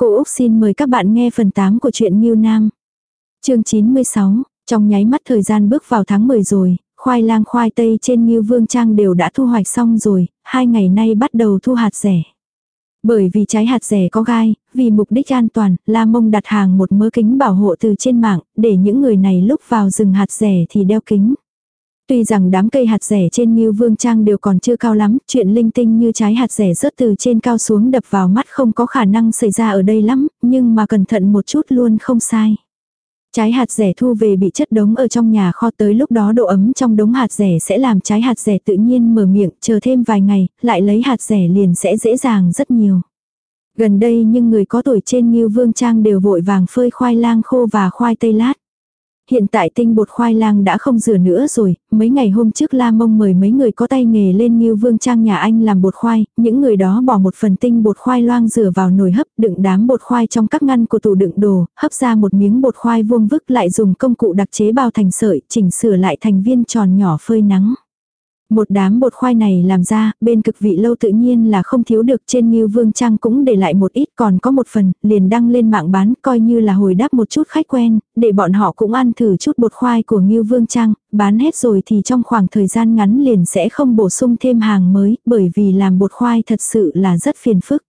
Cô Úc xin mời các bạn nghe phần 8 của truyện Nhiêu Nam. chương 96, trong nháy mắt thời gian bước vào tháng 10 rồi, khoai lang khoai tây trên Nhiêu Vương Trang đều đã thu hoạch xong rồi, hai ngày nay bắt đầu thu hạt rẻ. Bởi vì trái hạt rẻ có gai, vì mục đích an toàn, La Mông đặt hàng một mớ kính bảo hộ từ trên mạng, để những người này lúc vào rừng hạt rẻ thì đeo kính. Tuy rằng đám cây hạt rẻ trên Ngưu Vương Trang đều còn chưa cao lắm, chuyện linh tinh như trái hạt rẻ rớt từ trên cao xuống đập vào mắt không có khả năng xảy ra ở đây lắm, nhưng mà cẩn thận một chút luôn không sai. Trái hạt rẻ thu về bị chất đống ở trong nhà kho tới lúc đó độ ấm trong đống hạt rẻ sẽ làm trái hạt rẻ tự nhiên mở miệng, chờ thêm vài ngày, lại lấy hạt rẻ liền sẽ dễ dàng rất nhiều. Gần đây nhưng người có tuổi trên Ngưu Vương Trang đều vội vàng phơi khoai lang khô và khoai tây lát hiện tại tinh bột khoai lang đã không rửa nữa rồi, mấy ngày hôm trước La Mông mời mấy người có tay nghề lên như Vương Trang nhà anh làm bột khoai, những người đó bỏ một phần tinh bột khoai loang rửa vào nồi hấp, đựng đám bột khoai trong các ngăn của tủ đựng đồ, hấp ra một miếng bột khoai vuông vức lại dùng công cụ đặc chế bao thành sợi, chỉnh sửa lại thành viên tròn nhỏ phơi nắng. Một đám bột khoai này làm ra, bên cực vị lâu tự nhiên là không thiếu được trên như Vương Trang cũng để lại một ít còn có một phần, liền đăng lên mạng bán coi như là hồi đáp một chút khách quen, để bọn họ cũng ăn thử chút bột khoai của như Vương Trang, bán hết rồi thì trong khoảng thời gian ngắn liền sẽ không bổ sung thêm hàng mới, bởi vì làm bột khoai thật sự là rất phiền phức.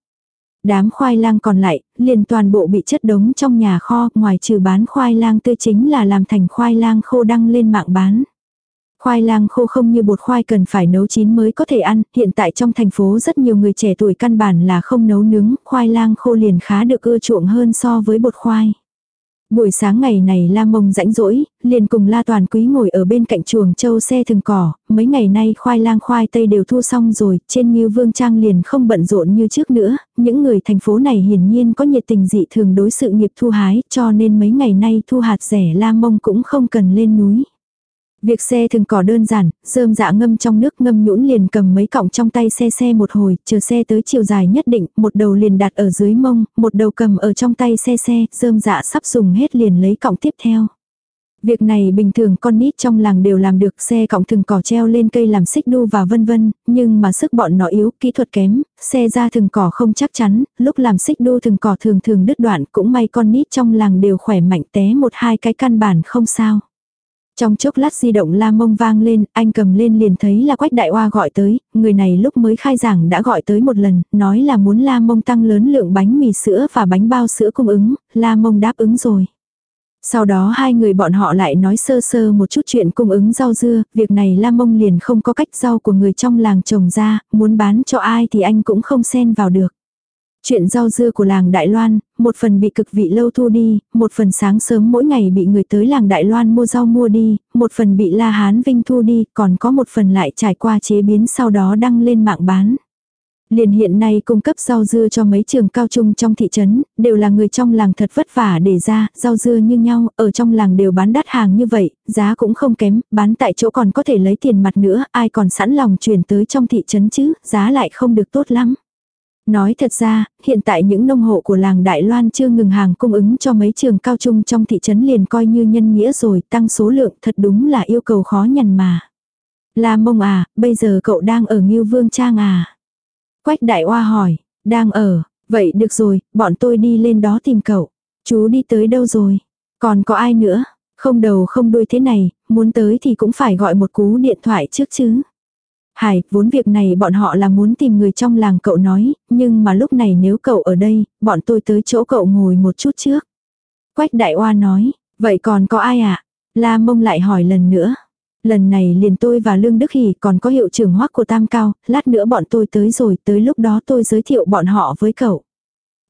Đám khoai lang còn lại, liền toàn bộ bị chất đống trong nhà kho, ngoài trừ bán khoai lang tươi chính là làm thành khoai lang khô đăng lên mạng bán. Khoai lang khô không như bột khoai cần phải nấu chín mới có thể ăn, hiện tại trong thành phố rất nhiều người trẻ tuổi căn bản là không nấu nướng, khoai lang khô liền khá được ưa chuộng hơn so với bột khoai. Buổi sáng ngày này La Mông rãnh rỗi, liền cùng La Toàn Quý ngồi ở bên cạnh chuồng châu xe thường cỏ, mấy ngày nay khoai lang khoai tây đều thu xong rồi, trên như Vương Trang liền không bận rộn như trước nữa, những người thành phố này hiển nhiên có nhiệt tình dị thường đối sự nghiệp thu hái, cho nên mấy ngày nay thu hạt rẻ La Mông cũng không cần lên núi. Việc xe thường cỏ đơn giản, rơm dạ ngâm trong nước ngâm nhũn liền cầm mấy cọng trong tay xe xe một hồi, chờ xe tới chiều dài nhất định, một đầu liền đặt ở dưới mông, một đầu cầm ở trong tay xe xe, rơm dạ sắp dùng hết liền lấy cọng tiếp theo. Việc này bình thường con nít trong làng đều làm được xe cọng thường cỏ treo lên cây làm xích đu và vân vân, nhưng mà sức bọn nó yếu, kỹ thuật kém, xe ra thường cỏ không chắc chắn, lúc làm xích đu thường cỏ thường thường đứt đoạn cũng may con nít trong làng đều khỏe mạnh té một hai cái căn bản không sao. Trong chốc lát di động la mông vang lên, anh cầm lên liền thấy là quách đại hoa gọi tới, người này lúc mới khai giảng đã gọi tới một lần, nói là muốn la mông tăng lớn lượng bánh mì sữa và bánh bao sữa cung ứng, la mông đáp ứng rồi. Sau đó hai người bọn họ lại nói sơ sơ một chút chuyện cung ứng rau dưa, việc này la mông liền không có cách rau của người trong làng trồng ra, muốn bán cho ai thì anh cũng không xen vào được. Chuyện rau dưa của làng Đại Loan, một phần bị cực vị lâu thu đi, một phần sáng sớm mỗi ngày bị người tới làng Đại Loan mua rau mua đi, một phần bị La Hán Vinh thu đi, còn có một phần lại trải qua chế biến sau đó đăng lên mạng bán. Liền hiện nay cung cấp rau dưa cho mấy trường cao trung trong thị trấn, đều là người trong làng thật vất vả để ra, rau dưa như nhau, ở trong làng đều bán đắt hàng như vậy, giá cũng không kém, bán tại chỗ còn có thể lấy tiền mặt nữa, ai còn sẵn lòng chuyển tới trong thị trấn chứ, giá lại không được tốt lắm. Nói thật ra, hiện tại những nông hộ của làng Đại Loan chưa ngừng hàng cung ứng cho mấy trường cao trung trong thị trấn liền coi như nhân nghĩa rồi, tăng số lượng thật đúng là yêu cầu khó nhằn mà. La mông à, bây giờ cậu đang ở Ngưu Vương Trang à? Quách Đại Hoa hỏi, đang ở, vậy được rồi, bọn tôi đi lên đó tìm cậu. Chú đi tới đâu rồi? Còn có ai nữa? Không đầu không đuôi thế này, muốn tới thì cũng phải gọi một cú điện thoại trước chứ. Hải, vốn việc này bọn họ là muốn tìm người trong làng cậu nói, nhưng mà lúc này nếu cậu ở đây, bọn tôi tới chỗ cậu ngồi một chút trước. Quách đại oa nói, vậy còn có ai ạ? À? La mông lại hỏi lần nữa. Lần này liền tôi và Lương Đức Hỷ còn có hiệu trưởng hoắc của Tam Cao, lát nữa bọn tôi tới rồi, tới lúc đó tôi giới thiệu bọn họ với cậu.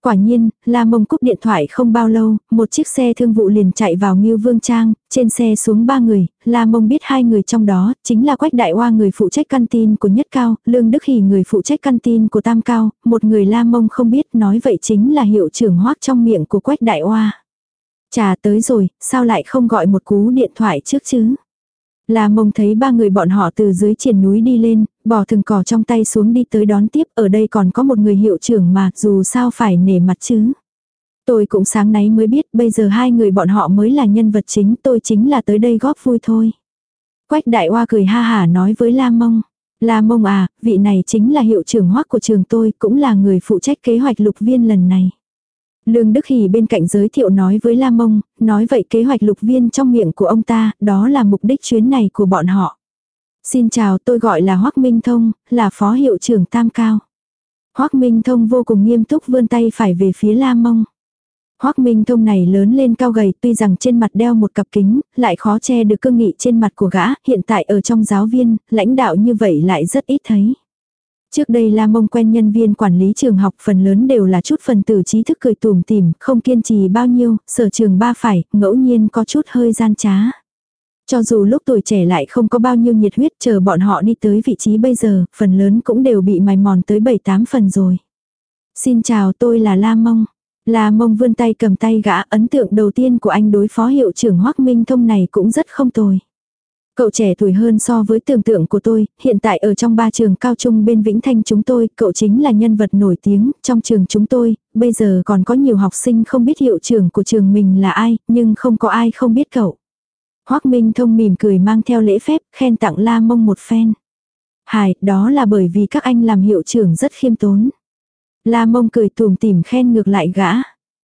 Quả nhiên, La Mông cúp điện thoại không bao lâu, một chiếc xe thương vụ liền chạy vào Ngưu Vương Trang, trên xe xuống ba người, La Mông biết hai người trong đó, chính là Quách Đại Hoa người phụ trách căn tin của Nhất Cao, Lương Đức Hỷ người phụ trách căn tin của Tam Cao, một người La Mông không biết nói vậy chính là hiệu trưởng hoác trong miệng của Quách Đại Hoa. Trà tới rồi, sao lại không gọi một cú điện thoại trước chứ? La mông thấy ba người bọn họ từ dưới triển núi đi lên, bỏ thừng cỏ trong tay xuống đi tới đón tiếp, ở đây còn có một người hiệu trưởng mà, dù sao phải nể mặt chứ. Tôi cũng sáng nay mới biết bây giờ hai người bọn họ mới là nhân vật chính, tôi chính là tới đây góp vui thôi. Quách đại hoa cười ha hả nói với La mông. La mông à, vị này chính là hiệu trưởng hoác của trường tôi, cũng là người phụ trách kế hoạch lục viên lần này. Lương Đức Hỷ bên cạnh giới thiệu nói với La Mông, nói vậy kế hoạch lục viên trong miệng của ông ta, đó là mục đích chuyến này của bọn họ. Xin chào tôi gọi là Hoác Minh Thông, là phó hiệu trưởng Tam Cao. Hoác Minh Thông vô cùng nghiêm túc vươn tay phải về phía La Mông. Hoác Minh Thông này lớn lên cao gầy tuy rằng trên mặt đeo một cặp kính, lại khó che được cương nghị trên mặt của gã, hiện tại ở trong giáo viên, lãnh đạo như vậy lại rất ít thấy. Trước đây La Mông quen nhân viên quản lý trường học phần lớn đều là chút phần tử trí thức cười tùm tìm, không kiên trì bao nhiêu, sở trường ba phải, ngẫu nhiên có chút hơi gian trá. Cho dù lúc tuổi trẻ lại không có bao nhiêu nhiệt huyết chờ bọn họ đi tới vị trí bây giờ, phần lớn cũng đều bị mài mòn tới 7-8 phần rồi. Xin chào tôi là La Mông. La Mông vươn tay cầm tay gã ấn tượng đầu tiên của anh đối phó hiệu trưởng Hoác Minh Thông này cũng rất không tồi. Cậu trẻ tuổi hơn so với tưởng tượng của tôi, hiện tại ở trong ba trường cao trung bên Vĩnh Thanh chúng tôi, cậu chính là nhân vật nổi tiếng trong trường chúng tôi, bây giờ còn có nhiều học sinh không biết hiệu trưởng của trường mình là ai, nhưng không có ai không biết cậu. Hoác Minh Thông mỉm cười mang theo lễ phép, khen tặng La Mông một phen. Hài, đó là bởi vì các anh làm hiệu trưởng rất khiêm tốn. La Mông cười tùm tìm khen ngược lại gã.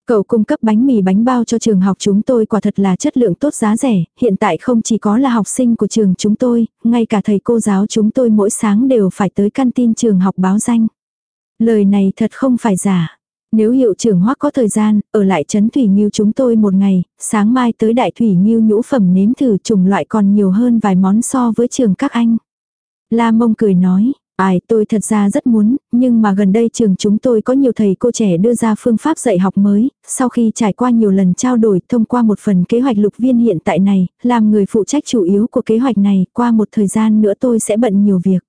Cậu cung cấp bánh mì bánh bao cho trường học chúng tôi quả thật là chất lượng tốt giá rẻ, hiện tại không chỉ có là học sinh của trường chúng tôi, ngay cả thầy cô giáo chúng tôi mỗi sáng đều phải tới căn tin trường học báo danh. Lời này thật không phải giả. Nếu hiệu trưởng hoắc có thời gian, ở lại trấn Thủy Nghiêu chúng tôi một ngày, sáng mai tới Đại Thủy Nghiêu nhũ phẩm nếm thử chủng loại còn nhiều hơn vài món so với trường các anh. La mông cười nói, Ai tôi thật ra rất muốn, nhưng mà gần đây trường chúng tôi có nhiều thầy cô trẻ đưa ra phương pháp dạy học mới, sau khi trải qua nhiều lần trao đổi thông qua một phần kế hoạch lục viên hiện tại này, làm người phụ trách chủ yếu của kế hoạch này, qua một thời gian nữa tôi sẽ bận nhiều việc.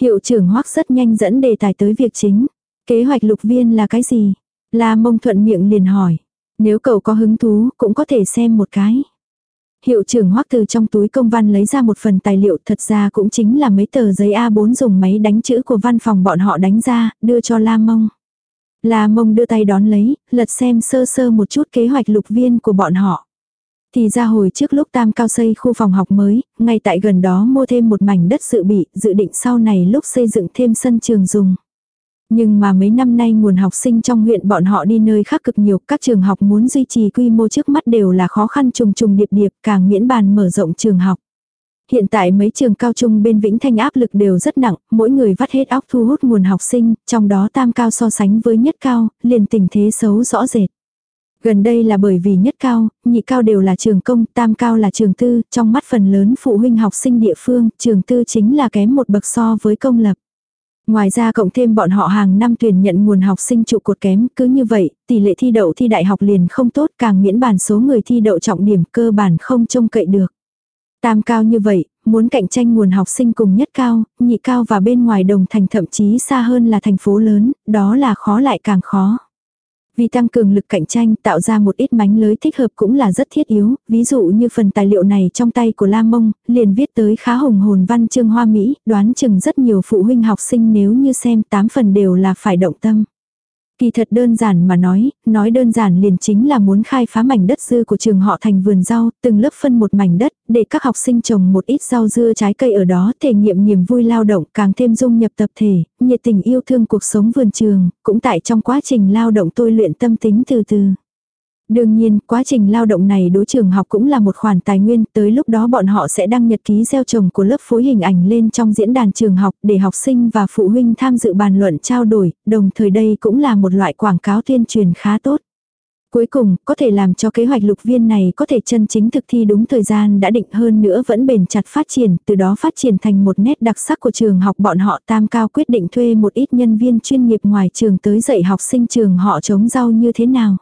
Hiệu trưởng Hoắc rất nhanh dẫn đề tài tới việc chính. Kế hoạch lục viên là cái gì? La mông thuận miệng liền hỏi. Nếu cậu có hứng thú, cũng có thể xem một cái. Hiệu trưởng hoắc từ trong túi công văn lấy ra một phần tài liệu thật ra cũng chính là mấy tờ giấy A4 dùng máy đánh chữ của văn phòng bọn họ đánh ra, đưa cho La Mông. La Mông đưa tay đón lấy, lật xem sơ sơ một chút kế hoạch lục viên của bọn họ. Thì ra hồi trước lúc tam cao xây khu phòng học mới, ngay tại gần đó mua thêm một mảnh đất dự bị, dự định sau này lúc xây dựng thêm sân trường dùng. Nhưng mà mấy năm nay nguồn học sinh trong huyện bọn họ đi nơi khác cực nhiều, các trường học muốn duy trì quy mô trước mắt đều là khó khăn trùng trùng điệp điệp, càng miễn bàn mở rộng trường học. Hiện tại mấy trường cao trung bên Vĩnh Thanh áp lực đều rất nặng, mỗi người vắt hết óc thu hút nguồn học sinh, trong đó tam cao so sánh với nhất cao, liền tình thế xấu rõ rệt. Gần đây là bởi vì nhất cao, nhị cao đều là trường công, tam cao là trường tư, trong mắt phần lớn phụ huynh học sinh địa phương, trường tư chính là kém một bậc so với công lập. Ngoài ra cộng thêm bọn họ hàng năm tuyển nhận nguồn học sinh trụ cột kém, cứ như vậy, tỷ lệ thi đậu thi đại học liền không tốt càng miễn bàn số người thi đậu trọng điểm cơ bản không trông cậy được. Tam cao như vậy, muốn cạnh tranh nguồn học sinh cùng nhất cao, nhị cao và bên ngoài đồng thành thậm chí xa hơn là thành phố lớn, đó là khó lại càng khó. Vì tăng cường lực cạnh tranh tạo ra một ít mánh lưới thích hợp cũng là rất thiết yếu, ví dụ như phần tài liệu này trong tay của La Mông, liền viết tới khá hùng hồn văn chương hoa Mỹ, đoán chừng rất nhiều phụ huynh học sinh nếu như xem tám phần đều là phải động tâm. Kỳ thật đơn giản mà nói, nói đơn giản liền chính là muốn khai phá mảnh đất dư của trường họ thành vườn rau, từng lớp phân một mảnh đất, để các học sinh trồng một ít rau dưa trái cây ở đó, thể nghiệm niềm vui lao động, càng thêm dung nhập tập thể, nhiệt tình yêu thương cuộc sống vườn trường, cũng tại trong quá trình lao động tôi luyện tâm tính từ từ. Đương nhiên, quá trình lao động này đối trường học cũng là một khoản tài nguyên, tới lúc đó bọn họ sẽ đăng nhật ký gieo trồng của lớp phối hình ảnh lên trong diễn đàn trường học để học sinh và phụ huynh tham dự bàn luận trao đổi, đồng thời đây cũng là một loại quảng cáo tuyên truyền khá tốt. Cuối cùng, có thể làm cho kế hoạch lục viên này có thể chân chính thực thi đúng thời gian đã định hơn nữa vẫn bền chặt phát triển, từ đó phát triển thành một nét đặc sắc của trường học bọn họ tam cao quyết định thuê một ít nhân viên chuyên nghiệp ngoài trường tới dạy học sinh trường họ chống rau như thế nào.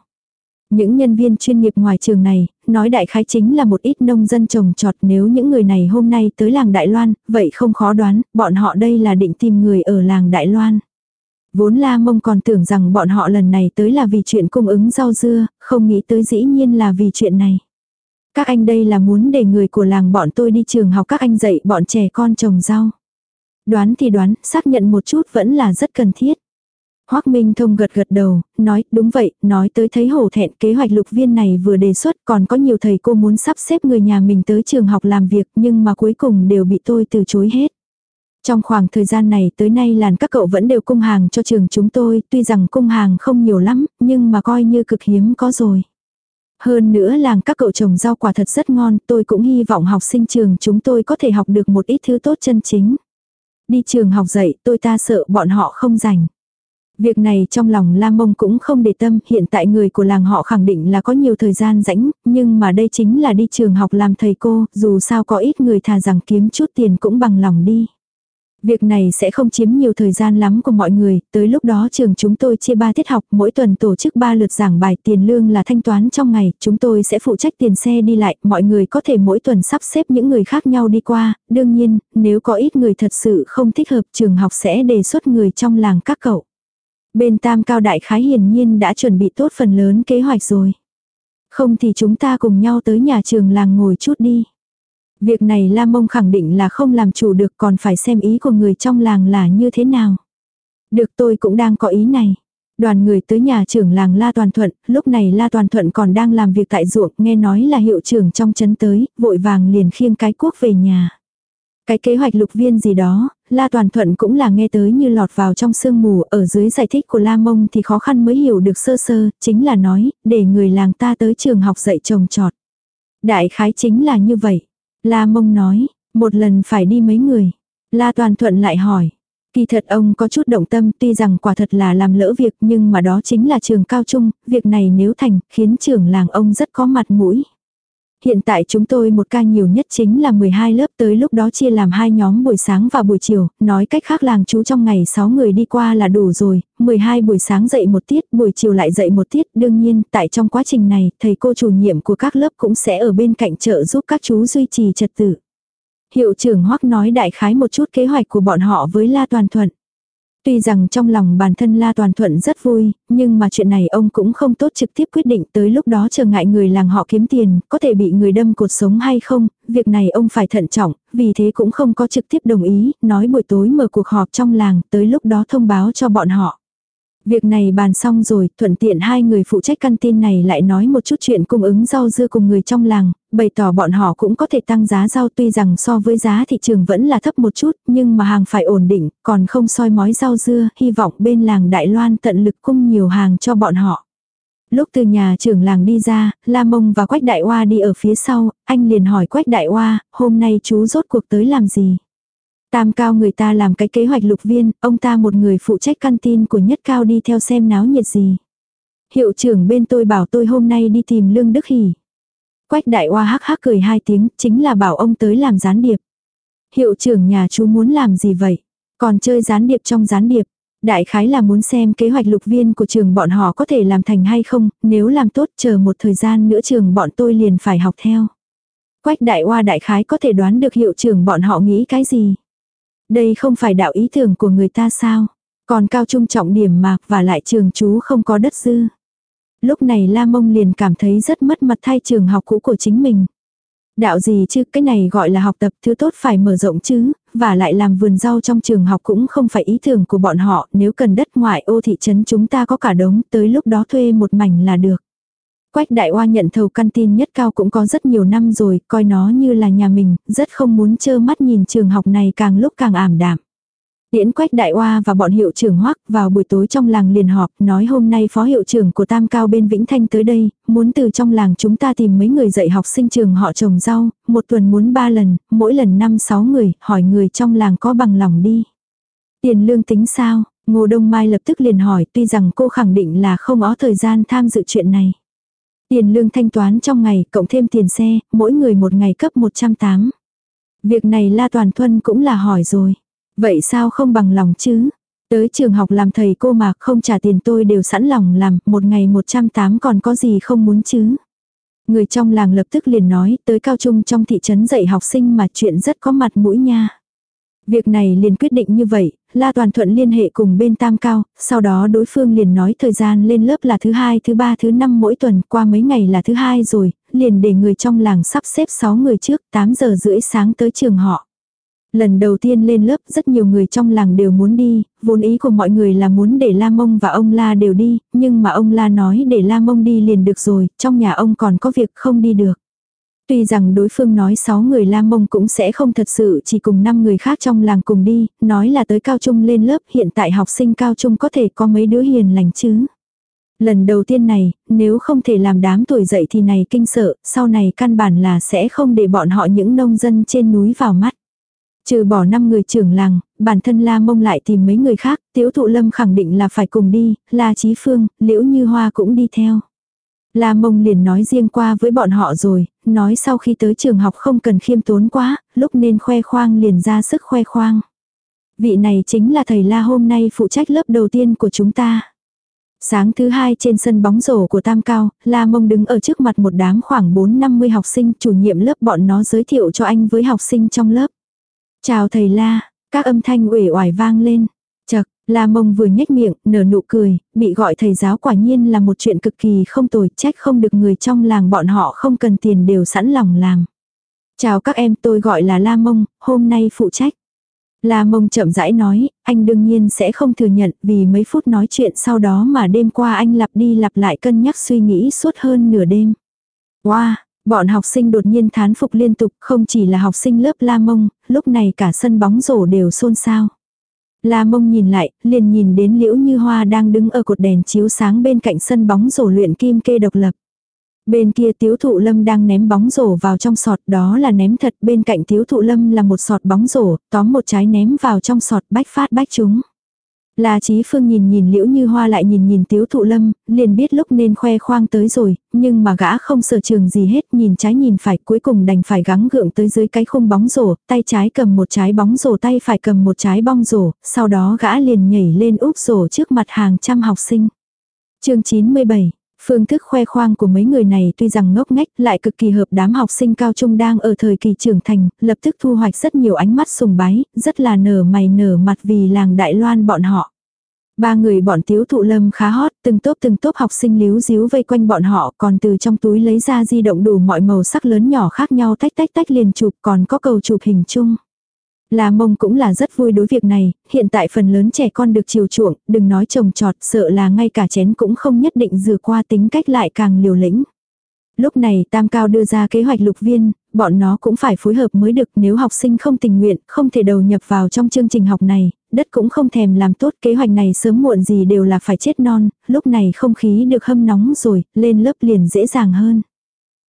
Những nhân viên chuyên nghiệp ngoài trường này, nói đại khái chính là một ít nông dân trồng trọt nếu những người này hôm nay tới làng Đại Loan, vậy không khó đoán, bọn họ đây là định tìm người ở làng Đại Loan. Vốn La Mông còn tưởng rằng bọn họ lần này tới là vì chuyện cung ứng rau dưa, không nghĩ tới dĩ nhiên là vì chuyện này. Các anh đây là muốn để người của làng bọn tôi đi trường học các anh dạy bọn trẻ con trồng rau. Đoán thì đoán, xác nhận một chút vẫn là rất cần thiết. Hoác Minh Thông gật gật đầu, nói, đúng vậy, nói tới thấy hổ thẹn kế hoạch lục viên này vừa đề xuất còn có nhiều thầy cô muốn sắp xếp người nhà mình tới trường học làm việc nhưng mà cuối cùng đều bị tôi từ chối hết. Trong khoảng thời gian này tới nay làn các cậu vẫn đều cung hàng cho trường chúng tôi, tuy rằng cung hàng không nhiều lắm, nhưng mà coi như cực hiếm có rồi. Hơn nữa làng các cậu trồng rau quả thật rất ngon, tôi cũng hy vọng học sinh trường chúng tôi có thể học được một ít thứ tốt chân chính. Đi trường học dạy, tôi ta sợ bọn họ không rảnh. Việc này trong lòng Lam Mông cũng không để tâm, hiện tại người của làng họ khẳng định là có nhiều thời gian rảnh, nhưng mà đây chính là đi trường học làm thầy cô, dù sao có ít người thà rằng kiếm chút tiền cũng bằng lòng đi. Việc này sẽ không chiếm nhiều thời gian lắm của mọi người, tới lúc đó trường chúng tôi chia 3 tiết học, mỗi tuần tổ chức 3 lượt giảng bài tiền lương là thanh toán trong ngày, chúng tôi sẽ phụ trách tiền xe đi lại, mọi người có thể mỗi tuần sắp xếp những người khác nhau đi qua, đương nhiên, nếu có ít người thật sự không thích hợp trường học sẽ đề xuất người trong làng các cậu. Bên tam cao đại khái hiển nhiên đã chuẩn bị tốt phần lớn kế hoạch rồi. Không thì chúng ta cùng nhau tới nhà trường làng ngồi chút đi. Việc này lam Mông khẳng định là không làm chủ được còn phải xem ý của người trong làng là như thế nào. Được tôi cũng đang có ý này. Đoàn người tới nhà trưởng làng La Toàn Thuận, lúc này La Toàn Thuận còn đang làm việc tại ruộng, nghe nói là hiệu trưởng trong chấn tới, vội vàng liền khiêng cái cuốc về nhà. Cái kế hoạch lục viên gì đó, La Toàn Thuận cũng là nghe tới như lọt vào trong sương mù, ở dưới giải thích của La Mông thì khó khăn mới hiểu được sơ sơ, chính là nói, để người làng ta tới trường học dạy trồng trọt. Đại khái chính là như vậy. La Mông nói, một lần phải đi mấy người. La Toàn Thuận lại hỏi. Kỳ thật ông có chút động tâm tuy rằng quả thật là làm lỡ việc nhưng mà đó chính là trường cao trung, việc này nếu thành khiến trưởng làng ông rất có mặt mũi. Hiện tại chúng tôi một ca nhiều nhất chính là 12 lớp tới lúc đó chia làm hai nhóm buổi sáng và buổi chiều, nói cách khác làng chú trong ngày 6 người đi qua là đủ rồi, 12 buổi sáng dạy một tiết, buổi chiều lại dạy một tiết. Đương nhiên, tại trong quá trình này, thầy cô chủ nhiệm của các lớp cũng sẽ ở bên cạnh trợ giúp các chú duy trì trật tự. Hiệu trưởng Hoắc nói đại khái một chút kế hoạch của bọn họ với La Toàn Thuận. Tuy rằng trong lòng bản thân La Toàn Thuận rất vui, nhưng mà chuyện này ông cũng không tốt trực tiếp quyết định tới lúc đó chờ ngại người làng họ kiếm tiền, có thể bị người đâm cột sống hay không, việc này ông phải thận trọng, vì thế cũng không có trực tiếp đồng ý, nói buổi tối mở cuộc họp trong làng, tới lúc đó thông báo cho bọn họ. Việc này bàn xong rồi, thuận tiện hai người phụ trách căn tin này lại nói một chút chuyện cung ứng rau dưa cùng người trong làng, bày tỏ bọn họ cũng có thể tăng giá rau tuy rằng so với giá thị trường vẫn là thấp một chút, nhưng mà hàng phải ổn định, còn không soi mói rau dưa, hy vọng bên làng Đại Loan tận lực cung nhiều hàng cho bọn họ. Lúc từ nhà trưởng làng đi ra, La Mông và Quách Đại Hoa đi ở phía sau, anh liền hỏi Quách Đại Hoa, hôm nay chú rốt cuộc tới làm gì? Tam cao người ta làm cái kế hoạch lục viên, ông ta một người phụ trách căn tin của nhất cao đi theo xem náo nhiệt gì. Hiệu trưởng bên tôi bảo tôi hôm nay đi tìm Lương Đức Hỷ. Quách đại hoa hắc hắc cười hai tiếng, chính là bảo ông tới làm gián điệp. Hiệu trưởng nhà chú muốn làm gì vậy? Còn chơi gián điệp trong gián điệp. Đại khái là muốn xem kế hoạch lục viên của trường bọn họ có thể làm thành hay không, nếu làm tốt chờ một thời gian nữa trường bọn tôi liền phải học theo. Quách đại hoa đại khái có thể đoán được hiệu trưởng bọn họ nghĩ cái gì. Đây không phải đạo ý tưởng của người ta sao? Còn cao trung trọng điểm mạc và lại trường chú không có đất dư. Lúc này La Mông liền cảm thấy rất mất mặt thay trường học cũ của chính mình. Đạo gì chứ, cái này gọi là học tập thứ tốt phải mở rộng chứ, và lại làm vườn rau trong trường học cũng không phải ý tưởng của bọn họ, nếu cần đất ngoại ô thị trấn chúng ta có cả đống, tới lúc đó thuê một mảnh là được. Quách đại oa nhận thầu căn tin nhất cao cũng có rất nhiều năm rồi, coi nó như là nhà mình, rất không muốn trơ mắt nhìn trường học này càng lúc càng ảm đạm. Tiễn Quách Đại Oa và bọn hiệu trưởng Hoắc vào buổi tối trong làng liền họp, nói hôm nay phó hiệu trưởng của Tam Cao bên Vĩnh Thanh tới đây, muốn từ trong làng chúng ta tìm mấy người dạy học sinh trường họ trồng rau, một tuần muốn ba lần, mỗi lần năm sáu người, hỏi người trong làng có bằng lòng đi. Tiền lương tính sao? Ngô Đông Mai lập tức liền hỏi tuy rằng cô khẳng định là không có thời gian tham dự chuyện này. Tiền lương thanh toán trong ngày, cộng thêm tiền xe, mỗi người một ngày cấp 108. Việc này La Toàn Thuân cũng là hỏi rồi. Vậy sao không bằng lòng chứ? Tới trường học làm thầy cô mà không trả tiền tôi đều sẵn lòng làm, một ngày 108 còn có gì không muốn chứ? Người trong làng lập tức liền nói tới cao trung trong thị trấn dạy học sinh mà chuyện rất có mặt mũi nha. Việc này liền quyết định như vậy, La Toàn Thuận liên hệ cùng bên Tam Cao, sau đó đối phương liền nói thời gian lên lớp là thứ hai, thứ ba, thứ năm mỗi tuần, qua mấy ngày là thứ hai rồi, liền để người trong làng sắp xếp 6 người trước, 8 giờ rưỡi sáng tới trường họ. Lần đầu tiên lên lớp rất nhiều người trong làng đều muốn đi, vốn ý của mọi người là muốn để La Mông và ông La đều đi, nhưng mà ông La nói để La Mông đi liền được rồi, trong nhà ông còn có việc không đi được. Tuy rằng đối phương nói 6 người lam Mông cũng sẽ không thật sự chỉ cùng 5 người khác trong làng cùng đi, nói là tới cao trung lên lớp hiện tại học sinh cao trung có thể có mấy đứa hiền lành chứ. Lần đầu tiên này, nếu không thể làm đám tuổi dậy thì này kinh sợ, sau này căn bản là sẽ không để bọn họ những nông dân trên núi vào mắt. Trừ bỏ 5 người trưởng làng, bản thân La Mông lại tìm mấy người khác, Tiếu Thụ Lâm khẳng định là phải cùng đi, La Chí Phương, Liễu Như Hoa cũng đi theo. La Mông liền nói riêng qua với bọn họ rồi, nói sau khi tới trường học không cần khiêm tốn quá, lúc nên khoe khoang liền ra sức khoe khoang. Vị này chính là thầy La hôm nay phụ trách lớp đầu tiên của chúng ta. Sáng thứ hai trên sân bóng rổ của Tam Cao, La Mông đứng ở trước mặt một đám khoảng 4-50 học sinh, chủ nhiệm lớp bọn nó giới thiệu cho anh với học sinh trong lớp. Chào thầy La, các âm thanh uể oải vang lên. Chật, La Mông vừa nhếch miệng, nở nụ cười, bị gọi thầy giáo quả nhiên là một chuyện cực kỳ không tồi, trách không được người trong làng bọn họ không cần tiền đều sẵn lòng làm. Chào các em, tôi gọi là La Mông, hôm nay phụ trách. La Mông chậm rãi nói, anh đương nhiên sẽ không thừa nhận vì mấy phút nói chuyện sau đó mà đêm qua anh lặp đi lặp lại cân nhắc suy nghĩ suốt hơn nửa đêm. Wow, bọn học sinh đột nhiên thán phục liên tục, không chỉ là học sinh lớp La Mông, lúc này cả sân bóng rổ đều xôn xao. La Mông nhìn lại, liền nhìn đến Liễu Như Hoa đang đứng ở cột đèn chiếu sáng bên cạnh sân bóng rổ luyện kim kê độc lập. Bên kia tiếu thụ lâm đang ném bóng rổ vào trong sọt đó là ném thật bên cạnh tiếu thụ lâm là một sọt bóng rổ, tóm một trái ném vào trong sọt bách phát bách chúng. La Chí Phương nhìn nhìn Liễu Như Hoa lại nhìn nhìn Tiếu Thụ Lâm, liền biết lúc nên khoe khoang tới rồi, nhưng mà gã không sở trường gì hết, nhìn trái nhìn phải, cuối cùng đành phải gắng gượng tới dưới cái khung bóng rổ, tay trái cầm một trái bóng rổ, tay phải cầm một trái bóng rổ, sau đó gã liền nhảy lên úp rổ trước mặt hàng trăm học sinh. Chương 97 Phương thức khoe khoang của mấy người này tuy rằng ngốc nghếch lại cực kỳ hợp đám học sinh cao trung đang ở thời kỳ trưởng thành, lập tức thu hoạch rất nhiều ánh mắt sùng bái, rất là nở mày nở mặt vì làng Đại Loan bọn họ. Ba người bọn tiếu thụ lâm khá hot, từng tốp từng tốp học sinh líu díu vây quanh bọn họ còn từ trong túi lấy ra di động đủ mọi màu sắc lớn nhỏ khác nhau tách tách tách liền chụp còn có cầu chụp hình chung. La mông cũng là rất vui đối việc này, hiện tại phần lớn trẻ con được chiều chuộng, đừng nói trồng trọt, sợ là ngay cả chén cũng không nhất định dừa qua tính cách lại càng liều lĩnh. Lúc này Tam Cao đưa ra kế hoạch lục viên, bọn nó cũng phải phối hợp mới được nếu học sinh không tình nguyện, không thể đầu nhập vào trong chương trình học này, đất cũng không thèm làm tốt kế hoạch này sớm muộn gì đều là phải chết non, lúc này không khí được hâm nóng rồi, lên lớp liền dễ dàng hơn.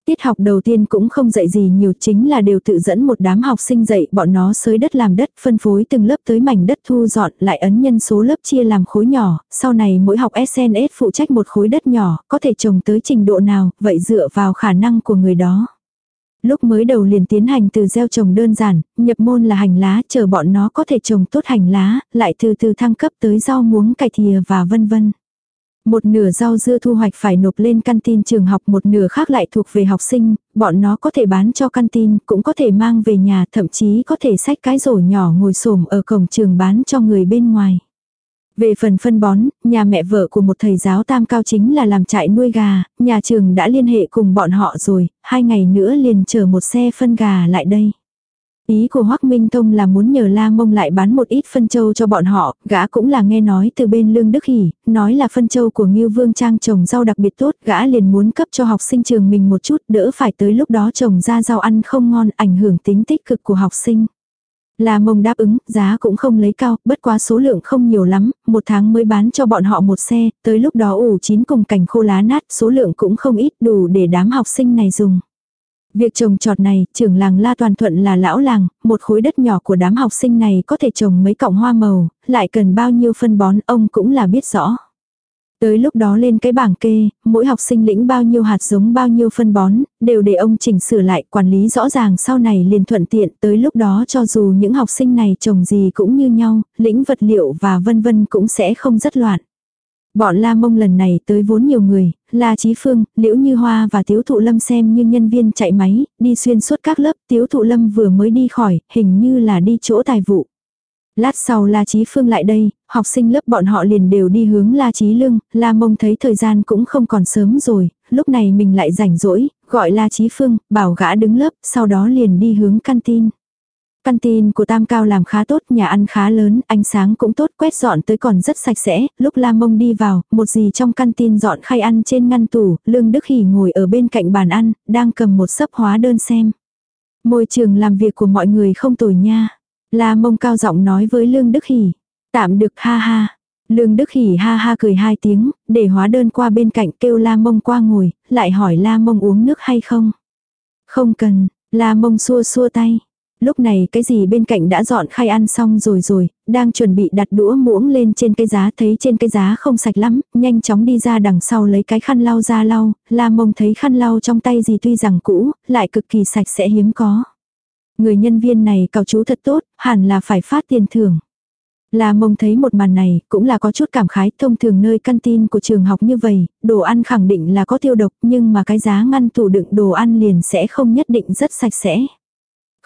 Tiết học đầu tiên cũng không dạy gì nhiều chính là đều tự dẫn một đám học sinh dạy bọn nó xới đất làm đất phân phối từng lớp tới mảnh đất thu dọn lại ấn nhân số lớp chia làm khối nhỏ, sau này mỗi học SNS phụ trách một khối đất nhỏ, có thể trồng tới trình độ nào, vậy dựa vào khả năng của người đó. Lúc mới đầu liền tiến hành từ gieo trồng đơn giản, nhập môn là hành lá, chờ bọn nó có thể trồng tốt hành lá, lại từ từ thăng cấp tới rau muống cải thìa và vân vân. Một nửa rau dưa thu hoạch phải nộp lên căn tin trường học một nửa khác lại thuộc về học sinh, bọn nó có thể bán cho căn tin, cũng có thể mang về nhà, thậm chí có thể xách cái rổ nhỏ ngồi xổm ở cổng trường bán cho người bên ngoài. Về phần phân bón, nhà mẹ vợ của một thầy giáo tam cao chính là làm trại nuôi gà, nhà trường đã liên hệ cùng bọn họ rồi, hai ngày nữa liền chờ một xe phân gà lại đây. Ý của Hoắc Minh Thông là muốn nhờ La Mông lại bán một ít phân châu cho bọn họ, gã cũng là nghe nói từ bên Lương Đức Hỷ, nói là phân châu của Ngưu Vương Trang trồng rau đặc biệt tốt, gã liền muốn cấp cho học sinh trường mình một chút, đỡ phải tới lúc đó trồng ra rau ăn không ngon, ảnh hưởng tính tích cực của học sinh. La Mông đáp ứng, giá cũng không lấy cao, bất quá số lượng không nhiều lắm, một tháng mới bán cho bọn họ một xe, tới lúc đó ủ chín cùng cảnh khô lá nát, số lượng cũng không ít đủ để đám học sinh này dùng. Việc trồng trọt này, trưởng làng La Toàn Thuận là lão làng, một khối đất nhỏ của đám học sinh này có thể trồng mấy cọng hoa màu, lại cần bao nhiêu phân bón ông cũng là biết rõ. Tới lúc đó lên cái bảng kê, mỗi học sinh lĩnh bao nhiêu hạt giống bao nhiêu phân bón, đều để ông chỉnh sửa lại quản lý rõ ràng sau này liền thuận tiện tới lúc đó cho dù những học sinh này trồng gì cũng như nhau, lĩnh vật liệu và vân vân cũng sẽ không rất loạn. Bọn La Mông lần này tới vốn nhiều người, La Chí Phương, Liễu Như Hoa và Tiếu Thụ Lâm xem như nhân viên chạy máy, đi xuyên suốt các lớp, Tiếu Thụ Lâm vừa mới đi khỏi, hình như là đi chỗ tài vụ. Lát sau La Chí Phương lại đây, học sinh lớp bọn họ liền đều đi hướng La Chí Lương, La Mông thấy thời gian cũng không còn sớm rồi, lúc này mình lại rảnh rỗi, gọi La Chí Phương, bảo gã đứng lớp, sau đó liền đi hướng căn tin. Căn tin của Tam Cao làm khá tốt, nhà ăn khá lớn, ánh sáng cũng tốt, quét dọn tới còn rất sạch sẽ, lúc La Mông đi vào, một gì trong căn tin dọn khay ăn trên ngăn tủ, Lương Đức Hỷ ngồi ở bên cạnh bàn ăn, đang cầm một sấp hóa đơn xem. Môi trường làm việc của mọi người không tồi nha. La Mông cao giọng nói với Lương Đức Hỷ. Tạm được ha ha. Lương Đức Hỷ ha ha cười hai tiếng, để hóa đơn qua bên cạnh kêu La Mông qua ngồi, lại hỏi La Mông uống nước hay không. Không cần, La Mông xua xua tay. Lúc này cái gì bên cạnh đã dọn khay ăn xong rồi rồi, đang chuẩn bị đặt đũa muỗng lên trên cái giá thấy trên cái giá không sạch lắm, nhanh chóng đi ra đằng sau lấy cái khăn lau ra lau, la mông thấy khăn lau trong tay gì tuy rằng cũ, lại cực kỳ sạch sẽ hiếm có. Người nhân viên này cào chú thật tốt, hẳn là phải phát tiền thưởng. La mông thấy một màn này, cũng là có chút cảm khái, thông thường nơi căn tin của trường học như vậy, đồ ăn khẳng định là có tiêu độc, nhưng mà cái giá ngăn tủ đựng đồ ăn liền sẽ không nhất định rất sạch sẽ.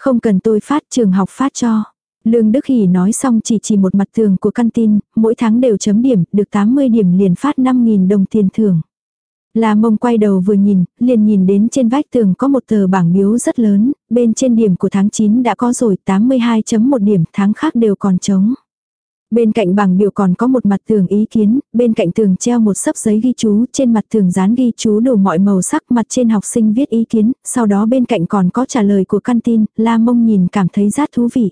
Không cần tôi phát trường học phát cho. Lương Đức Hỷ nói xong chỉ chỉ một mặt tường của căn tin, mỗi tháng đều chấm điểm, được 80 điểm liền phát 5.000 đồng tiền thưởng. Là mông quay đầu vừa nhìn, liền nhìn đến trên vách tường có một tờ bảng biếu rất lớn, bên trên điểm của tháng 9 đã có rồi 82.1 điểm, tháng khác đều còn trống. Bên cạnh bảng biểu còn có một mặt tường ý kiến, bên cạnh tường treo một sấp giấy ghi chú, trên mặt tường dán ghi chú đủ mọi màu sắc, mặt trên học sinh viết ý kiến, sau đó bên cạnh còn có trả lời của căn tin, la mông nhìn cảm thấy rất thú vị.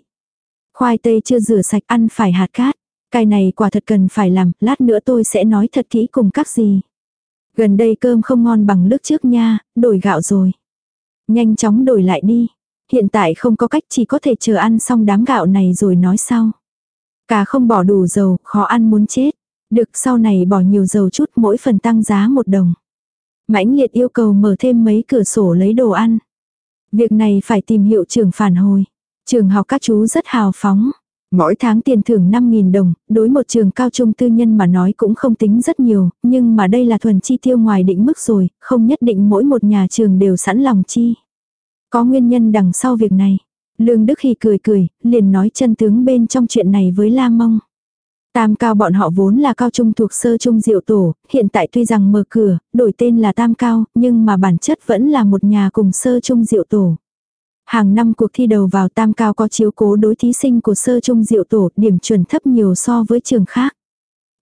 Khoai tây chưa rửa sạch ăn phải hạt cát. Cái này quả thật cần phải làm, lát nữa tôi sẽ nói thật kỹ cùng các gì. Gần đây cơm không ngon bằng lúc trước nha, đổi gạo rồi. Nhanh chóng đổi lại đi. Hiện tại không có cách chỉ có thể chờ ăn xong đám gạo này rồi nói sau. Cả không bỏ đủ dầu, khó ăn muốn chết. Được sau này bỏ nhiều dầu chút mỗi phần tăng giá một đồng. Mãnh liệt yêu cầu mở thêm mấy cửa sổ lấy đồ ăn. Việc này phải tìm hiệu trưởng phản hồi. Trường học các chú rất hào phóng. Mỗi tháng tiền thưởng 5.000 đồng, đối một trường cao trung tư nhân mà nói cũng không tính rất nhiều, nhưng mà đây là thuần chi tiêu ngoài định mức rồi, không nhất định mỗi một nhà trường đều sẵn lòng chi. Có nguyên nhân đằng sau việc này. Lương Đức Hỷ cười cười, liền nói chân tướng bên trong chuyện này với La Mông. Tam cao bọn họ vốn là cao trung thuộc sơ trung diệu tổ, hiện tại tuy rằng mở cửa, đổi tên là tam cao, nhưng mà bản chất vẫn là một nhà cùng sơ trung diệu tổ. Hàng năm cuộc thi đầu vào tam cao có chiếu cố đối thí sinh của sơ trung diệu tổ, điểm chuẩn thấp nhiều so với trường khác.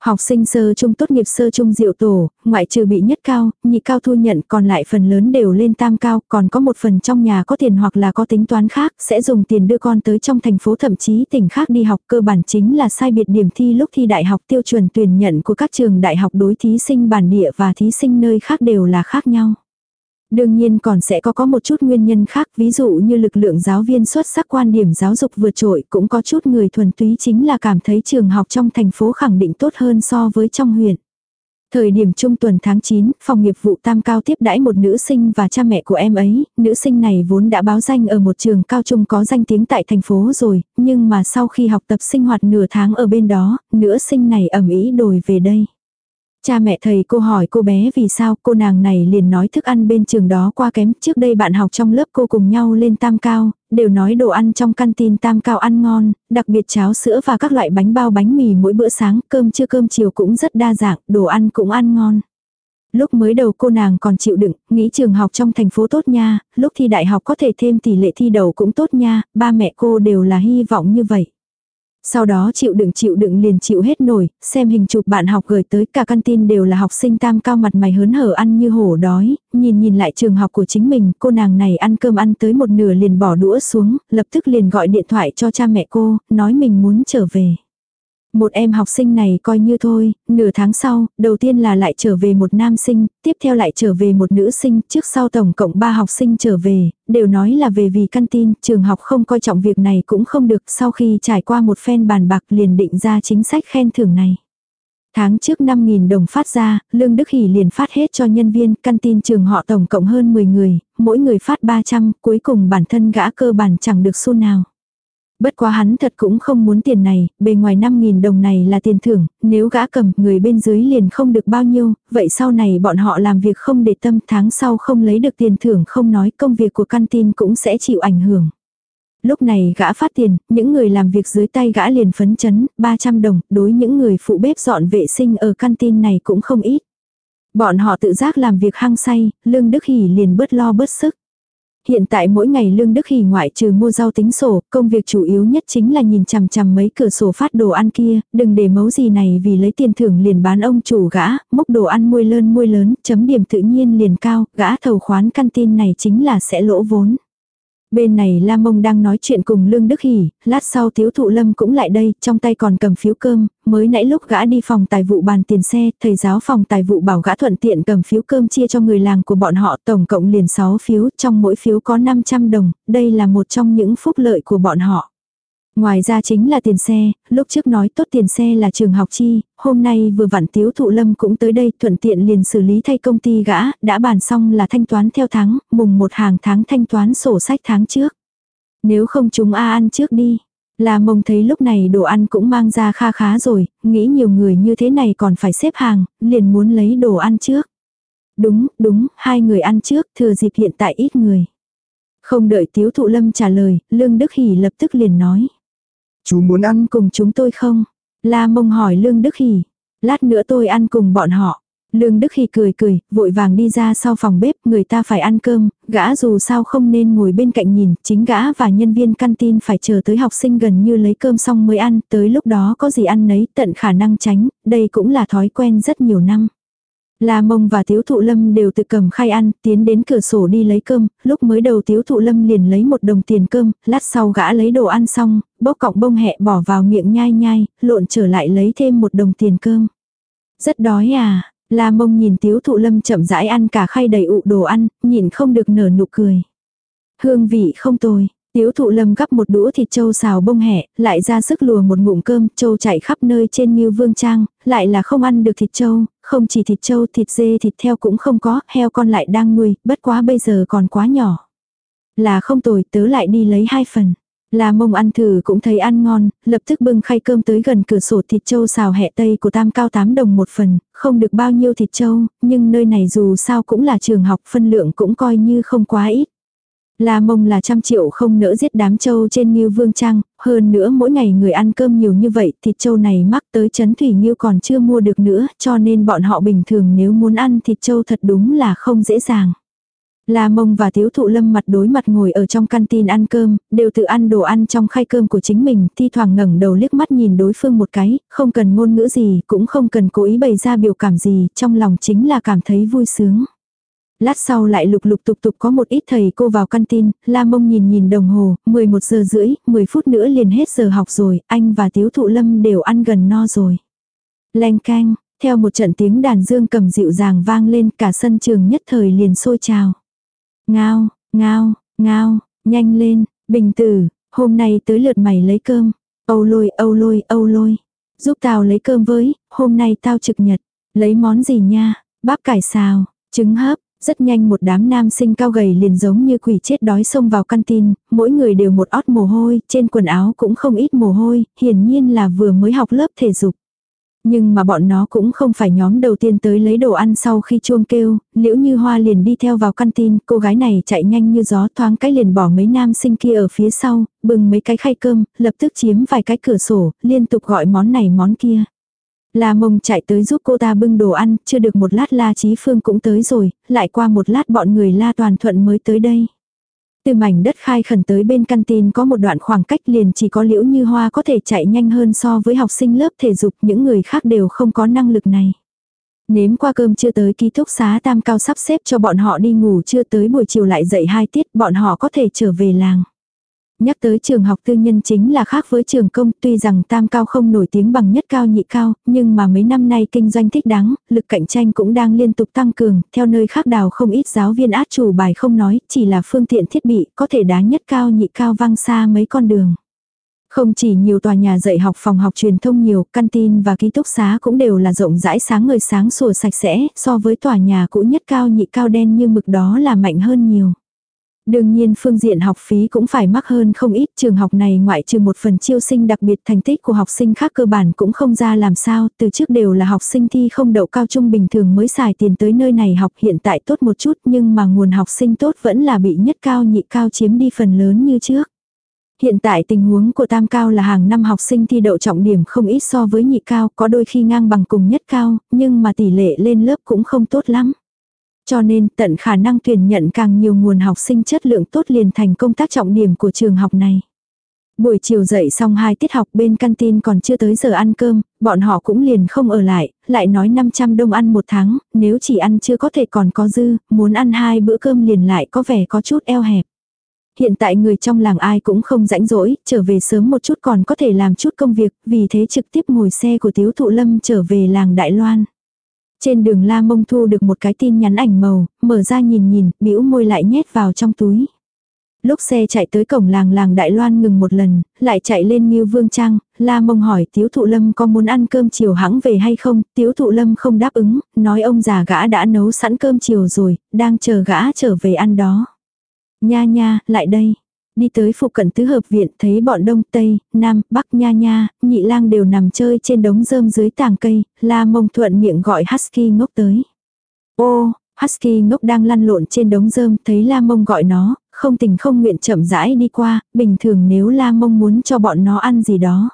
Học sinh sơ trung tốt nghiệp sơ trung diệu tổ, ngoại trừ bị nhất cao, nhị cao thu nhận còn lại phần lớn đều lên tam cao, còn có một phần trong nhà có tiền hoặc là có tính toán khác, sẽ dùng tiền đưa con tới trong thành phố thậm chí tỉnh khác đi học cơ bản chính là sai biệt điểm thi lúc thi đại học tiêu chuẩn tuyển nhận của các trường đại học đối thí sinh bản địa và thí sinh nơi khác đều là khác nhau. Đương nhiên còn sẽ có có một chút nguyên nhân khác, ví dụ như lực lượng giáo viên xuất sắc quan điểm giáo dục vượt trội, cũng có chút người thuần túy chính là cảm thấy trường học trong thành phố khẳng định tốt hơn so với trong huyện. Thời điểm trung tuần tháng 9, phòng nghiệp vụ tam cao tiếp đãi một nữ sinh và cha mẹ của em ấy, nữ sinh này vốn đã báo danh ở một trường cao trung có danh tiếng tại thành phố rồi, nhưng mà sau khi học tập sinh hoạt nửa tháng ở bên đó, nữ sinh này ẩm ý đổi về đây. Cha mẹ thầy cô hỏi cô bé vì sao cô nàng này liền nói thức ăn bên trường đó qua kém. Trước đây bạn học trong lớp cô cùng nhau lên tam cao, đều nói đồ ăn trong căn tin tam cao ăn ngon, đặc biệt cháo sữa và các loại bánh bao bánh mì mỗi bữa sáng, cơm trưa cơm chiều cũng rất đa dạng, đồ ăn cũng ăn ngon. Lúc mới đầu cô nàng còn chịu đựng, nghĩ trường học trong thành phố tốt nha, lúc thi đại học có thể thêm tỷ lệ thi đầu cũng tốt nha, ba mẹ cô đều là hy vọng như vậy. Sau đó chịu đựng chịu đựng liền chịu hết nổi, xem hình chụp bạn học gửi tới cả căn tin đều là học sinh tam cao mặt mày hớn hở ăn như hổ đói, nhìn nhìn lại trường học của chính mình, cô nàng này ăn cơm ăn tới một nửa liền bỏ đũa xuống, lập tức liền gọi điện thoại cho cha mẹ cô, nói mình muốn trở về. Một em học sinh này coi như thôi, nửa tháng sau, đầu tiên là lại trở về một nam sinh, tiếp theo lại trở về một nữ sinh, trước sau tổng cộng ba học sinh trở về, đều nói là về vì căn tin, trường học không coi trọng việc này cũng không được, sau khi trải qua một phen bàn bạc liền định ra chính sách khen thưởng này. Tháng trước 5.000 đồng phát ra, Lương Đức Hỷ liền phát hết cho nhân viên, căn tin trường họ tổng cộng hơn 10 người, mỗi người phát 300, cuối cùng bản thân gã cơ bản chẳng được xu nào. Bất quá hắn thật cũng không muốn tiền này, bề ngoài 5.000 đồng này là tiền thưởng, nếu gã cầm người bên dưới liền không được bao nhiêu, vậy sau này bọn họ làm việc không để tâm tháng sau không lấy được tiền thưởng không nói công việc của căn tin cũng sẽ chịu ảnh hưởng. Lúc này gã phát tiền, những người làm việc dưới tay gã liền phấn chấn, 300 đồng, đối những người phụ bếp dọn vệ sinh ở căn tin này cũng không ít. Bọn họ tự giác làm việc hăng say, lương đức hỉ liền bớt lo bớt sức. Hiện tại mỗi ngày Lương Đức Hỷ ngoại trừ mua rau tính sổ, công việc chủ yếu nhất chính là nhìn chằm chằm mấy cửa sổ phát đồ ăn kia, đừng để mấu gì này vì lấy tiền thưởng liền bán ông chủ gã, mốc đồ ăn muôi lơn muôi lớn, chấm điểm tự nhiên liền cao, gã thầu khoán căn tin này chính là sẽ lỗ vốn. Bên này La Mông đang nói chuyện cùng Lương Đức Hỷ, lát sau thiếu Thụ Lâm cũng lại đây, trong tay còn cầm phiếu cơm, mới nãy lúc gã đi phòng tài vụ bàn tiền xe, thầy giáo phòng tài vụ bảo gã thuận tiện cầm phiếu cơm chia cho người làng của bọn họ tổng cộng liền 6 phiếu, trong mỗi phiếu có 500 đồng, đây là một trong những phúc lợi của bọn họ. Ngoài ra chính là tiền xe, lúc trước nói tốt tiền xe là trường học chi, hôm nay vừa vặn tiếu thụ lâm cũng tới đây thuận tiện liền xử lý thay công ty gã, đã bàn xong là thanh toán theo tháng, mùng một hàng tháng thanh toán sổ sách tháng trước. Nếu không chúng A ăn trước đi. Là mông thấy lúc này đồ ăn cũng mang ra kha khá rồi, nghĩ nhiều người như thế này còn phải xếp hàng, liền muốn lấy đồ ăn trước. Đúng, đúng, hai người ăn trước, thừa dịp hiện tại ít người. Không đợi tiếu thụ lâm trả lời, Lương Đức Hỷ lập tức liền nói. Chú muốn ăn cùng chúng tôi không? La mông hỏi Lương Đức Hỷ. Lát nữa tôi ăn cùng bọn họ. Lương Đức Hỷ cười cười, vội vàng đi ra sau phòng bếp, người ta phải ăn cơm, gã dù sao không nên ngồi bên cạnh nhìn, chính gã và nhân viên căn tin phải chờ tới học sinh gần như lấy cơm xong mới ăn, tới lúc đó có gì ăn nấy tận khả năng tránh, đây cũng là thói quen rất nhiều năm. La Mông và Tiếu Thụ Lâm đều tự cầm khay ăn, tiến đến cửa sổ đi lấy cơm, lúc mới đầu Tiếu Thụ Lâm liền lấy một đồng tiền cơm, lát sau gã lấy đồ ăn xong, bốc cọng bông hẹ bỏ vào miệng nhai nhai, lộn trở lại lấy thêm một đồng tiền cơm. Rất đói à, La Mông nhìn Tiếu Thụ Lâm chậm rãi ăn cả khay đầy ụ đồ ăn, nhìn không được nở nụ cười. Hương vị không tồi, Tiếu thụ lâm gắp một đũa thịt trâu xào bông hẹ, lại ra sức lùa một ngụm cơm, trâu chạy khắp nơi trên như Vương Trang, lại là không ăn được thịt trâu, không chỉ thịt trâu, thịt dê, thịt theo cũng không có, heo con lại đang nuôi, bất quá bây giờ còn quá nhỏ. Là không tồi, tớ lại đi lấy hai phần. Là mông ăn thử cũng thấy ăn ngon, lập tức bưng khay cơm tới gần cửa sổ thịt trâu xào hẹ tây của tam cao 8 đồng một phần, không được bao nhiêu thịt trâu, nhưng nơi này dù sao cũng là trường học phân lượng cũng coi như không quá ít. La mông là trăm triệu không nỡ giết đám trâu trên Ngưu Vương Trang, hơn nữa mỗi ngày người ăn cơm nhiều như vậy thịt trâu này mắc tới chấn thủy Ngưu còn chưa mua được nữa cho nên bọn họ bình thường nếu muốn ăn thịt trâu thật đúng là không dễ dàng. La mông và tiếu thụ lâm mặt đối mặt ngồi ở trong canteen ăn cơm, đều tự ăn đồ ăn trong khay cơm của chính mình, thi thoảng ngẩng đầu liếc mắt nhìn đối phương một cái, không cần ngôn ngữ gì, cũng không cần cố ý bày ra biểu cảm gì, trong lòng chính là cảm thấy vui sướng. Lát sau lại lục lục tục tục có một ít thầy cô vào căn tin, la mông nhìn nhìn đồng hồ, 11 giờ rưỡi, 10 phút nữa liền hết giờ học rồi, anh và tiếu thụ lâm đều ăn gần no rồi. Lanh canh, theo một trận tiếng đàn dương cầm dịu dàng vang lên cả sân trường nhất thời liền sôi trào. Ngao, ngao, ngao, nhanh lên, bình tử, hôm nay tới lượt mày lấy cơm. Âu lôi, âu lôi, âu lôi. Giúp tao lấy cơm với, hôm nay tao trực nhật. Lấy món gì nha, bắp cải xào, trứng hấp, rất nhanh một đám nam sinh cao gầy liền giống như quỷ chết đói xông vào căn tin, mỗi người đều một ót mồ hôi, trên quần áo cũng không ít mồ hôi, hiển nhiên là vừa mới học lớp thể dục. Nhưng mà bọn nó cũng không phải nhóm đầu tiên tới lấy đồ ăn sau khi chuông kêu, liễu như hoa liền đi theo vào căn tin, cô gái này chạy nhanh như gió thoáng cái liền bỏ mấy nam sinh kia ở phía sau, bừng mấy cái khay cơm, lập tức chiếm vài cái cửa sổ, liên tục gọi món này món kia. La mông chạy tới giúp cô ta bưng đồ ăn, chưa được một lát La Chí Phương cũng tới rồi, lại qua một lát bọn người La Toàn Thuận mới tới đây. Từ mảnh đất khai khẩn tới bên căn tin có một đoạn khoảng cách liền chỉ có liễu như hoa có thể chạy nhanh hơn so với học sinh lớp thể dục, những người khác đều không có năng lực này. Nếm qua cơm chưa tới ký túc xá tam cao sắp xếp cho bọn họ đi ngủ chưa tới buổi chiều lại dậy hai tiết bọn họ có thể trở về làng. Nhắc tới trường học tư nhân chính là khác với trường công, tuy rằng tam cao không nổi tiếng bằng nhất cao nhị cao, nhưng mà mấy năm nay kinh doanh thích đáng, lực cạnh tranh cũng đang liên tục tăng cường, theo nơi khác đào không ít giáo viên át chủ bài không nói, chỉ là phương tiện thiết bị, có thể đá nhất cao nhị cao văng xa mấy con đường. Không chỉ nhiều tòa nhà dạy học phòng học truyền thông nhiều, căn tin và ký túc xá cũng đều là rộng rãi sáng ngời sáng sủa sạch sẽ, so với tòa nhà cũ nhất cao nhị cao đen như mực đó là mạnh hơn nhiều. Đương nhiên phương diện học phí cũng phải mắc hơn không ít trường học này ngoại trừ một phần chiêu sinh đặc biệt thành tích của học sinh khác cơ bản cũng không ra làm sao, từ trước đều là học sinh thi không đậu cao trung bình thường mới xài tiền tới nơi này học hiện tại tốt một chút nhưng mà nguồn học sinh tốt vẫn là bị nhất cao nhị cao chiếm đi phần lớn như trước. Hiện tại tình huống của tam cao là hàng năm học sinh thi đậu trọng điểm không ít so với nhị cao, có đôi khi ngang bằng cùng nhất cao, nhưng mà tỷ lệ lên lớp cũng không tốt lắm. Cho nên tận khả năng tuyển nhận càng nhiều nguồn học sinh chất lượng tốt liền thành công tác trọng điểm của trường học này. Buổi chiều dậy xong hai tiết học bên canteen còn chưa tới giờ ăn cơm, bọn họ cũng liền không ở lại, lại nói 500 đông ăn một tháng, nếu chỉ ăn chưa có thể còn có dư, muốn ăn hai bữa cơm liền lại có vẻ có chút eo hẹp. Hiện tại người trong làng ai cũng không rãnh rỗi, trở về sớm một chút còn có thể làm chút công việc, vì thế trực tiếp ngồi xe của Tiếu Thụ Lâm trở về làng Đại Loan. Trên đường La Mông thu được một cái tin nhắn ảnh màu, mở ra nhìn nhìn, bĩu môi lại nhét vào trong túi. Lúc xe chạy tới cổng làng làng Đại Loan ngừng một lần, lại chạy lên như Vương Trang, La Mông hỏi Tiếu Thụ Lâm có muốn ăn cơm chiều hãng về hay không, Tiếu Thụ Lâm không đáp ứng, nói ông già gã đã nấu sẵn cơm chiều rồi, đang chờ gã trở về ăn đó. Nha nha, lại đây. Đi tới phụ cận tứ hợp viện thấy bọn đông tây, nam, bắc nha nha, nhị lang đều nằm chơi trên đống rơm dưới tàng cây, la mông thuận miệng gọi husky ngốc tới. Ô, husky ngốc đang lăn lộn trên đống rơm thấy la mông gọi nó, không tình không nguyện chậm rãi đi qua, bình thường nếu la mông muốn cho bọn nó ăn gì đó.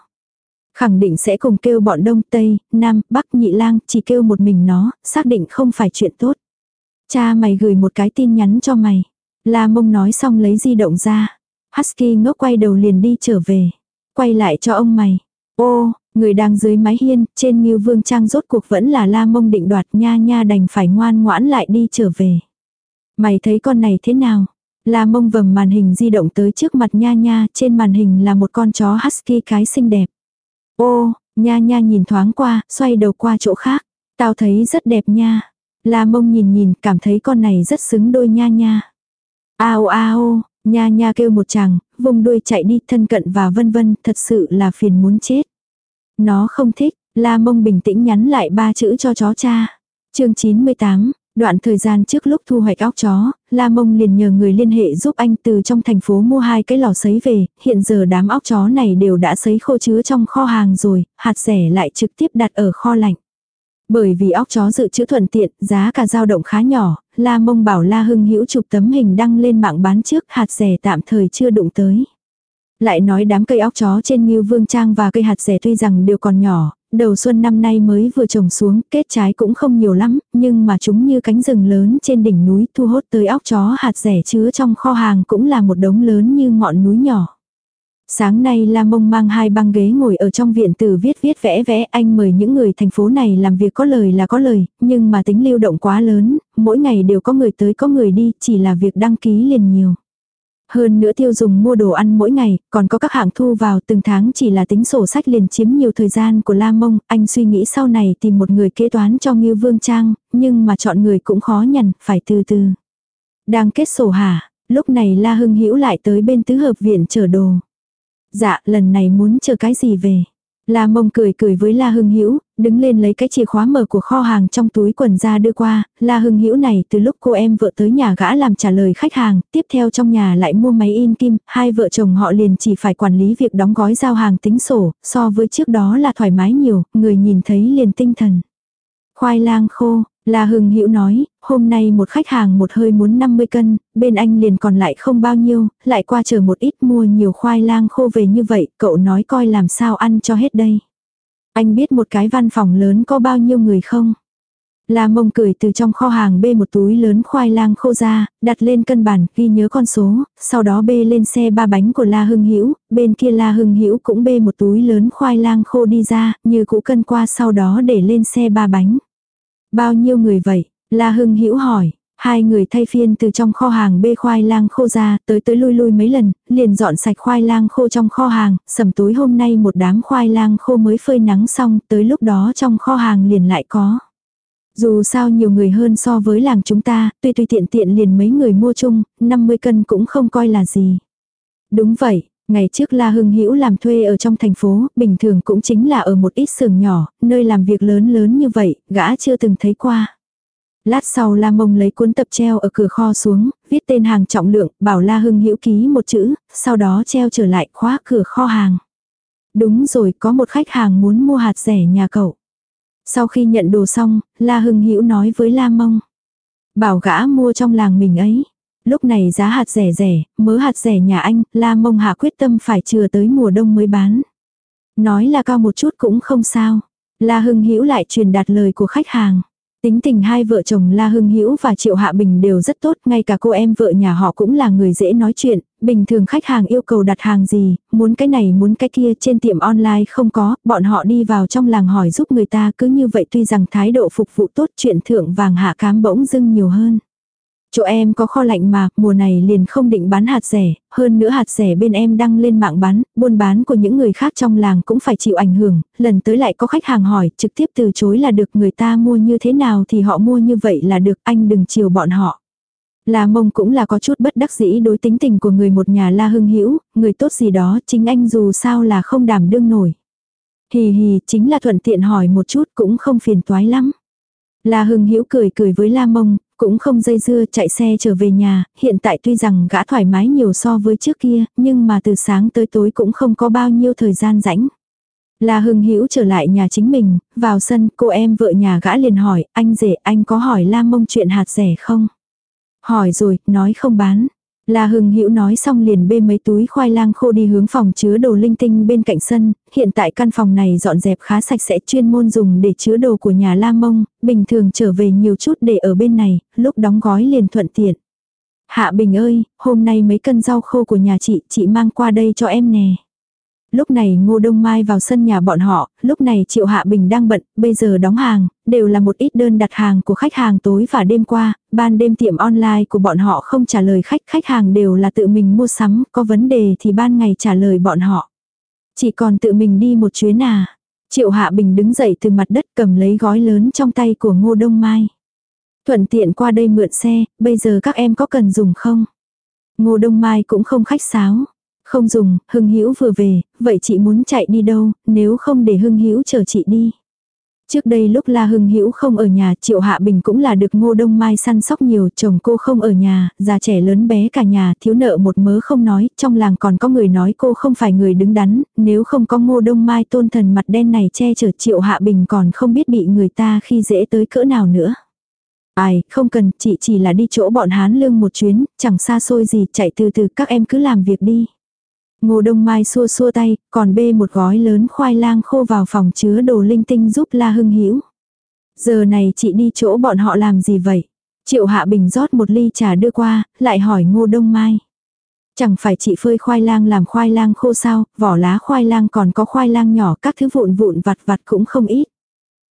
Khẳng định sẽ cùng kêu bọn đông tây, nam, bắc nhị lang, chỉ kêu một mình nó, xác định không phải chuyện tốt. Cha mày gửi một cái tin nhắn cho mày. La mông nói xong lấy di động ra. Husky ngốc quay đầu liền đi trở về. Quay lại cho ông mày. Ô, người đang dưới mái hiên, trên như vương trang rốt cuộc vẫn là la mông định đoạt nha nha đành phải ngoan ngoãn lại đi trở về. Mày thấy con này thế nào? La mông vầm màn hình di động tới trước mặt nha nha, trên màn hình là một con chó husky cái xinh đẹp. Ô, nha nha nhìn thoáng qua, xoay đầu qua chỗ khác. Tao thấy rất đẹp nha. La mông nhìn nhìn, cảm thấy con này rất xứng đôi nha nha. Ao ao, nha nha kêu một chàng, vùng đuôi chạy đi thân cận và vân vân, thật sự là phiền muốn chết. Nó không thích, la mông bình tĩnh nhắn lại ba chữ cho chó cha. chương 98, Đoạn thời gian trước lúc thu hoạch óc chó, La Mông liền nhờ người liên hệ giúp anh từ trong thành phố mua hai cái lò sấy về, hiện giờ đám óc chó này đều đã sấy khô chứa trong kho hàng rồi, hạt rẻ lại trực tiếp đặt ở kho lạnh. Bởi vì óc chó dự trữ thuận tiện, giá cả dao động khá nhỏ, La Mông bảo La Hưng Hữu chụp tấm hình đăng lên mạng bán trước, hạt rẻ tạm thời chưa đụng tới. Lại nói đám cây óc chó trên Ngưu Vương Trang và cây hạt rẻ tuy rằng đều còn nhỏ, đầu xuân năm nay mới vừa trồng xuống, kết trái cũng không nhiều lắm, nhưng mà chúng như cánh rừng lớn trên đỉnh núi thu hút tới óc chó hạt rẻ chứa trong kho hàng cũng là một đống lớn như ngọn núi nhỏ. Sáng nay La Mông mang hai băng ghế ngồi ở trong viện từ viết viết vẽ vẽ anh mời những người thành phố này làm việc có lời là có lời, nhưng mà tính lưu động quá lớn, mỗi ngày đều có người tới có người đi, chỉ là việc đăng ký liền nhiều. Hơn nữa tiêu dùng mua đồ ăn mỗi ngày, còn có các hạng thu vào từng tháng chỉ là tính sổ sách liền chiếm nhiều thời gian của La Mông, anh suy nghĩ sau này tìm một người kế toán cho Ngưu Vương Trang, nhưng mà chọn người cũng khó nhằn, phải từ từ. Đang kết sổ hả, lúc này La Hưng Hữu lại tới bên tứ hợp viện chở đồ. Dạ, lần này muốn chờ cái gì về? La mông cười cười với La Hưng Hữu đứng lên lấy cái chìa khóa mở của kho hàng trong túi quần ra đưa qua, La Hưng Hữu này từ lúc cô em vợ tới nhà gã làm trả lời khách hàng, tiếp theo trong nhà lại mua máy in kim, hai vợ chồng họ liền chỉ phải quản lý việc đóng gói giao hàng tính sổ, so với trước đó là thoải mái nhiều, người nhìn thấy liền tinh thần. Khoai lang khô, La Hưng Hữu nói, hôm nay một khách hàng một hơi muốn 50 cân, bên anh liền còn lại không bao nhiêu, lại qua chờ một ít mua nhiều khoai lang khô về như vậy, cậu nói coi làm sao ăn cho hết đây. Anh biết một cái văn phòng lớn có bao nhiêu người không? La mông cười từ trong kho hàng bê một túi lớn khoai lang khô ra, đặt lên cân bản, ghi nhớ con số, sau đó bê lên xe ba bánh của La Hưng Hữu bên kia La Hưng Hữu cũng bê một túi lớn khoai lang khô đi ra, như cũ cân qua sau đó để lên xe ba bánh. Bao nhiêu người vậy? La Hưng Hữu hỏi. Hai người thay phiên từ trong kho hàng bê khoai lang khô ra, tới tới lui lui mấy lần, liền dọn sạch khoai lang khô trong kho hàng, sầm tối hôm nay một đám khoai lang khô mới phơi nắng xong, tới lúc đó trong kho hàng liền lại có. Dù sao nhiều người hơn so với làng chúng ta, tuy tuy tiện tiện liền mấy người mua chung, 50 cân cũng không coi là gì. Đúng vậy, Ngày trước La Hưng Hữu làm thuê ở trong thành phố, bình thường cũng chính là ở một ít xưởng nhỏ, nơi làm việc lớn lớn như vậy, gã chưa từng thấy qua. Lát sau La Mông lấy cuốn tập treo ở cửa kho xuống, viết tên hàng trọng lượng, bảo La Hưng Hữu ký một chữ, sau đó treo trở lại khóa cửa kho hàng. Đúng rồi, có một khách hàng muốn mua hạt rẻ nhà cậu. Sau khi nhận đồ xong, La Hưng Hữu nói với La Mông. Bảo gã mua trong làng mình ấy lúc này giá hạt rẻ rẻ, mớ hạt rẻ nhà anh, La Mông Hạ quyết tâm phải chừa tới mùa đông mới bán. Nói là cao một chút cũng không sao. La Hưng Hữu lại truyền đạt lời của khách hàng. Tính tình hai vợ chồng La Hưng Hữu và Triệu Hạ Bình đều rất tốt, ngay cả cô em vợ nhà họ cũng là người dễ nói chuyện, bình thường khách hàng yêu cầu đặt hàng gì, muốn cái này muốn cái kia trên tiệm online không có, bọn họ đi vào trong làng hỏi giúp người ta cứ như vậy tuy rằng thái độ phục vụ tốt chuyện thượng vàng hạ cám bỗng dưng nhiều hơn. Chỗ em có kho lạnh mà, mùa này liền không định bán hạt rẻ, hơn nữa hạt rẻ bên em đăng lên mạng bán, buôn bán của những người khác trong làng cũng phải chịu ảnh hưởng, lần tới lại có khách hàng hỏi, trực tiếp từ chối là được người ta mua như thế nào thì họ mua như vậy là được, anh đừng chiều bọn họ. La mông cũng là có chút bất đắc dĩ đối tính tình của người một nhà la hưng hữu người tốt gì đó, chính anh dù sao là không đảm đương nổi. Hì hì, chính là thuận tiện hỏi một chút cũng không phiền toái lắm. La Hưng Hữu cười cười với La Mông, cũng không dây dưa chạy xe trở về nhà, hiện tại tuy rằng gã thoải mái nhiều so với trước kia, nhưng mà từ sáng tới tối cũng không có bao nhiêu thời gian rảnh. La Hưng Hữu trở lại nhà chính mình, vào sân cô em vợ nhà gã liền hỏi, anh rể anh có hỏi La Mông chuyện hạt rẻ không? Hỏi rồi, nói không bán. La Hưng Hữu nói xong liền bê mấy túi khoai lang khô đi hướng phòng chứa đồ linh tinh bên cạnh sân, hiện tại căn phòng này dọn dẹp khá sạch sẽ chuyên môn dùng để chứa đồ của nhà La Mông, bình thường trở về nhiều chút để ở bên này, lúc đóng gói liền thuận tiện. Hạ Bình ơi, hôm nay mấy cân rau khô của nhà chị, chị mang qua đây cho em nè. Lúc này Ngô Đông Mai vào sân nhà bọn họ, lúc này Triệu Hạ Bình đang bận, bây giờ đóng hàng, đều là một ít đơn đặt hàng của khách hàng tối và đêm qua, ban đêm tiệm online của bọn họ không trả lời khách, khách hàng đều là tự mình mua sắm, có vấn đề thì ban ngày trả lời bọn họ. Chỉ còn tự mình đi một chuyến à. Triệu Hạ Bình đứng dậy từ mặt đất cầm lấy gói lớn trong tay của Ngô Đông Mai. Thuận tiện qua đây mượn xe, bây giờ các em có cần dùng không? Ngô Đông Mai cũng không khách sáo. Không dùng, Hưng Hữu vừa về, vậy chị muốn chạy đi đâu, nếu không để Hưng Hữu chờ chị đi. Trước đây lúc La Hưng Hữu không ở nhà, Triệu Hạ Bình cũng là được Ngô Đông Mai săn sóc nhiều, chồng cô không ở nhà, già trẻ lớn bé cả nhà, thiếu nợ một mớ không nói, trong làng còn có người nói cô không phải người đứng đắn, nếu không có Ngô Đông Mai tôn thần mặt đen này che chở Triệu Hạ Bình còn không biết bị người ta khi dễ tới cỡ nào nữa. Ai, không cần, chị chỉ là đi chỗ bọn Hán lương một chuyến, chẳng xa xôi gì, chạy từ từ các em cứ làm việc đi. Ngô Đông Mai xua xua tay, còn bê một gói lớn khoai lang khô vào phòng chứa đồ linh tinh giúp La Hưng Hữu. Giờ này chị đi chỗ bọn họ làm gì vậy? Triệu Hạ Bình rót một ly trà đưa qua, lại hỏi Ngô Đông Mai. Chẳng phải chị phơi khoai lang làm khoai lang khô sao, vỏ lá khoai lang còn có khoai lang nhỏ các thứ vụn vụn vặt vặt cũng không ít.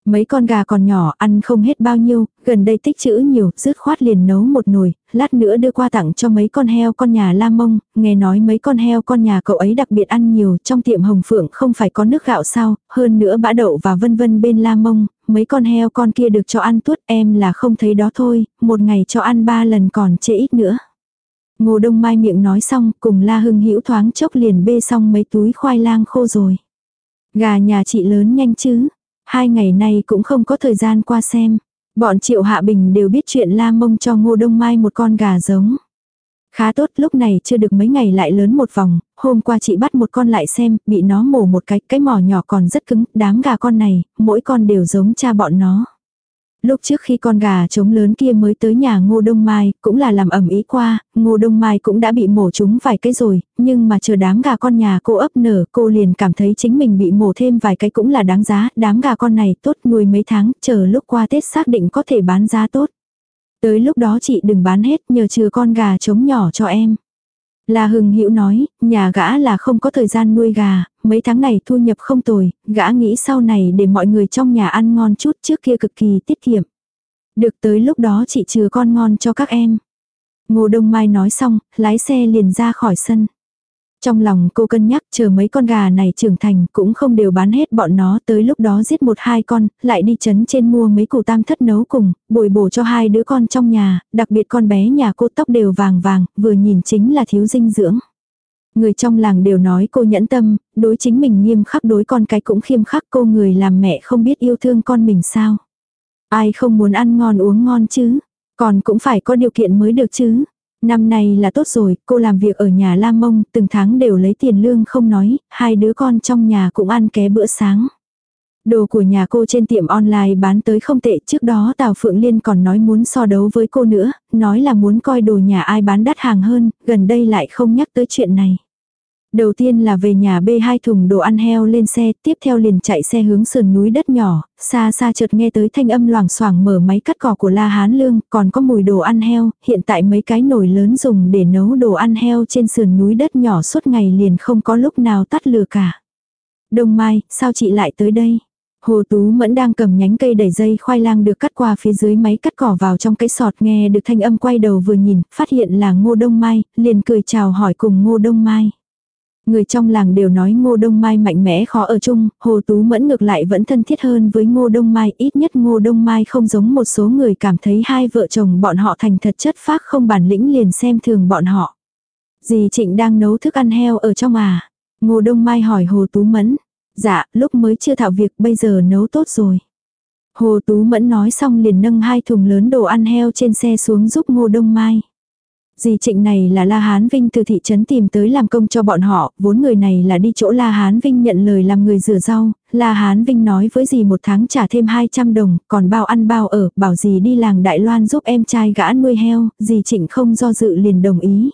Mấy con gà còn nhỏ ăn không hết bao nhiêu, gần đây tích trữ nhiều, rứt khoát liền nấu một nồi, lát nữa đưa qua tặng cho mấy con heo con nhà La Mông, nghe nói mấy con heo con nhà cậu ấy đặc biệt ăn nhiều, trong tiệm Hồng Phượng không phải có nước gạo sao, hơn nữa bã đậu và vân vân bên La Mông, mấy con heo con kia được cho ăn tuốt em là không thấy đó thôi, một ngày cho ăn ba lần còn chê ít nữa. Ngô Đông Mai miệng nói xong, cùng La Hưng Hữu thoáng chốc liền bê xong mấy túi khoai lang khô rồi. Gà nhà chị lớn nhanh chứ, Hai ngày nay cũng không có thời gian qua xem. Bọn Triệu Hạ Bình đều biết chuyện La Mông cho Ngô Đông Mai một con gà giống. Khá tốt lúc này chưa được mấy ngày lại lớn một vòng, hôm qua chị bắt một con lại xem, bị nó mổ một cái, cái mỏ nhỏ còn rất cứng, đám gà con này, mỗi con đều giống cha bọn nó. Lúc trước khi con gà trống lớn kia mới tới nhà Ngô Đông Mai, cũng là làm ẩm ý qua, Ngô Đông Mai cũng đã bị mổ chúng vài cái rồi, nhưng mà chờ đám gà con nhà cô ấp nở, cô liền cảm thấy chính mình bị mổ thêm vài cái cũng là đáng giá, đám gà con này tốt nuôi mấy tháng, chờ lúc qua Tết xác định có thể bán giá tốt. Tới lúc đó chị đừng bán hết, nhờ trừ con gà trống nhỏ cho em. La Hưng Hữu nói, nhà gã là không có thời gian nuôi gà, mấy tháng này thu nhập không tồi, gã nghĩ sau này để mọi người trong nhà ăn ngon chút trước kia cực kỳ tiết kiệm. Được tới lúc đó chị chừa con ngon cho các em. Ngô Đông Mai nói xong, lái xe liền ra khỏi sân. Trong lòng cô cân nhắc chờ mấy con gà này trưởng thành cũng không đều bán hết bọn nó tới lúc đó giết một hai con, lại đi chấn trên mua mấy củ tam thất nấu cùng, bồi bổ cho hai đứa con trong nhà, đặc biệt con bé nhà cô tóc đều vàng vàng, vừa nhìn chính là thiếu dinh dưỡng. Người trong làng đều nói cô nhẫn tâm, đối chính mình nghiêm khắc đối con cái cũng khiêm khắc cô người làm mẹ không biết yêu thương con mình sao. Ai không muốn ăn ngon uống ngon chứ, còn cũng phải có điều kiện mới được chứ. Năm nay là tốt rồi, cô làm việc ở nhà La Mông, từng tháng đều lấy tiền lương không nói, hai đứa con trong nhà cũng ăn ké bữa sáng. Đồ của nhà cô trên tiệm online bán tới không tệ trước đó Tào Phượng Liên còn nói muốn so đấu với cô nữa, nói là muốn coi đồ nhà ai bán đắt hàng hơn, gần đây lại không nhắc tới chuyện này. Đầu tiên là về nhà bê hai thùng đồ ăn heo lên xe, tiếp theo liền chạy xe hướng sườn núi đất nhỏ, xa xa chợt nghe tới thanh âm loảng xoảng mở máy cắt cỏ của La Hán Lương, còn có mùi đồ ăn heo, hiện tại mấy cái nồi lớn dùng để nấu đồ ăn heo trên sườn núi đất nhỏ suốt ngày liền không có lúc nào tắt lửa cả. Đông Mai, sao chị lại tới đây? Hồ Tú Mẫn đang cầm nhánh cây đẩy dây khoai lang được cắt qua phía dưới máy cắt cỏ vào trong cái sọt nghe được thanh âm quay đầu vừa nhìn, phát hiện là Ngô Đông Mai, liền cười chào hỏi cùng Ngô Đông Mai. Người trong làng đều nói Ngô Đông Mai mạnh mẽ khó ở chung, Hồ Tú Mẫn ngược lại vẫn thân thiết hơn với Ngô Đông Mai, ít nhất Ngô Đông Mai không giống một số người cảm thấy hai vợ chồng bọn họ thành thật chất phác không bản lĩnh liền xem thường bọn họ. Dì Trịnh đang nấu thức ăn heo ở trong à? Ngô Đông Mai hỏi Hồ Tú Mẫn. Dạ, lúc mới chưa thạo việc bây giờ nấu tốt rồi. Hồ Tú Mẫn nói xong liền nâng hai thùng lớn đồ ăn heo trên xe xuống giúp Ngô Đông Mai. Dì Trịnh này là La Hán Vinh từ thị trấn tìm tới làm công cho bọn họ, vốn người này là đi chỗ La Hán Vinh nhận lời làm người rửa rau, La Hán Vinh nói với dì một tháng trả thêm 200 đồng, còn bao ăn bao ở, bảo dì đi làng Đại Loan giúp em trai gã nuôi heo, dì Trịnh không do dự liền đồng ý.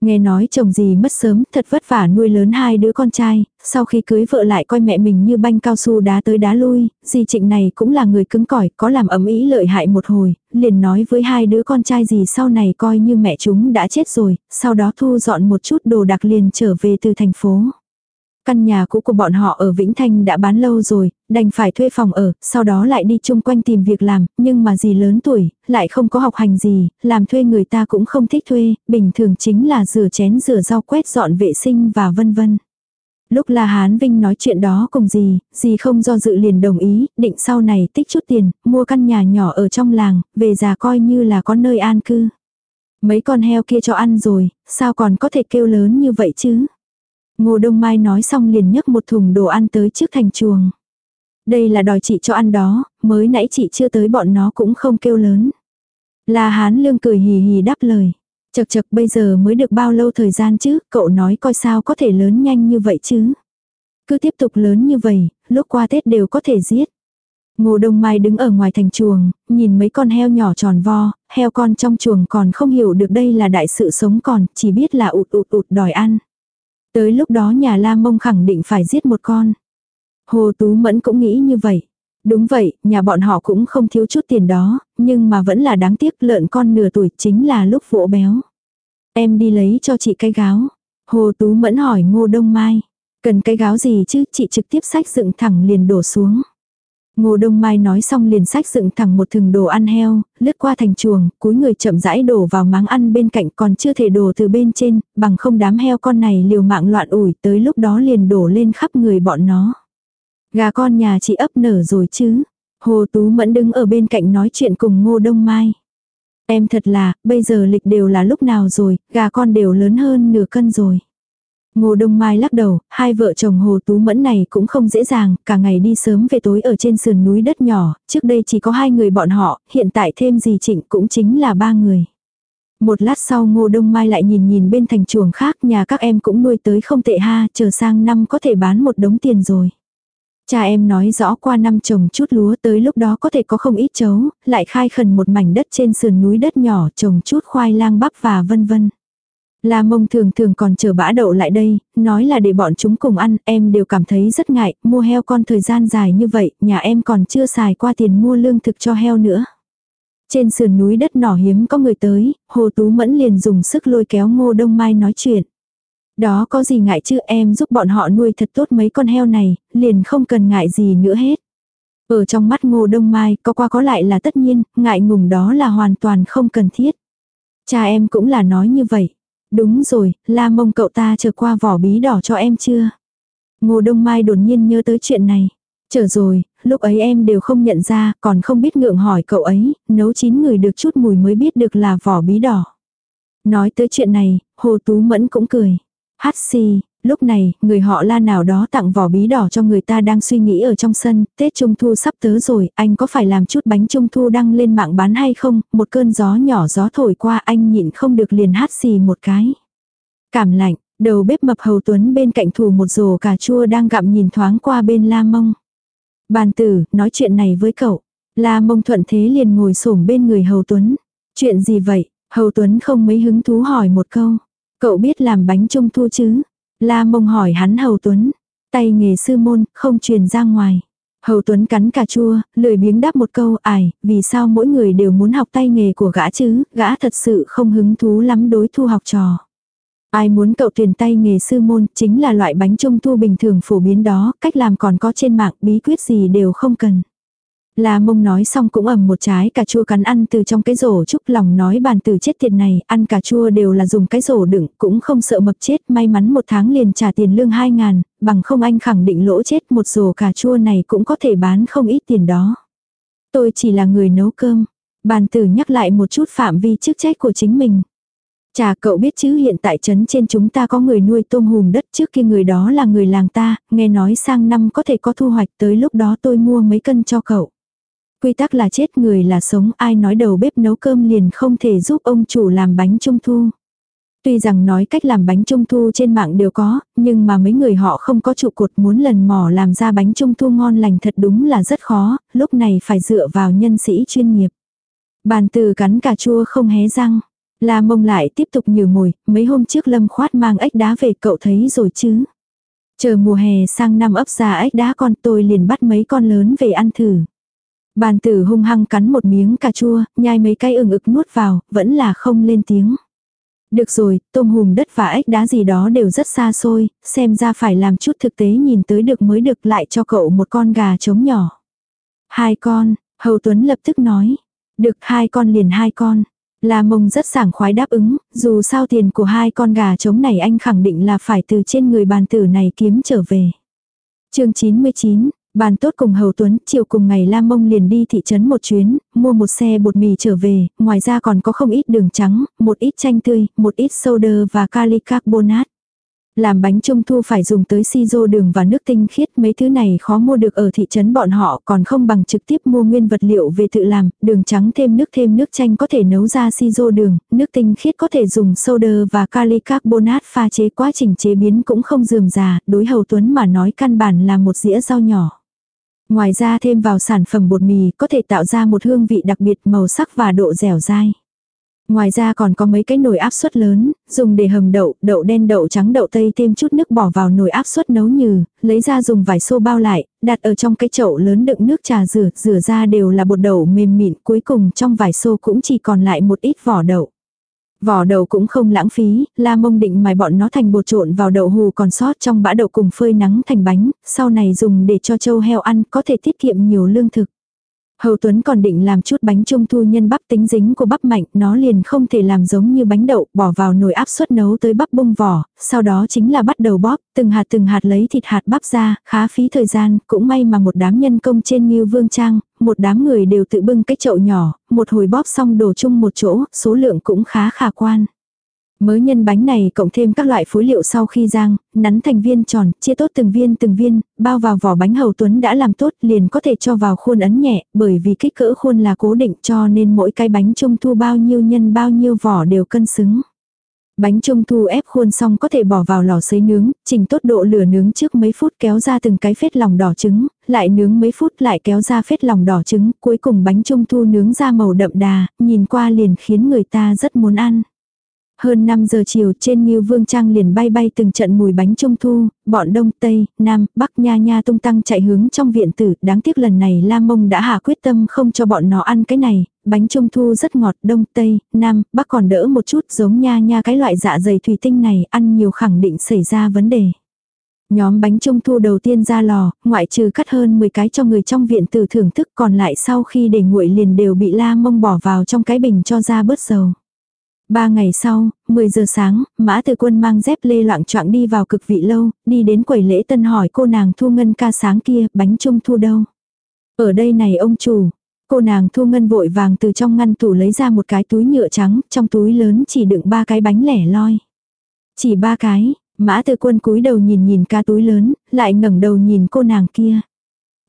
Nghe nói chồng gì mất sớm, thật vất vả nuôi lớn hai đứa con trai, sau khi cưới vợ lại coi mẹ mình như banh cao su đá tới đá lui, dì trịnh này cũng là người cứng cỏi, có làm ấm ý lợi hại một hồi, liền nói với hai đứa con trai gì sau này coi như mẹ chúng đã chết rồi, sau đó thu dọn một chút đồ đặc liền trở về từ thành phố. Căn nhà cũ của bọn họ ở Vĩnh Thanh đã bán lâu rồi, đành phải thuê phòng ở, sau đó lại đi chung quanh tìm việc làm, nhưng mà gì lớn tuổi, lại không có học hành gì, làm thuê người ta cũng không thích thuê, bình thường chính là rửa chén rửa rau quét dọn vệ sinh và vân vân. Lúc La Hán Vinh nói chuyện đó cùng gì, gì không do dự liền đồng ý, định sau này tích chút tiền, mua căn nhà nhỏ ở trong làng, về già coi như là có nơi an cư. Mấy con heo kia cho ăn rồi, sao còn có thể kêu lớn như vậy chứ? Ngô Đông Mai nói xong liền nhấc một thùng đồ ăn tới trước thành chuồng. Đây là đòi chị cho ăn đó, mới nãy chị chưa tới bọn nó cũng không kêu lớn. La Hán Lương cười hì hì đáp lời. Chật chật bây giờ mới được bao lâu thời gian chứ, cậu nói coi sao có thể lớn nhanh như vậy chứ. Cứ tiếp tục lớn như vậy, lúc qua Tết đều có thể giết. Ngô Đông Mai đứng ở ngoài thành chuồng, nhìn mấy con heo nhỏ tròn vo, heo con trong chuồng còn không hiểu được đây là đại sự sống còn, chỉ biết là ụt ụt ụt đòi ăn. Tới lúc đó nhà La Mông khẳng định phải giết một con. Hồ Tú Mẫn cũng nghĩ như vậy. Đúng vậy, nhà bọn họ cũng không thiếu chút tiền đó, nhưng mà vẫn là đáng tiếc lợn con nửa tuổi chính là lúc vỗ béo. Em đi lấy cho chị cái gáo. Hồ Tú Mẫn hỏi Ngô Đông Mai. Cần cái gáo gì chứ, chị trực tiếp sách dựng thẳng liền đổ xuống. Ngô Đông Mai nói xong liền sách dựng thẳng một thừng đồ ăn heo, lướt qua thành chuồng, cúi người chậm rãi đổ vào máng ăn bên cạnh còn chưa thể đổ từ bên trên, bằng không đám heo con này liều mạng loạn ủi tới lúc đó liền đổ lên khắp người bọn nó. Gà con nhà chị ấp nở rồi chứ. Hồ Tú Mẫn đứng ở bên cạnh nói chuyện cùng Ngô Đông Mai. Em thật là, bây giờ lịch đều là lúc nào rồi, gà con đều lớn hơn nửa cân rồi. Ngô Đông Mai lắc đầu, hai vợ chồng Hồ Tú Mẫn này cũng không dễ dàng, cả ngày đi sớm về tối ở trên sườn núi đất nhỏ, trước đây chỉ có hai người bọn họ, hiện tại thêm gì trịnh cũng chính là ba người. Một lát sau Ngô Đông Mai lại nhìn nhìn bên thành chuồng khác nhà các em cũng nuôi tới không tệ ha, chờ sang năm có thể bán một đống tiền rồi. Cha em nói rõ qua năm trồng chút lúa tới lúc đó có thể có không ít chấu, lại khai khẩn một mảnh đất trên sườn núi đất nhỏ trồng chút khoai lang bắp và vân vân. La mông thường thường còn chờ bã đậu lại đây, nói là để bọn chúng cùng ăn, em đều cảm thấy rất ngại, mua heo con thời gian dài như vậy, nhà em còn chưa xài qua tiền mua lương thực cho heo nữa. Trên sườn núi đất nỏ hiếm có người tới, Hồ Tú Mẫn liền dùng sức lôi kéo ngô đông mai nói chuyện. Đó có gì ngại chứ em giúp bọn họ nuôi thật tốt mấy con heo này, liền không cần ngại gì nữa hết. Ở trong mắt ngô đông mai có qua có lại là tất nhiên, ngại ngùng đó là hoàn toàn không cần thiết. Cha em cũng là nói như vậy. Đúng rồi, la mông cậu ta chờ qua vỏ bí đỏ cho em chưa? Ngô Đông Mai đột nhiên nhớ tới chuyện này. Chờ rồi, lúc ấy em đều không nhận ra, còn không biết ngượng hỏi cậu ấy, nấu chín người được chút mùi mới biết được là vỏ bí đỏ. Nói tới chuyện này, Hồ Tú Mẫn cũng cười. Hát xì, lúc này, người họ la nào đó tặng vỏ bí đỏ cho người ta đang suy nghĩ ở trong sân, Tết Trung Thu sắp tới rồi, anh có phải làm chút bánh Trung Thu đăng lên mạng bán hay không? Một cơn gió nhỏ gió thổi qua anh nhịn không được liền hát xì một cái. Cảm lạnh, đầu bếp mập hầu tuấn bên cạnh thủ một rổ cà chua đang gặm nhìn thoáng qua bên la mông. Bàn tử, nói chuyện này với cậu. La mông thuận thế liền ngồi xổm bên người hầu tuấn. Chuyện gì vậy? Hầu tuấn không mấy hứng thú hỏi một câu. Cậu biết làm bánh trung thu chứ? La mông hỏi hắn Hầu Tuấn. Tay nghề sư môn, không truyền ra ngoài. Hầu Tuấn cắn cà chua, lười biếng đáp một câu ải, vì sao mỗi người đều muốn học tay nghề của gã chứ, gã thật sự không hứng thú lắm đối thu học trò. Ai muốn cậu tuyển tay nghề sư môn chính là loại bánh trung thu bình thường phổ biến đó, cách làm còn có trên mạng bí quyết gì đều không cần. La mông nói xong cũng ầm một trái cà chua cắn ăn từ trong cái rổ chúc lòng nói bàn từ chết tiền này, ăn cà chua đều là dùng cái rổ đựng, cũng không sợ mập chết, may mắn một tháng liền trả tiền lương hai ngàn, bằng không anh khẳng định lỗ chết một rổ cà chua này cũng có thể bán không ít tiền đó. Tôi chỉ là người nấu cơm. Bàn tử nhắc lại một chút phạm vi chức trách của chính mình. Chà cậu biết chứ hiện tại trấn trên chúng ta có người nuôi tôm hùm đất trước kia người đó là người làng ta, nghe nói sang năm có thể có thu hoạch tới lúc đó tôi mua mấy cân cho cậu. Quy tắc là chết người là sống ai nói đầu bếp nấu cơm liền không thể giúp ông chủ làm bánh trung thu. Tuy rằng nói cách làm bánh trung thu trên mạng đều có, nhưng mà mấy người họ không có trụ cột muốn lần mò làm ra bánh trung thu ngon lành thật đúng là rất khó, lúc này phải dựa vào nhân sĩ chuyên nghiệp. Bàn từ cắn cà chua không hé răng. La mông lại tiếp tục nhử mồi, mấy hôm trước lâm khoát mang ếch đá về cậu thấy rồi chứ. Chờ mùa hè sang năm ấp ra ếch đá con tôi liền bắt mấy con lớn về ăn thử. Bàn tử hung hăng cắn một miếng cà chua, nhai mấy cái ừng ực nuốt vào, vẫn là không lên tiếng. Được rồi, tôm hùm đất và ếch đá gì đó đều rất xa xôi, xem ra phải làm chút thực tế nhìn tới được mới được lại cho cậu một con gà trống nhỏ. Hai con, Hầu Tuấn lập tức nói. Được hai con liền hai con. là mông rất sảng khoái đáp ứng, dù sao tiền của hai con gà trống này anh khẳng định là phải từ trên người bàn tử này kiếm trở về. chương 99, Bàn tốt cùng Hầu Tuấn, chiều cùng ngày Lam Mông liền đi thị trấn một chuyến, mua một xe bột mì trở về, ngoài ra còn có không ít đường trắng, một ít chanh tươi, một ít soda và kali carbonate. Làm bánh trung thu phải dùng tới si rô đường và nước tinh khiết mấy thứ này khó mua được ở thị trấn bọn họ còn không bằng trực tiếp mua nguyên vật liệu về tự làm, đường trắng thêm nước thêm nước chanh có thể nấu ra si rô đường, nước tinh khiết có thể dùng soda và kali carbonate pha chế quá trình chế biến cũng không dườm già, đối hầu tuấn mà nói căn bản là một dĩa rau nhỏ. Ngoài ra thêm vào sản phẩm bột mì có thể tạo ra một hương vị đặc biệt màu sắc và độ dẻo dai. Ngoài ra còn có mấy cái nồi áp suất lớn, dùng để hầm đậu, đậu đen đậu trắng đậu tây thêm chút nước bỏ vào nồi áp suất nấu nhừ, lấy ra dùng vải xô bao lại, đặt ở trong cái chậu lớn đựng nước trà rửa, rửa ra đều là bột đậu mềm mịn, cuối cùng trong vải xô cũng chỉ còn lại một ít vỏ đậu. Vỏ đậu cũng không lãng phí, la mông định mài bọn nó thành bột trộn vào đậu hù còn sót trong bã đậu cùng phơi nắng thành bánh, sau này dùng để cho trâu heo ăn có thể tiết kiệm nhiều lương thực. Hầu Tuấn còn định làm chút bánh trung thu nhân bắp tính dính của bắp mạnh, nó liền không thể làm giống như bánh đậu, bỏ vào nồi áp suất nấu tới bắp bung vỏ, sau đó chính là bắt đầu bóp, từng hạt từng hạt lấy thịt hạt bắp ra, khá phí thời gian, cũng may mà một đám nhân công trên như vương trang, một đám người đều tự bưng cái chậu nhỏ, một hồi bóp xong đổ chung một chỗ, số lượng cũng khá khả quan. Mới nhân bánh này cộng thêm các loại phối liệu sau khi rang, nắn thành viên tròn, chia tốt từng viên từng viên, bao vào vỏ bánh hầu tuấn đã làm tốt liền có thể cho vào khuôn ấn nhẹ, bởi vì kích cỡ khuôn là cố định cho nên mỗi cái bánh trung thu bao nhiêu nhân bao nhiêu vỏ đều cân xứng. Bánh trung thu ép khuôn xong có thể bỏ vào lò sấy nướng, chỉnh tốt độ lửa nướng trước mấy phút kéo ra từng cái phết lòng đỏ trứng, lại nướng mấy phút lại kéo ra phết lòng đỏ trứng, cuối cùng bánh trung thu nướng ra màu đậm đà, nhìn qua liền khiến người ta rất muốn ăn. Hơn 5 giờ chiều trên Ngưu Vương Trang liền bay bay từng trận mùi bánh trung thu, bọn Đông, Tây, Nam, Bắc nha nha tung tăng chạy hướng trong viện tử, đáng tiếc lần này Lam Mông đã hạ quyết tâm không cho bọn nó ăn cái này, bánh trung thu rất ngọt, Đông, Tây, Nam, Bắc còn đỡ một chút giống nha nha cái loại dạ dày thủy tinh này, ăn nhiều khẳng định xảy ra vấn đề. Nhóm bánh trung thu đầu tiên ra lò, ngoại trừ cắt hơn 10 cái cho người trong viện tử thưởng thức còn lại sau khi để nguội liền đều bị la mông bỏ vào trong cái bình cho ra bớt dầu. Ba ngày sau, 10 giờ sáng, Mã Từ Quân mang dép lê loạn choạng đi vào cực vị lâu, đi đến quầy lễ tân hỏi cô nàng Thu Ngân ca sáng kia, bánh trung thu đâu? Ở đây này ông chủ. Cô nàng Thu Ngân vội vàng từ trong ngăn tủ lấy ra một cái túi nhựa trắng, trong túi lớn chỉ đựng ba cái bánh lẻ loi. Chỉ ba cái, Mã Từ Quân cúi đầu nhìn nhìn ca túi lớn, lại ngẩng đầu nhìn cô nàng kia.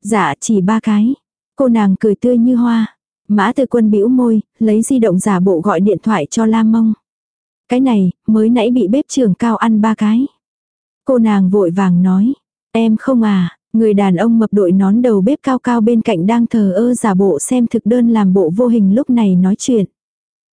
Dạ chỉ ba cái. Cô nàng cười tươi như hoa. Mã Tư Quân bĩu môi, lấy di động giả bộ gọi điện thoại cho Lam Mông. Cái này, mới nãy bị bếp trưởng cao ăn ba cái. Cô nàng vội vàng nói, em không à, người đàn ông mập đội nón đầu bếp cao cao bên cạnh đang thờ ơ giả bộ xem thực đơn làm bộ vô hình lúc này nói chuyện.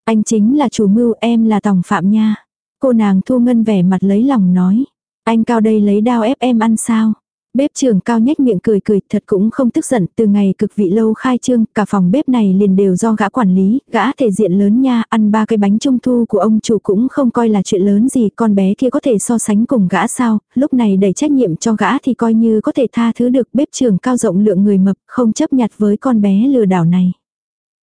Anh chính là chủ mưu em là tòng phạm nha. Cô nàng thu ngân vẻ mặt lấy lòng nói. Anh Cao đây lấy đao ép em ăn sao? Bếp trưởng cao nhếch miệng cười cười, thật cũng không tức giận, từ ngày cực vị lâu khai trương, cả phòng bếp này liền đều do gã quản lý, gã thể diện lớn nha, ăn ba cái bánh trung thu của ông chủ cũng không coi là chuyện lớn gì, con bé kia có thể so sánh cùng gã sao, lúc này đẩy trách nhiệm cho gã thì coi như có thể tha thứ được bếp trưởng cao rộng lượng người mập, không chấp nhặt với con bé lừa đảo này.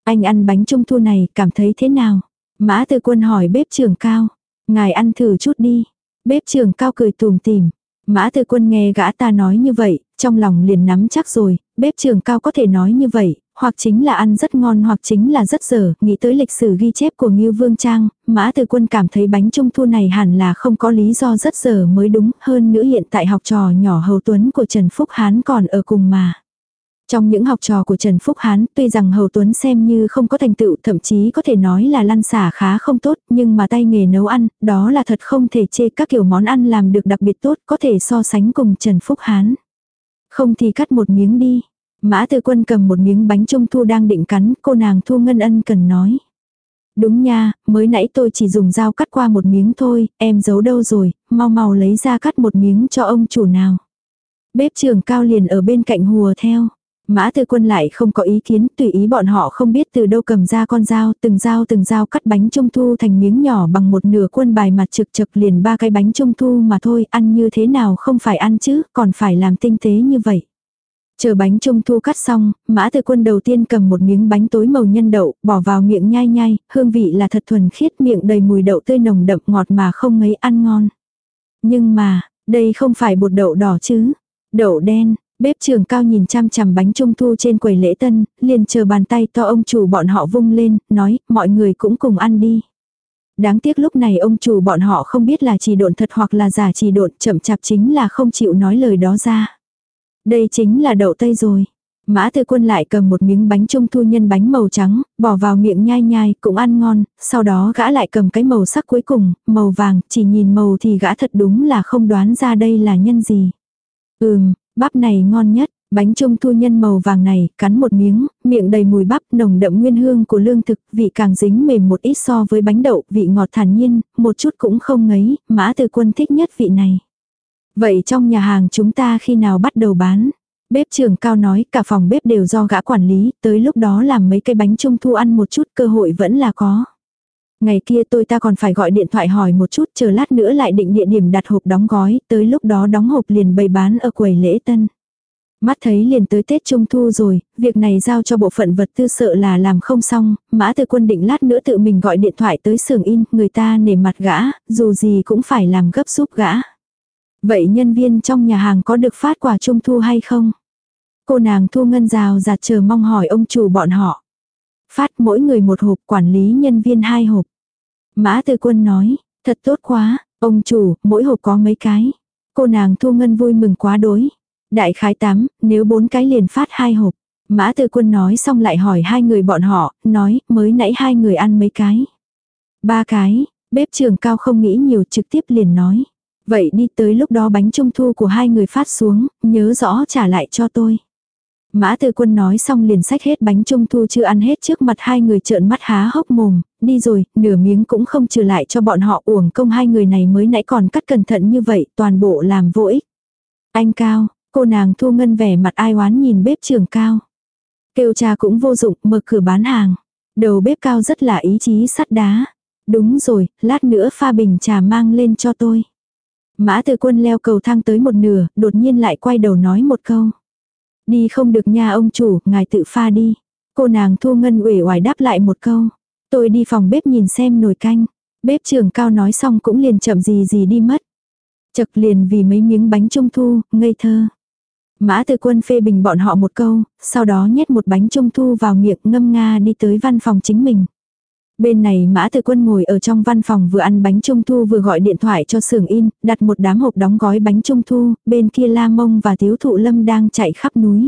Anh ăn bánh trung thu này, cảm thấy thế nào? Mã Tư Quân hỏi bếp trưởng cao. Ngài ăn thử chút đi. Bếp trưởng cao cười tùm tìm. Mã Tư Quân nghe gã ta nói như vậy, trong lòng liền nắm chắc rồi, bếp trưởng cao có thể nói như vậy, hoặc chính là ăn rất ngon hoặc chính là rất dở, nghĩ tới lịch sử ghi chép của Ngưu Vương Trang, Mã Tư Quân cảm thấy bánh trung thu này hẳn là không có lý do rất dở mới đúng, hơn nữa hiện tại học trò nhỏ Hầu Tuấn của Trần Phúc Hán còn ở cùng mà. Trong những học trò của Trần Phúc Hán, tuy rằng Hầu Tuấn xem như không có thành tựu, thậm chí có thể nói là lăn xả khá không tốt, nhưng mà tay nghề nấu ăn, đó là thật không thể chê các kiểu món ăn làm được đặc biệt tốt, có thể so sánh cùng Trần Phúc Hán. Không thì cắt một miếng đi. Mã Tư Quân cầm một miếng bánh trung thu đang định cắn, cô nàng Thu Ngân Ân cần nói. Đúng nha, mới nãy tôi chỉ dùng dao cắt qua một miếng thôi, em giấu đâu rồi, mau mau lấy ra cắt một miếng cho ông chủ nào. Bếp trưởng cao liền ở bên cạnh hùa theo. Mã tư quân lại không có ý kiến, tùy ý bọn họ không biết từ đâu cầm ra con dao, từng dao từng dao cắt bánh trung thu thành miếng nhỏ bằng một nửa quân bài mặt trực trực liền ba cái bánh trung thu mà thôi, ăn như thế nào không phải ăn chứ, còn phải làm tinh tế như vậy. Chờ bánh trung thu cắt xong, mã tư quân đầu tiên cầm một miếng bánh tối màu nhân đậu, bỏ vào miệng nhai nhai, hương vị là thật thuần khiết miệng đầy mùi đậu tươi nồng đậm ngọt mà không ngấy ăn ngon. Nhưng mà, đây không phải bột đậu đỏ chứ, đậu đen, Bếp trưởng cao nhìn chăm chằm bánh trung thu trên quầy lễ tân, liền chờ bàn tay to ông chủ bọn họ vung lên, nói, mọi người cũng cùng ăn đi. Đáng tiếc lúc này ông chủ bọn họ không biết là chỉ độn thật hoặc là giả chỉ độn, chậm chạp chính là không chịu nói lời đó ra. Đây chính là đậu tây rồi. Mã Tư Quân lại cầm một miếng bánh trung thu nhân bánh màu trắng, bỏ vào miệng nhai nhai, cũng ăn ngon, sau đó gã lại cầm cái màu sắc cuối cùng, màu vàng, chỉ nhìn màu thì gã thật đúng là không đoán ra đây là nhân gì. Ừm, Bắp này ngon nhất, bánh trung thu nhân màu vàng này, cắn một miếng, miệng đầy mùi bắp nồng đậm nguyên hương của lương thực, vị càng dính mềm một ít so với bánh đậu, vị ngọt thản nhiên, một chút cũng không ngấy, mã từ quân thích nhất vị này. Vậy trong nhà hàng chúng ta khi nào bắt đầu bán? Bếp trưởng cao nói cả phòng bếp đều do gã quản lý, tới lúc đó làm mấy cái bánh trung thu ăn một chút cơ hội vẫn là có. Ngày kia tôi ta còn phải gọi điện thoại hỏi một chút chờ lát nữa lại định địa điểm đặt hộp đóng gói, tới lúc đó đóng hộp liền bày bán ở quầy lễ tân. Mắt thấy liền tới Tết Trung Thu rồi, việc này giao cho bộ phận vật tư sợ là làm không xong, mã từ quân định lát nữa tự mình gọi điện thoại tới xưởng in, người ta nể mặt gã, dù gì cũng phải làm gấp giúp gã. Vậy nhân viên trong nhà hàng có được phát quà Trung Thu hay không? Cô nàng thu ngân rào giạt chờ mong hỏi ông chủ bọn họ. Phát mỗi người một hộp quản lý nhân viên hai hộp. Mã Tư Quân nói, thật tốt quá, ông chủ, mỗi hộp có mấy cái. Cô nàng Thu Ngân vui mừng quá đối. Đại khái tám, nếu bốn cái liền phát hai hộp. Mã Tư Quân nói xong lại hỏi hai người bọn họ, nói, mới nãy hai người ăn mấy cái. Ba cái, bếp trường cao không nghĩ nhiều trực tiếp liền nói. Vậy đi tới lúc đó bánh trung thu của hai người phát xuống, nhớ rõ trả lại cho tôi. Mã Tư Quân nói xong liền xách hết bánh trung thu chưa ăn hết trước mặt hai người trợn mắt há hốc mồm, đi rồi, nửa miếng cũng không trừ lại cho bọn họ uổng công hai người này mới nãy còn cắt cẩn thận như vậy, toàn bộ làm vô ích. Anh Cao, cô nàng thu ngân vẻ mặt ai oán nhìn bếp trường Cao. Kêu cha cũng vô dụng, mở cửa bán hàng. Đầu bếp Cao rất là ý chí sắt đá. Đúng rồi, lát nữa pha bình trà mang lên cho tôi. Mã Tư Quân leo cầu thang tới một nửa, đột nhiên lại quay đầu nói một câu. Đi không được nha ông chủ, ngài tự pha đi. Cô nàng thu ngân uể oải đáp lại một câu. Tôi đi phòng bếp nhìn xem nồi canh. Bếp trưởng cao nói xong cũng liền chậm gì gì đi mất. Chật liền vì mấy miếng bánh trung thu, ngây thơ. Mã từ quân phê bình bọn họ một câu, sau đó nhét một bánh trung thu vào miệng ngâm nga đi tới văn phòng chính mình. Bên này Mã Từ Quân ngồi ở trong văn phòng vừa ăn bánh trung thu vừa gọi điện thoại cho xưởng in, đặt một đám hộp đóng gói bánh trung thu, bên kia La Mông và Tiếu Thụ Lâm đang chạy khắp núi.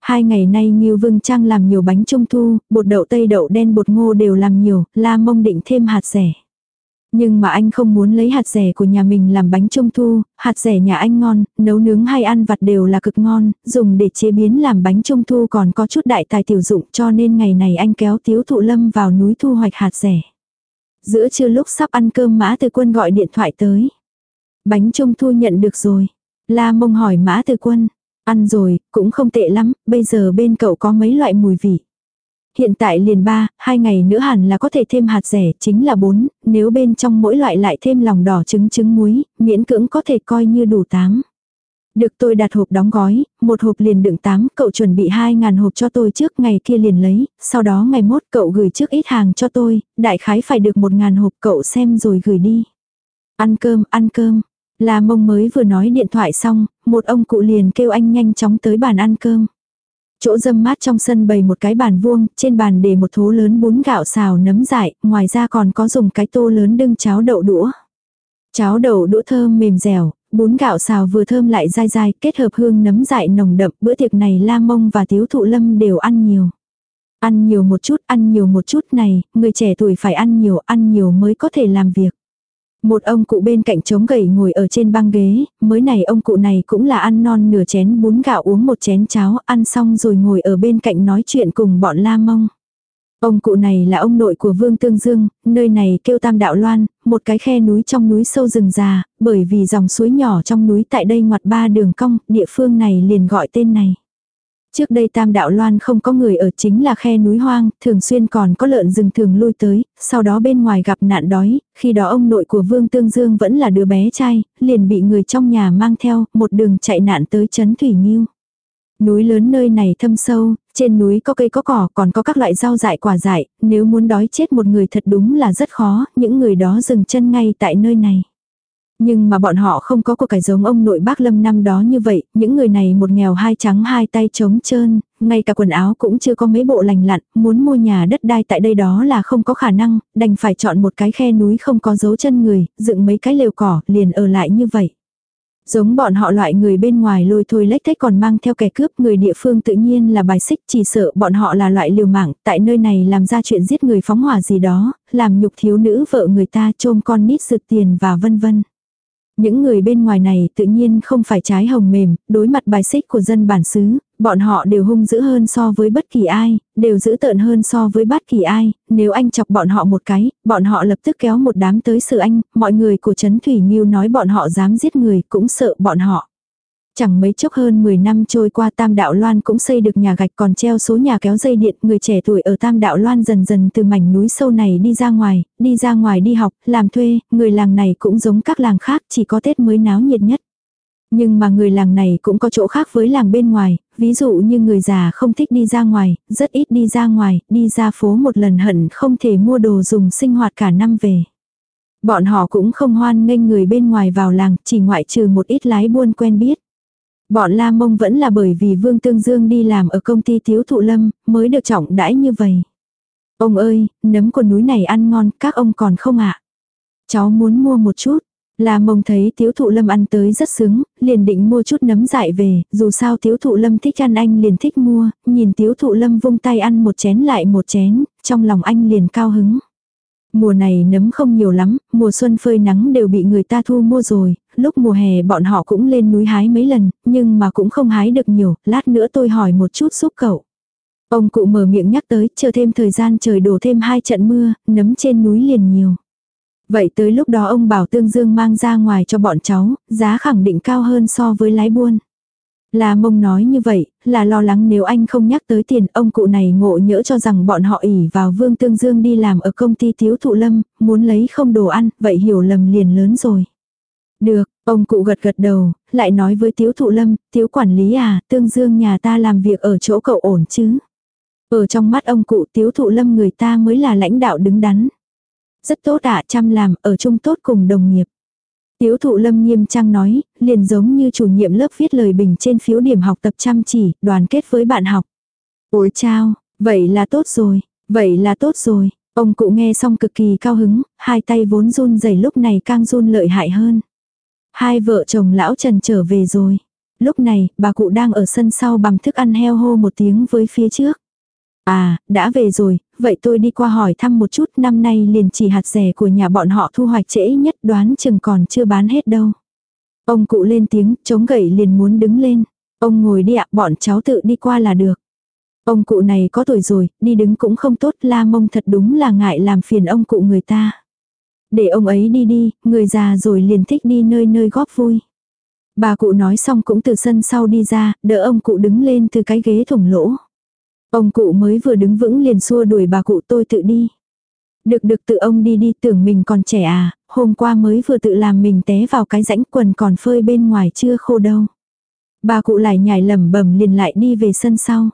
Hai ngày nay Nghiêu Vương Trang làm nhiều bánh trung thu, bột đậu tây đậu đen bột ngô đều làm nhiều, La Mông định thêm hạt rẻ. Nhưng mà anh không muốn lấy hạt rẻ của nhà mình làm bánh trung thu, hạt rẻ nhà anh ngon, nấu nướng hay ăn vặt đều là cực ngon, dùng để chế biến làm bánh trung thu còn có chút đại tài tiểu dụng cho nên ngày này anh kéo tiếu thụ lâm vào núi thu hoạch hạt rẻ. Giữa trưa lúc sắp ăn cơm mã từ quân gọi điện thoại tới. Bánh trung thu nhận được rồi. La mông hỏi mã từ quân. Ăn rồi, cũng không tệ lắm, bây giờ bên cậu có mấy loại mùi vị. Hiện tại liền ba, hai ngày nữa hẳn là có thể thêm hạt rẻ, chính là bốn, nếu bên trong mỗi loại lại thêm lòng đỏ trứng trứng muối, miễn cưỡng có thể coi như đủ tám. Được tôi đặt hộp đóng gói, một hộp liền đựng tám, cậu chuẩn bị hai ngàn hộp cho tôi trước ngày kia liền lấy, sau đó ngày mốt cậu gửi trước ít hàng cho tôi, đại khái phải được một ngàn hộp cậu xem rồi gửi đi. Ăn cơm, ăn cơm. Là mông mới vừa nói điện thoại xong, một ông cụ liền kêu anh nhanh chóng tới bàn ăn cơm. Chỗ dâm mát trong sân bày một cái bàn vuông, trên bàn để một thố lớn bún gạo xào nấm dại, ngoài ra còn có dùng cái tô lớn đưng cháo đậu đũa. Cháo đậu đũa thơm mềm dẻo, bún gạo xào vừa thơm lại dai dai, kết hợp hương nấm dại nồng đậm, bữa tiệc này La Mông và Tiếu Thụ Lâm đều ăn nhiều. Ăn nhiều một chút, ăn nhiều một chút này, người trẻ tuổi phải ăn nhiều, ăn nhiều mới có thể làm việc. Một ông cụ bên cạnh trống gầy ngồi ở trên băng ghế, mới này ông cụ này cũng là ăn non nửa chén bún gạo uống một chén cháo, ăn xong rồi ngồi ở bên cạnh nói chuyện cùng bọn La Mông. Ông cụ này là ông nội của Vương Tương Dương, nơi này kêu Tam Đạo Loan, một cái khe núi trong núi sâu rừng già, bởi vì dòng suối nhỏ trong núi tại đây ngoặt ba đường cong, địa phương này liền gọi tên này. Trước đây Tam Đạo Loan không có người ở chính là khe núi hoang, thường xuyên còn có lợn rừng thường lui tới, sau đó bên ngoài gặp nạn đói, khi đó ông nội của Vương Tương Dương vẫn là đứa bé trai, liền bị người trong nhà mang theo, một đường chạy nạn tới Trấn Thủy Nhiêu. Núi lớn nơi này thâm sâu, trên núi có cây có cỏ còn có các loại rau dại quả dại, nếu muốn đói chết một người thật đúng là rất khó, những người đó dừng chân ngay tại nơi này. Nhưng mà bọn họ không có cuộc cải giống ông nội bác Lâm năm đó như vậy, những người này một nghèo hai trắng hai tay trống trơn, ngay cả quần áo cũng chưa có mấy bộ lành lặn, muốn mua nhà đất đai tại đây đó là không có khả năng, đành phải chọn một cái khe núi không có dấu chân người, dựng mấy cái lều cỏ, liền ở lại như vậy. Giống bọn họ loại người bên ngoài lôi thôi lách thách còn mang theo kẻ cướp người địa phương tự nhiên là bài xích chỉ sợ bọn họ là loại liều mạng tại nơi này làm ra chuyện giết người phóng hỏa gì đó, làm nhục thiếu nữ vợ người ta trôm con nít rực tiền và vân vân. Những người bên ngoài này tự nhiên không phải trái hồng mềm, đối mặt bài xích của dân bản xứ, bọn họ đều hung dữ hơn so với bất kỳ ai, đều dữ tợn hơn so với bất kỳ ai, nếu anh chọc bọn họ một cái, bọn họ lập tức kéo một đám tới sự anh, mọi người của Trấn Thủy Nhiêu nói bọn họ dám giết người cũng sợ bọn họ. Chẳng mấy chốc hơn 10 năm trôi qua Tam Đạo Loan cũng xây được nhà gạch còn treo số nhà kéo dây điện. Người trẻ tuổi ở Tam Đạo Loan dần dần từ mảnh núi sâu này đi ra ngoài, đi ra ngoài đi học, làm thuê, người làng này cũng giống các làng khác chỉ có Tết mới náo nhiệt nhất. Nhưng mà người làng này cũng có chỗ khác với làng bên ngoài, ví dụ như người già không thích đi ra ngoài, rất ít đi ra ngoài, đi ra phố một lần hận không thể mua đồ dùng sinh hoạt cả năm về. Bọn họ cũng không hoan nghênh người bên ngoài vào làng, chỉ ngoại trừ một ít lái buôn quen biết. Bọn La Mông vẫn là bởi vì Vương Tương Dương đi làm ở công ty thiếu thụ lâm, mới được trọng đãi như vậy. Ông ơi, nấm của núi này ăn ngon, các ông còn không ạ? Cháu muốn mua một chút. La Mông thấy Tiếu thụ lâm ăn tới rất sướng, liền định mua chút nấm dại về, dù sao Tiếu thụ lâm thích ăn anh liền thích mua, nhìn Tiếu thụ lâm vung tay ăn một chén lại một chén, trong lòng anh liền cao hứng. Mùa này nấm không nhiều lắm, mùa xuân phơi nắng đều bị người ta thu mua rồi, lúc mùa hè bọn họ cũng lên núi hái mấy lần, nhưng mà cũng không hái được nhiều, lát nữa tôi hỏi một chút giúp cậu. Ông cụ mở miệng nhắc tới, chờ thêm thời gian trời đổ thêm hai trận mưa, nấm trên núi liền nhiều. Vậy tới lúc đó ông bảo Tương Dương mang ra ngoài cho bọn cháu, giá khẳng định cao hơn so với lái buôn. Là mông nói như vậy, là lo lắng nếu anh không nhắc tới tiền, ông cụ này ngộ nhỡ cho rằng bọn họ ỉ vào Vương Tương Dương đi làm ở công ty thiếu thụ lâm, muốn lấy không đồ ăn, vậy hiểu lầm liền lớn rồi. Được, ông cụ gật gật đầu, lại nói với tiếu thụ lâm, tiếu quản lý à, Tương Dương nhà ta làm việc ở chỗ cậu ổn chứ. Ở trong mắt ông cụ tiếu thụ lâm người ta mới là lãnh đạo đứng đắn. Rất tốt ạ chăm làm, ở chung tốt cùng đồng nghiệp. Tiếu thụ lâm nghiêm trang nói, liền giống như chủ nhiệm lớp viết lời bình trên phiếu điểm học tập chăm chỉ, đoàn kết với bạn học. Ôi chao, vậy là tốt rồi, vậy là tốt rồi. Ông cụ nghe xong cực kỳ cao hứng, hai tay vốn run rẩy lúc này càng run lợi hại hơn. Hai vợ chồng lão Trần trở về rồi. Lúc này, bà cụ đang ở sân sau bằng thức ăn heo hô một tiếng với phía trước. À, đã về rồi, vậy tôi đi qua hỏi thăm một chút năm nay liền chỉ hạt rẻ của nhà bọn họ thu hoạch trễ nhất đoán chừng còn chưa bán hết đâu. Ông cụ lên tiếng, chống gậy liền muốn đứng lên. Ông ngồi đi ạ, bọn cháu tự đi qua là được. Ông cụ này có tuổi rồi, đi đứng cũng không tốt, la mông thật đúng là ngại làm phiền ông cụ người ta. Để ông ấy đi đi, người già rồi liền thích đi nơi nơi góp vui. Bà cụ nói xong cũng từ sân sau đi ra, đỡ ông cụ đứng lên từ cái ghế thủng lỗ. Ông cụ mới vừa đứng vững liền xua đuổi bà cụ tôi tự đi. Được được tự ông đi đi tưởng mình còn trẻ à, hôm qua mới vừa tự làm mình té vào cái rãnh quần còn phơi bên ngoài chưa khô đâu. Bà cụ lại nhảy lầm bẩm liền lại đi về sân sau.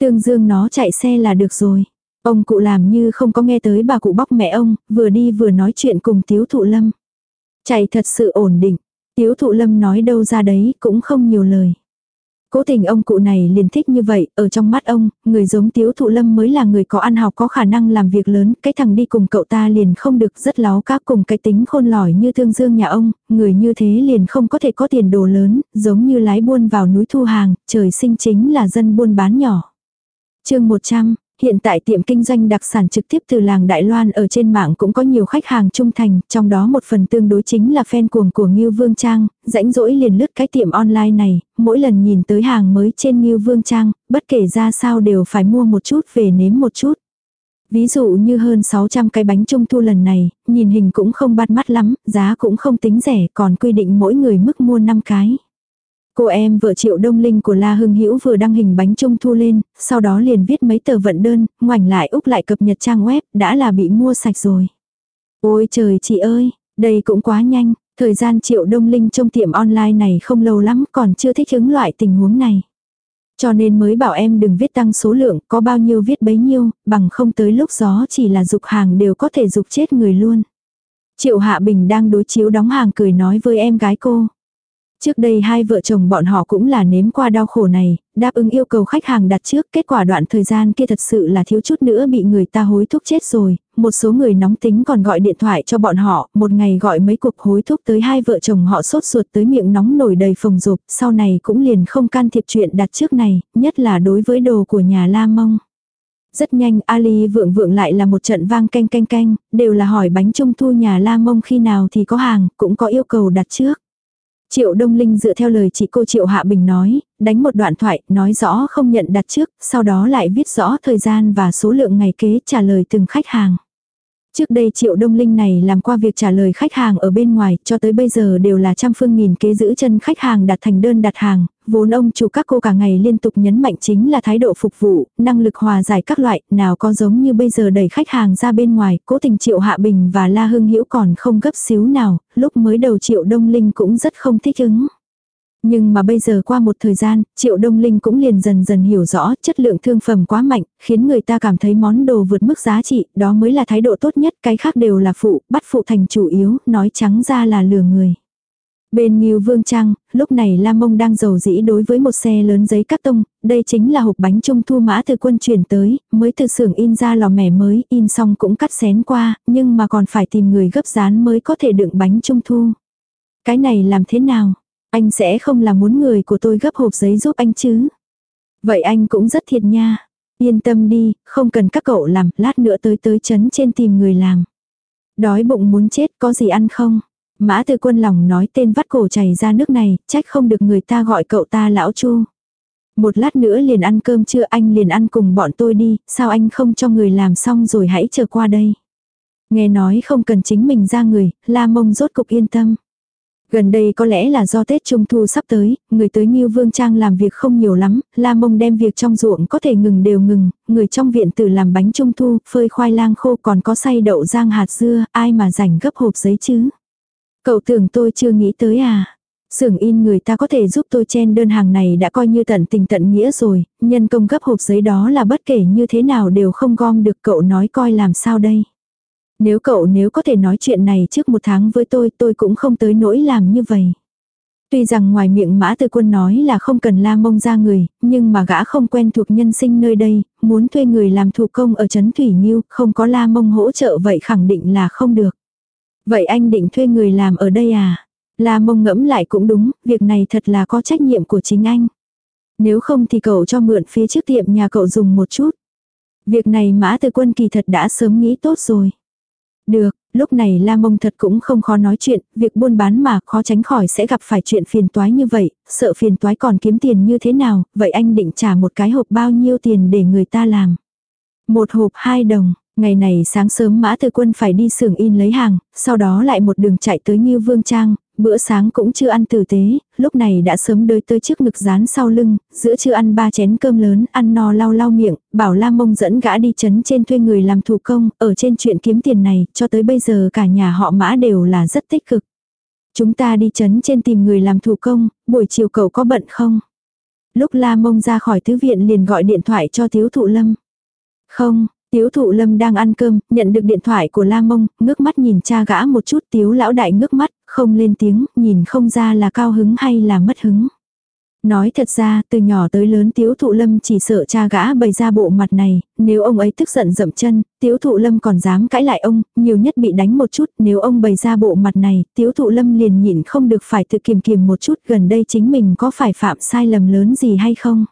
Tương dương nó chạy xe là được rồi. Ông cụ làm như không có nghe tới bà cụ bóc mẹ ông, vừa đi vừa nói chuyện cùng tiếu thụ lâm. Chạy thật sự ổn định. Tiếu thụ lâm nói đâu ra đấy cũng không nhiều lời. Cố tình ông cụ này liền thích như vậy, ở trong mắt ông, người giống tiếu thụ lâm mới là người có ăn học có khả năng làm việc lớn, cái thằng đi cùng cậu ta liền không được rất láo các cùng cái tính khôn lỏi như thương dương nhà ông, người như thế liền không có thể có tiền đồ lớn, giống như lái buôn vào núi thu hàng, trời sinh chính là dân buôn bán nhỏ. chương 100, Hiện tại tiệm kinh doanh đặc sản trực tiếp từ làng Đại Loan ở trên mạng cũng có nhiều khách hàng trung thành, trong đó một phần tương đối chính là fan cuồng của Ngưu Vương Trang, rãnh rỗi liền lướt cái tiệm online này, mỗi lần nhìn tới hàng mới trên Ngưu Vương Trang, bất kể ra sao đều phải mua một chút về nếm một chút. Ví dụ như hơn 600 cái bánh trung thu lần này, nhìn hình cũng không bắt mắt lắm, giá cũng không tính rẻ, còn quy định mỗi người mức mua 5 cái. Cô em vợ Triệu Đông Linh của La Hưng Hữu vừa đăng hình bánh trung thu lên, sau đó liền viết mấy tờ vận đơn, ngoảnh lại úp lại cập nhật trang web, đã là bị mua sạch rồi. Ôi trời chị ơi, đây cũng quá nhanh, thời gian Triệu Đông Linh trong tiệm online này không lâu lắm còn chưa thích ứng loại tình huống này. Cho nên mới bảo em đừng viết tăng số lượng, có bao nhiêu viết bấy nhiêu, bằng không tới lúc gió chỉ là dục hàng đều có thể dục chết người luôn. Triệu Hạ Bình đang đối chiếu đóng hàng cười nói với em gái cô. Trước đây hai vợ chồng bọn họ cũng là nếm qua đau khổ này, đáp ứng yêu cầu khách hàng đặt trước, kết quả đoạn thời gian kia thật sự là thiếu chút nữa bị người ta hối thúc chết rồi, một số người nóng tính còn gọi điện thoại cho bọn họ, một ngày gọi mấy cuộc hối thúc tới hai vợ chồng họ sốt ruột tới miệng nóng nổi đầy phồng rộp, sau này cũng liền không can thiệp chuyện đặt trước này, nhất là đối với đồ của nhà La Mông. Rất nhanh Ali vượng vượng lại là một trận vang canh canh canh, đều là hỏi bánh trung thu nhà La Mông khi nào thì có hàng, cũng có yêu cầu đặt trước. Triệu Đông Linh dựa theo lời chị cô Triệu Hạ Bình nói, đánh một đoạn thoại, nói rõ không nhận đặt trước, sau đó lại viết rõ thời gian và số lượng ngày kế trả lời từng khách hàng. Trước đây Triệu Đông Linh này làm qua việc trả lời khách hàng ở bên ngoài, cho tới bây giờ đều là trăm phương nghìn kế giữ chân khách hàng đặt thành đơn đặt hàng, vốn ông chủ các cô cả ngày liên tục nhấn mạnh chính là thái độ phục vụ, năng lực hòa giải các loại, nào có giống như bây giờ đẩy khách hàng ra bên ngoài, cố tình Triệu Hạ Bình và La Hưng Hữu còn không gấp xíu nào, lúc mới đầu Triệu Đông Linh cũng rất không thích ứng. Nhưng mà bây giờ qua một thời gian, Triệu Đông Linh cũng liền dần dần hiểu rõ chất lượng thương phẩm quá mạnh, khiến người ta cảm thấy món đồ vượt mức giá trị, đó mới là thái độ tốt nhất, cái khác đều là phụ, bắt phụ thành chủ yếu, nói trắng ra là lừa người. Bên Nghiêu Vương Trang, lúc này lam Mông đang giàu dĩ đối với một xe lớn giấy cắt tông, đây chính là hộp bánh trung thu mã từ quân chuyển tới, mới từ xưởng in ra lò mẻ mới, in xong cũng cắt xén qua, nhưng mà còn phải tìm người gấp dán mới có thể đựng bánh trung thu. Cái này làm thế nào? Anh sẽ không là muốn người của tôi gấp hộp giấy giúp anh chứ. Vậy anh cũng rất thiệt nha. Yên tâm đi, không cần các cậu làm, lát nữa tới tới chấn trên tìm người làm. Đói bụng muốn chết có gì ăn không? Mã tư quân lòng nói tên vắt cổ chảy ra nước này, trách không được người ta gọi cậu ta lão chu. Một lát nữa liền ăn cơm chưa anh liền ăn cùng bọn tôi đi, sao anh không cho người làm xong rồi hãy chờ qua đây. Nghe nói không cần chính mình ra người, la mông rốt cục yên tâm. Gần đây có lẽ là do Tết Trung Thu sắp tới, người tới Như Vương Trang làm việc không nhiều lắm, La Mông đem việc trong ruộng có thể ngừng đều ngừng, người trong viện tử làm bánh Trung Thu, phơi khoai lang khô còn có xay đậu rang hạt dưa, ai mà rảnh gấp hộp giấy chứ. Cậu tưởng tôi chưa nghĩ tới à. Sưởng in người ta có thể giúp tôi chen đơn hàng này đã coi như tận tình tận nghĩa rồi, nhân công gấp hộp giấy đó là bất kể như thế nào đều không gom được cậu nói coi làm sao đây. Nếu cậu nếu có thể nói chuyện này trước một tháng với tôi, tôi cũng không tới nỗi làm như vậy. Tuy rằng ngoài miệng mã tư quân nói là không cần la mông ra người, nhưng mà gã không quen thuộc nhân sinh nơi đây, muốn thuê người làm thủ công ở Trấn Thủy Nhiêu, không có la mông hỗ trợ vậy khẳng định là không được. Vậy anh định thuê người làm ở đây à? La mông ngẫm lại cũng đúng, việc này thật là có trách nhiệm của chính anh. Nếu không thì cậu cho mượn phía trước tiệm nhà cậu dùng một chút. Việc này mã từ quân kỳ thật đã sớm nghĩ tốt rồi. Được, lúc này La Mông thật cũng không khó nói chuyện, việc buôn bán mà khó tránh khỏi sẽ gặp phải chuyện phiền toái như vậy, sợ phiền toái còn kiếm tiền như thế nào, vậy anh định trả một cái hộp bao nhiêu tiền để người ta làm. Một hộp hai đồng, Ngày này sáng sớm Mã Tư Quân phải đi xưởng in lấy hàng, sau đó lại một đường chạy tới như Vương Trang, bữa sáng cũng chưa ăn tử tế, lúc này đã sớm đới tới trước ngực dán sau lưng, giữa chưa ăn ba chén cơm lớn, ăn no lau lau miệng, bảo la mông dẫn gã đi chấn trên thuê người làm thủ công, ở trên chuyện kiếm tiền này, cho tới bây giờ cả nhà họ Mã đều là rất tích cực. Chúng ta đi chấn trên tìm người làm thủ công, buổi chiều cậu có bận không? Lúc la mông ra khỏi thư viện liền gọi điện thoại cho thiếu thụ lâm. Không, Tiếu thụ lâm đang ăn cơm, nhận được điện thoại của la mông, ngước mắt nhìn cha gã một chút tiếu lão đại ngước mắt, không lên tiếng, nhìn không ra là cao hứng hay là mất hứng. Nói thật ra, từ nhỏ tới lớn tiếu thụ lâm chỉ sợ cha gã bày ra bộ mặt này, nếu ông ấy tức giận dậm chân, tiếu thụ lâm còn dám cãi lại ông, nhiều nhất bị đánh một chút, nếu ông bày ra bộ mặt này, tiếu thụ lâm liền nhịn không được phải tự kiềm kiềm một chút gần đây chính mình có phải phạm sai lầm lớn gì hay không.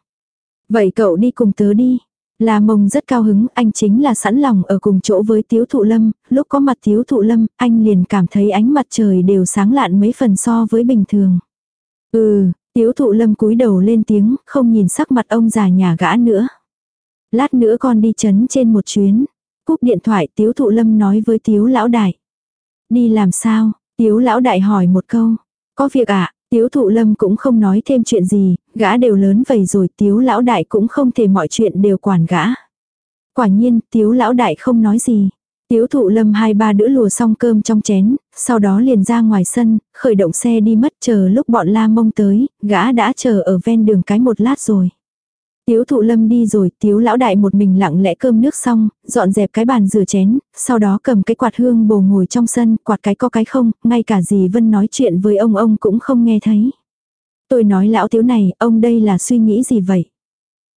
Vậy cậu đi cùng tớ đi. La mông rất cao hứng, anh chính là sẵn lòng ở cùng chỗ với tiếu thụ lâm, lúc có mặt tiếu thụ lâm, anh liền cảm thấy ánh mặt trời đều sáng lạn mấy phần so với bình thường. Ừ, tiếu thụ lâm cúi đầu lên tiếng, không nhìn sắc mặt ông già nhà gã nữa. Lát nữa con đi chấn trên một chuyến. Cúp điện thoại tiếu thụ lâm nói với tiếu lão đại. Đi làm sao? Tiếu lão đại hỏi một câu. Có việc ạ, à? Tiếu thụ lâm cũng không nói thêm chuyện gì, gã đều lớn vầy rồi tiếu lão đại cũng không thể mọi chuyện đều quản gã. Quả nhiên, tiếu lão đại không nói gì. Tiếu thụ lâm hai ba đứa lùa xong cơm trong chén, sau đó liền ra ngoài sân, khởi động xe đi mất chờ lúc bọn la mông tới, gã đã chờ ở ven đường cái một lát rồi. Tiếu thụ lâm đi rồi, tiếu lão đại một mình lặng lẽ cơm nước xong, dọn dẹp cái bàn rửa chén, sau đó cầm cái quạt hương bồ ngồi trong sân, quạt cái có cái không, ngay cả dì Vân nói chuyện với ông ông cũng không nghe thấy. Tôi nói lão tiếu này, ông đây là suy nghĩ gì vậy?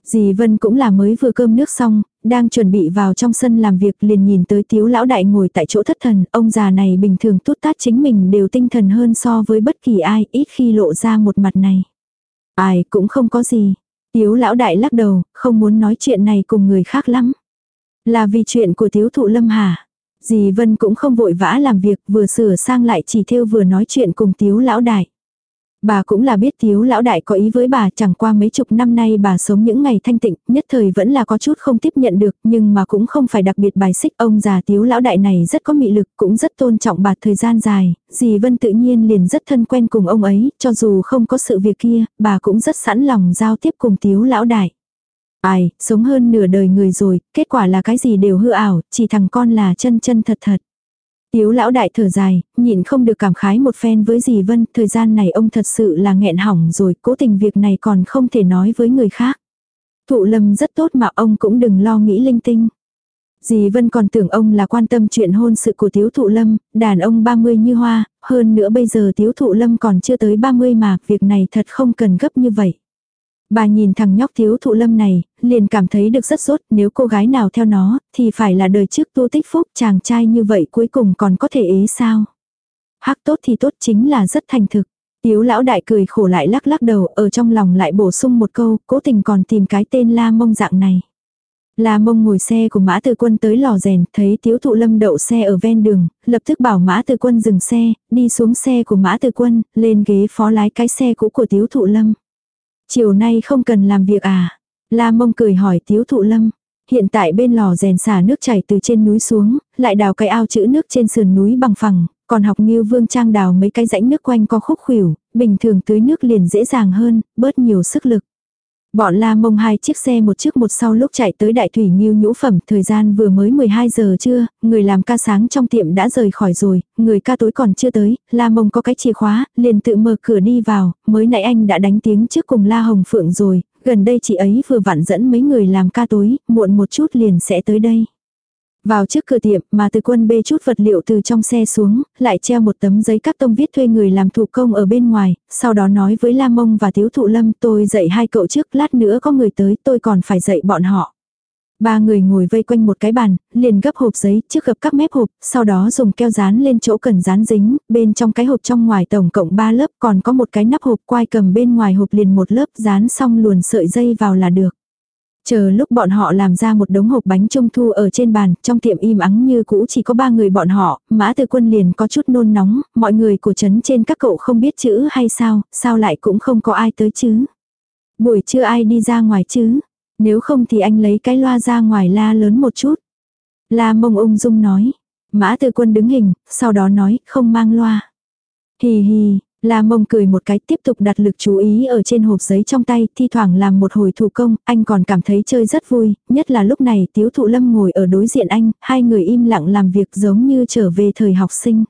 Dì Vân cũng là mới vừa cơm nước xong, đang chuẩn bị vào trong sân làm việc liền nhìn tới tiếu lão đại ngồi tại chỗ thất thần, ông già này bình thường tút tát chính mình đều tinh thần hơn so với bất kỳ ai, ít khi lộ ra một mặt này. Ai cũng không có gì, Tiếu lão đại lắc đầu, không muốn nói chuyện này cùng người khác lắm. Là vì chuyện của tiếu thụ lâm hà. Dì Vân cũng không vội vã làm việc vừa sửa sang lại chỉ theo vừa nói chuyện cùng tiếu lão đại. Bà cũng là biết thiếu lão đại có ý với bà chẳng qua mấy chục năm nay bà sống những ngày thanh tịnh, nhất thời vẫn là có chút không tiếp nhận được, nhưng mà cũng không phải đặc biệt bài xích ông già thiếu lão đại này rất có mị lực, cũng rất tôn trọng bà thời gian dài, dì Vân tự nhiên liền rất thân quen cùng ông ấy, cho dù không có sự việc kia, bà cũng rất sẵn lòng giao tiếp cùng thiếu lão đại. Ai, sống hơn nửa đời người rồi, kết quả là cái gì đều hư ảo, chỉ thằng con là chân chân thật thật. Tiếu lão đại thở dài, nhịn không được cảm khái một phen với dì Vân, thời gian này ông thật sự là nghẹn hỏng rồi, cố tình việc này còn không thể nói với người khác. Thụ lâm rất tốt mà ông cũng đừng lo nghĩ linh tinh. Dì Vân còn tưởng ông là quan tâm chuyện hôn sự của Tiếu Thụ Lâm, đàn ông 30 như hoa, hơn nữa bây giờ Tiếu Thụ Lâm còn chưa tới 30 mà, việc này thật không cần gấp như vậy. Bà nhìn thằng nhóc thiếu thụ lâm này, liền cảm thấy được rất rốt, nếu cô gái nào theo nó, thì phải là đời trước tu tích phúc, chàng trai như vậy cuối cùng còn có thể ế sao. Hắc tốt thì tốt chính là rất thành thực. Tiếu lão đại cười khổ lại lắc lắc đầu, ở trong lòng lại bổ sung một câu, cố tình còn tìm cái tên la mông dạng này. La mông ngồi xe của mã tư quân tới lò rèn, thấy tiếu thụ lâm đậu xe ở ven đường, lập tức bảo mã tư quân dừng xe, đi xuống xe của mã tư quân, lên ghế phó lái cái xe cũ của tiếu thụ lâm. Chiều nay không cần làm việc à? La mông cười hỏi tiếu thụ lâm. Hiện tại bên lò rèn xả nước chảy từ trên núi xuống, lại đào cái ao chữ nước trên sườn núi bằng phẳng, còn học nghiêu vương trang đào mấy cái rãnh nước quanh co khúc khỉu, bình thường tưới nước liền dễ dàng hơn, bớt nhiều sức lực. Bọn la mông hai chiếc xe một trước một sau lúc chạy tới đại thủy nghiêu nhũ phẩm, thời gian vừa mới 12 giờ trưa, người làm ca sáng trong tiệm đã rời khỏi rồi, người ca tối còn chưa tới, la mông có cái chìa khóa, liền tự mở cửa đi vào, mới nãy anh đã đánh tiếng trước cùng la hồng phượng rồi, gần đây chị ấy vừa vặn dẫn mấy người làm ca tối, muộn một chút liền sẽ tới đây. Vào trước cửa tiệm mà từ quân bê chút vật liệu từ trong xe xuống, lại treo một tấm giấy cắt tông viết thuê người làm thủ công ở bên ngoài, sau đó nói với Lam Mông và Tiếu Thụ Lâm tôi dạy hai cậu trước, lát nữa có người tới tôi còn phải dạy bọn họ. Ba người ngồi vây quanh một cái bàn, liền gấp hộp giấy trước gập các mép hộp, sau đó dùng keo dán lên chỗ cần dán dính, bên trong cái hộp trong ngoài tổng cộng 3 lớp còn có một cái nắp hộp quai cầm bên ngoài hộp liền một lớp dán xong luồn sợi dây vào là được. Chờ lúc bọn họ làm ra một đống hộp bánh trung thu ở trên bàn, trong tiệm im ắng như cũ chỉ có ba người bọn họ, mã từ quân liền có chút nôn nóng, mọi người của trấn trên các cậu không biết chữ hay sao, sao lại cũng không có ai tới chứ. Buổi trưa ai đi ra ngoài chứ, nếu không thì anh lấy cái loa ra ngoài la lớn một chút. La mông ung dung nói. Mã tư quân đứng hình, sau đó nói, không mang loa. Hì hì, La mông cười một cái tiếp tục đặt lực chú ý ở trên hộp giấy trong tay, thi thoảng làm một hồi thủ công, anh còn cảm thấy chơi rất vui, nhất là lúc này tiếu thụ lâm ngồi ở đối diện anh, hai người im lặng làm việc giống như trở về thời học sinh.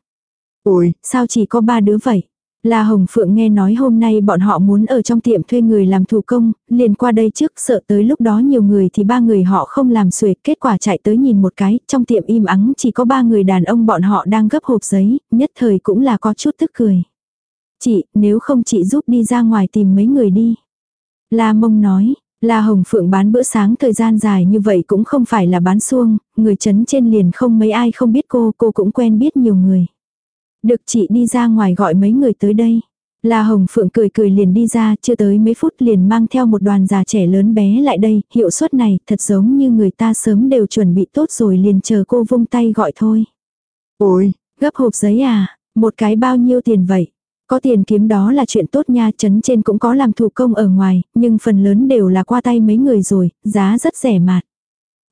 Ôi, sao chỉ có ba đứa vậy? La Hồng Phượng nghe nói hôm nay bọn họ muốn ở trong tiệm thuê người làm thủ công, liền qua đây trước sợ tới lúc đó nhiều người thì ba người họ không làm xuệt, kết quả chạy tới nhìn một cái, trong tiệm im ắng chỉ có ba người đàn ông bọn họ đang gấp hộp giấy, nhất thời cũng là có chút tức cười. Chị, nếu không chị giúp đi ra ngoài tìm mấy người đi. La Mông nói, La Hồng Phượng bán bữa sáng thời gian dài như vậy cũng không phải là bán xuông, người chấn trên liền không mấy ai không biết cô, cô cũng quen biết nhiều người. Được chị đi ra ngoài gọi mấy người tới đây. La Hồng Phượng cười cười liền đi ra, chưa tới mấy phút liền mang theo một đoàn già trẻ lớn bé lại đây, hiệu suất này thật giống như người ta sớm đều chuẩn bị tốt rồi liền chờ cô vung tay gọi thôi. Ôi, gấp hộp giấy à, một cái bao nhiêu tiền vậy? Có tiền kiếm đó là chuyện tốt nha, chấn trên cũng có làm thủ công ở ngoài, nhưng phần lớn đều là qua tay mấy người rồi, giá rất rẻ mạt.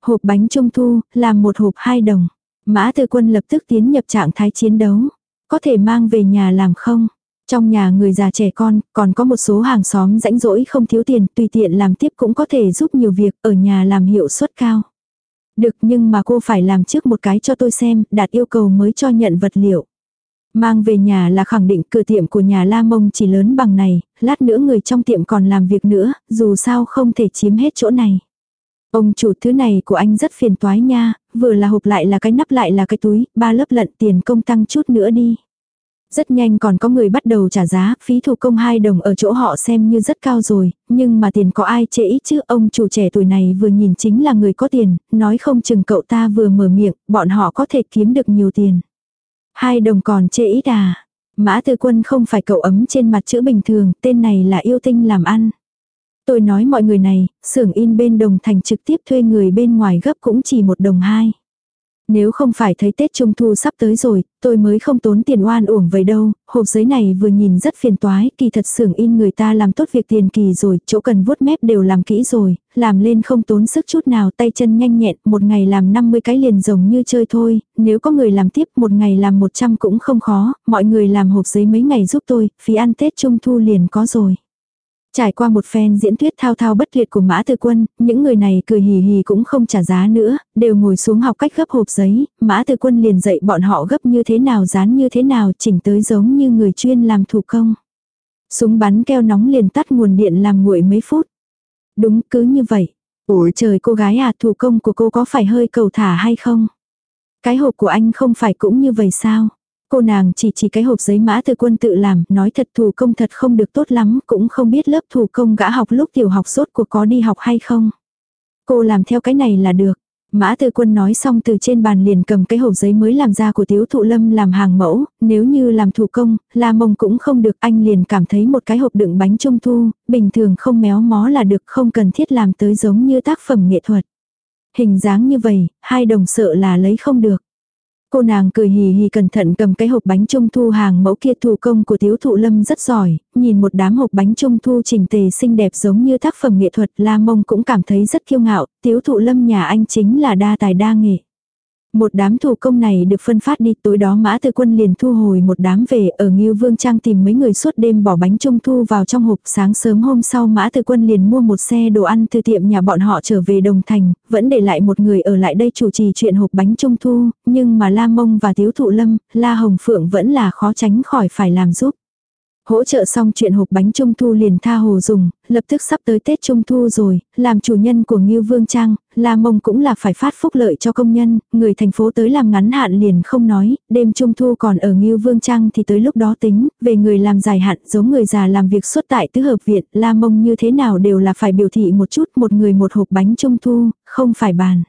Hộp bánh trung thu, làm một hộp hai đồng. Mã Tư Quân lập tức tiến nhập trạng thái chiến đấu. Có thể mang về nhà làm không? Trong nhà người già trẻ con, còn có một số hàng xóm rãnh rỗi không thiếu tiền, tùy tiện làm tiếp cũng có thể giúp nhiều việc, ở nhà làm hiệu suất cao. Được nhưng mà cô phải làm trước một cái cho tôi xem, đạt yêu cầu mới cho nhận vật liệu. Mang về nhà là khẳng định cửa tiệm của nhà La Mông chỉ lớn bằng này, lát nữa người trong tiệm còn làm việc nữa, dù sao không thể chiếm hết chỗ này. Ông chủ thứ này của anh rất phiền toái nha, vừa là hộp lại là cái nắp lại là cái túi, ba lớp lận tiền công tăng chút nữa đi. Rất nhanh còn có người bắt đầu trả giá, phí thủ công 2 đồng ở chỗ họ xem như rất cao rồi, nhưng mà tiền có ai chê ít chứ, ông chủ trẻ tuổi này vừa nhìn chính là người có tiền, nói không chừng cậu ta vừa mở miệng, bọn họ có thể kiếm được nhiều tiền. Hai đồng còn chê ít à. Mã tư quân không phải cậu ấm trên mặt chữ bình thường, tên này là yêu tinh làm ăn. Tôi nói mọi người này, xưởng in bên đồng thành trực tiếp thuê người bên ngoài gấp cũng chỉ một đồng hai. Nếu không phải thấy Tết Trung Thu sắp tới rồi, tôi mới không tốn tiền oan uổng vậy đâu, hộp giấy này vừa nhìn rất phiền toái, kỳ thật xưởng in người ta làm tốt việc tiền kỳ rồi, chỗ cần vuốt mép đều làm kỹ rồi, làm lên không tốn sức chút nào, tay chân nhanh nhẹn, một ngày làm 50 cái liền giống như chơi thôi, nếu có người làm tiếp một ngày làm 100 cũng không khó, mọi người làm hộp giấy mấy ngày giúp tôi, phí ăn Tết Trung Thu liền có rồi. Trải qua một phen diễn thuyết thao thao bất tuyệt của Mã Tư Quân, những người này cười hì hì cũng không trả giá nữa, đều ngồi xuống học cách gấp hộp giấy, Mã Tư Quân liền dạy bọn họ gấp như thế nào dán như thế nào chỉnh tới giống như người chuyên làm thủ công. Súng bắn keo nóng liền tắt nguồn điện làm nguội mấy phút. Đúng cứ như vậy. Ủa trời cô gái à thủ công của cô có phải hơi cầu thả hay không? Cái hộp của anh không phải cũng như vậy sao? Cô nàng chỉ chỉ cái hộp giấy mã từ quân tự làm, nói thật thủ công thật không được tốt lắm, cũng không biết lớp thủ công gã học lúc tiểu học sốt cuộc có đi học hay không. Cô làm theo cái này là được. Mã Tư Quân nói xong từ trên bàn liền cầm cái hộp giấy mới làm ra của Tiếu Thụ Lâm làm hàng mẫu, nếu như làm thủ công, La Mông cũng không được, anh liền cảm thấy một cái hộp đựng bánh trung thu, bình thường không méo mó là được, không cần thiết làm tới giống như tác phẩm nghệ thuật. Hình dáng như vậy, hai đồng sợ là lấy không được. Cô nàng cười hì hì cẩn thận cầm cái hộp bánh trung thu hàng mẫu kia thủ công của thiếu thụ lâm rất giỏi, nhìn một đám hộp bánh trung thu chỉnh tề xinh đẹp giống như tác phẩm nghệ thuật La Mông cũng cảm thấy rất kiêu ngạo, thiếu thụ lâm nhà anh chính là đa tài đa nghệ. Một đám thủ công này được phân phát đi tối đó mã tư quân liền thu hồi một đám về ở Ngưu Vương Trang tìm mấy người suốt đêm bỏ bánh trung thu vào trong hộp sáng sớm hôm sau mã tư quân liền mua một xe đồ ăn từ tiệm nhà bọn họ trở về Đồng Thành, vẫn để lại một người ở lại đây chủ trì chuyện hộp bánh trung thu, nhưng mà La Mông và Tiếu Thụ Lâm, La Hồng Phượng vẫn là khó tránh khỏi phải làm giúp. Hỗ trợ xong chuyện hộp bánh trung thu liền tha hồ dùng, lập tức sắp tới Tết trung thu rồi, làm chủ nhân của Ngưu Vương Trang, La Mông cũng là phải phát phúc lợi cho công nhân, người thành phố tới làm ngắn hạn liền không nói, đêm trung thu còn ở Ngưu Vương Trang thì tới lúc đó tính, về người làm dài hạn giống người già làm việc suốt tại tứ hợp viện, La Mông như thế nào đều là phải biểu thị một chút một người một hộp bánh trung thu, không phải bàn.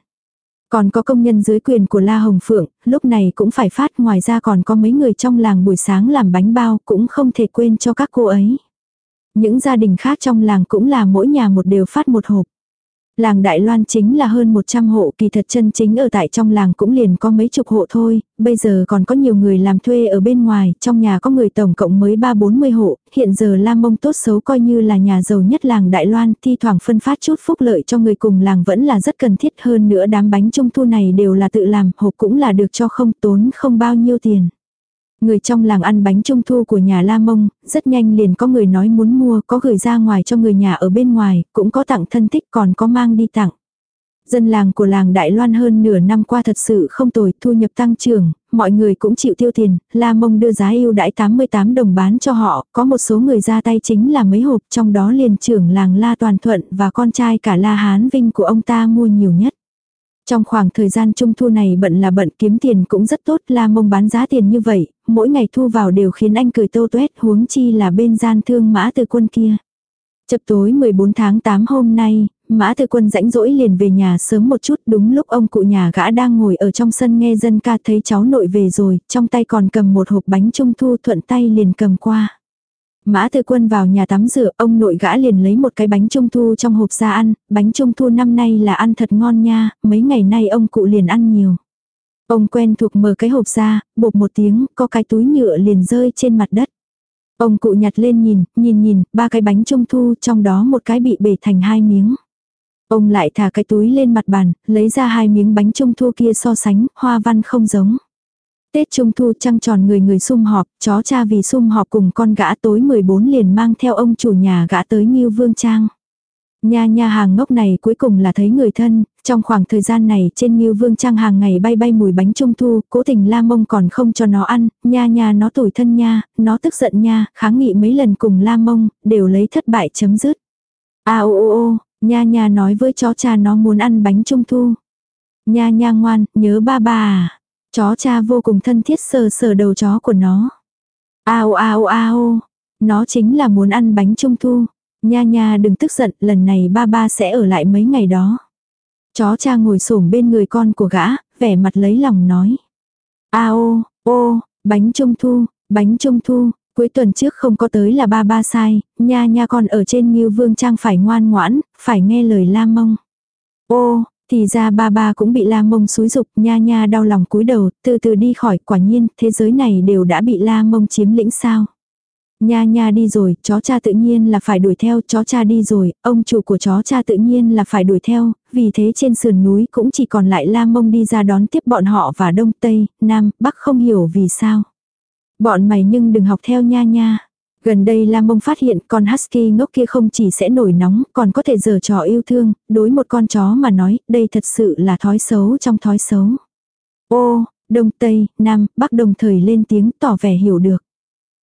Còn có công nhân dưới quyền của La Hồng Phượng, lúc này cũng phải phát ngoài ra còn có mấy người trong làng buổi sáng làm bánh bao cũng không thể quên cho các cô ấy. Những gia đình khác trong làng cũng là mỗi nhà một đều phát một hộp. Làng Đại Loan chính là hơn 100 hộ, kỳ thật chân chính ở tại trong làng cũng liền có mấy chục hộ thôi, bây giờ còn có nhiều người làm thuê ở bên ngoài, trong nhà có người tổng cộng mới 3-40 hộ, hiện giờ Lam Mông tốt xấu coi như là nhà giàu nhất làng Đại Loan, thi thoảng phân phát chút phúc lợi cho người cùng làng vẫn là rất cần thiết. Hơn nữa đám bánh trung thu này đều là tự làm, hộp cũng là được cho không tốn không bao nhiêu tiền. Người trong làng ăn bánh trung thu của nhà La Mông, rất nhanh liền có người nói muốn mua, có gửi ra ngoài cho người nhà ở bên ngoài, cũng có tặng thân thích còn có mang đi tặng. Dân làng của làng Đại Loan hơn nửa năm qua thật sự không tồi, thu nhập tăng trưởng, mọi người cũng chịu tiêu tiền, La Mông đưa giá ưu đãi 88 đồng bán cho họ, có một số người ra tay chính là mấy hộp, trong đó liền trưởng làng La Toàn Thuận và con trai cả La Hán Vinh của ông ta mua nhiều nhất. Trong khoảng thời gian trung thu này bận là bận kiếm tiền cũng rất tốt, La Mông bán giá tiền như vậy, mỗi ngày thu vào đều khiến anh cười tô tuét huống chi là bên gian thương mã từ quân kia. Chập tối 14 tháng 8 hôm nay, mã từ quân rãnh rỗi liền về nhà sớm một chút đúng lúc ông cụ nhà gã đang ngồi ở trong sân nghe dân ca thấy cháu nội về rồi, trong tay còn cầm một hộp bánh trung thu thuận tay liền cầm qua. Mã Tư Quân vào nhà tắm rửa, ông nội gã liền lấy một cái bánh trung thu trong hộp ra ăn, bánh trung thu năm nay là ăn thật ngon nha, mấy ngày nay ông cụ liền ăn nhiều. Ông quen thuộc mở cái hộp ra, bột một tiếng, có cái túi nhựa liền rơi trên mặt đất. Ông cụ nhặt lên nhìn, nhìn nhìn, ba cái bánh trung thu trong đó một cái bị bể thành hai miếng. Ông lại thả cái túi lên mặt bàn, lấy ra hai miếng bánh trung thu kia so sánh, hoa văn không giống. Tết Trung Thu trăng tròn người người sum họp, chó cha vì sum họp cùng con gã tối 14 liền mang theo ông chủ nhà gã tới Nhiêu Vương Trang. Nha nha hàng ngốc này cuối cùng là thấy người thân, trong khoảng thời gian này trên Nhiêu Vương Trang hàng ngày bay bay mùi bánh trung thu, cố tình la mông còn không cho nó ăn, nha nha nó tủi thân nha, nó tức giận nha, kháng nghị mấy lần cùng la mông, đều lấy thất bại chấm dứt. A ô ô ô, nha nha nói với chó cha nó muốn ăn bánh trung thu. Nha nha ngoan, nhớ ba bà. à. Chó cha vô cùng thân thiết sờ sờ đầu chó của nó. Ao ao ao, nó chính là muốn ăn bánh trung thu. Nha nha đừng tức giận, lần này ba ba sẽ ở lại mấy ngày đó. Chó cha ngồi xổm bên người con của gã, vẻ mặt lấy lòng nói. Ao, ô, bánh trung thu, bánh trung thu, cuối tuần trước không có tới là ba ba sai, nha nha con ở trên như Vương Trang phải ngoan ngoãn, phải nghe lời la mông. Ô, thì ra ba ba cũng bị la mông xúi dục nha nha đau lòng cúi đầu, từ từ đi khỏi quả nhiên thế giới này đều đã bị la mông chiếm lĩnh sao. Nha nha đi rồi, chó cha tự nhiên là phải đuổi theo, chó cha đi rồi, ông chủ của chó cha tự nhiên là phải đuổi theo, vì thế trên sườn núi cũng chỉ còn lại la mông đi ra đón tiếp bọn họ và đông tây, nam, bắc không hiểu vì sao. Bọn mày nhưng đừng học theo nha nha. Gần đây Lam Mông phát hiện con husky ngốc kia không chỉ sẽ nổi nóng, còn có thể giở trò yêu thương, đối một con chó mà nói, đây thật sự là thói xấu trong thói xấu. Ô, Đông Tây, Nam, Bắc đồng thời lên tiếng tỏ vẻ hiểu được.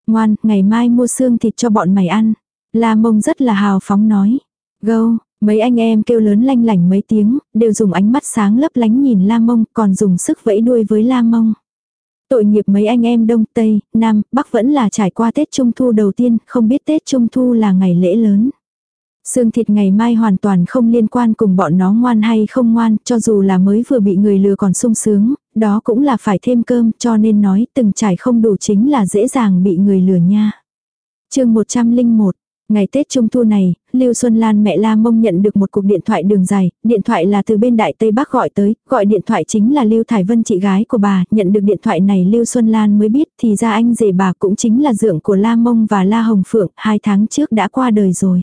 Ngoan, ngày mai mua xương thịt cho bọn mày ăn. Lam Mông rất là hào phóng nói. Gâu, mấy anh em kêu lớn lanh lảnh mấy tiếng, đều dùng ánh mắt sáng lấp lánh nhìn Lam Mông, còn dùng sức vẫy đuôi với Lam Mông. Tội nghiệp mấy anh em Đông, Tây, Nam, Bắc vẫn là trải qua Tết Trung Thu đầu tiên, không biết Tết Trung Thu là ngày lễ lớn. Sương thịt ngày mai hoàn toàn không liên quan cùng bọn nó ngoan hay không ngoan, cho dù là mới vừa bị người lừa còn sung sướng, đó cũng là phải thêm cơm, cho nên nói từng trải không đủ chính là dễ dàng bị người lừa nha. chương 101 Ngày Tết Trung Thu này, Lưu Xuân Lan mẹ La Mông nhận được một cuộc điện thoại đường dài, điện thoại là từ bên Đại Tây Bắc gọi tới, gọi điện thoại chính là Lưu Thải Vân chị gái của bà, nhận được điện thoại này Lưu Xuân Lan mới biết thì ra anh rể bà cũng chính là dưỡng của La Mông và La Hồng Phượng, hai tháng trước đã qua đời rồi.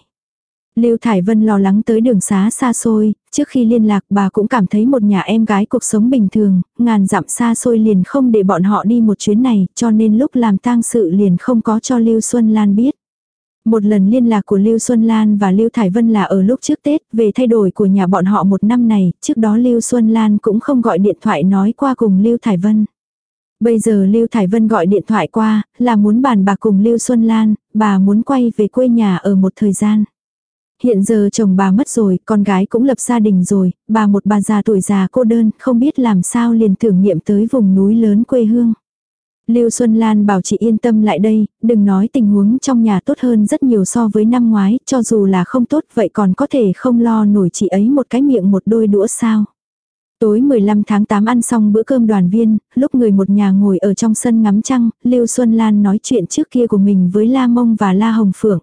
Lưu Thải Vân lo lắng tới đường xá xa xôi, trước khi liên lạc bà cũng cảm thấy một nhà em gái cuộc sống bình thường, ngàn dặm xa xôi liền không để bọn họ đi một chuyến này, cho nên lúc làm tang sự liền không có cho Lưu Xuân Lan biết. Một lần liên lạc của Lưu Xuân Lan và Lưu Thải Vân là ở lúc trước Tết, về thay đổi của nhà bọn họ một năm này, trước đó Lưu Xuân Lan cũng không gọi điện thoại nói qua cùng Lưu Thải Vân. Bây giờ Lưu Thải Vân gọi điện thoại qua, là muốn bàn bạc cùng Lưu Xuân Lan, bà muốn quay về quê nhà ở một thời gian. Hiện giờ chồng bà mất rồi, con gái cũng lập gia đình rồi, bà một bà già tuổi già cô đơn, không biết làm sao liền tưởng niệm tới vùng núi lớn quê hương. Lưu Xuân Lan bảo chị yên tâm lại đây, đừng nói tình huống trong nhà tốt hơn rất nhiều so với năm ngoái, cho dù là không tốt vậy còn có thể không lo nổi chị ấy một cái miệng một đôi đũa sao. Tối 15 tháng 8 ăn xong bữa cơm đoàn viên, lúc người một nhà ngồi ở trong sân ngắm trăng, Lưu Xuân Lan nói chuyện trước kia của mình với La Mông và La Hồng Phượng.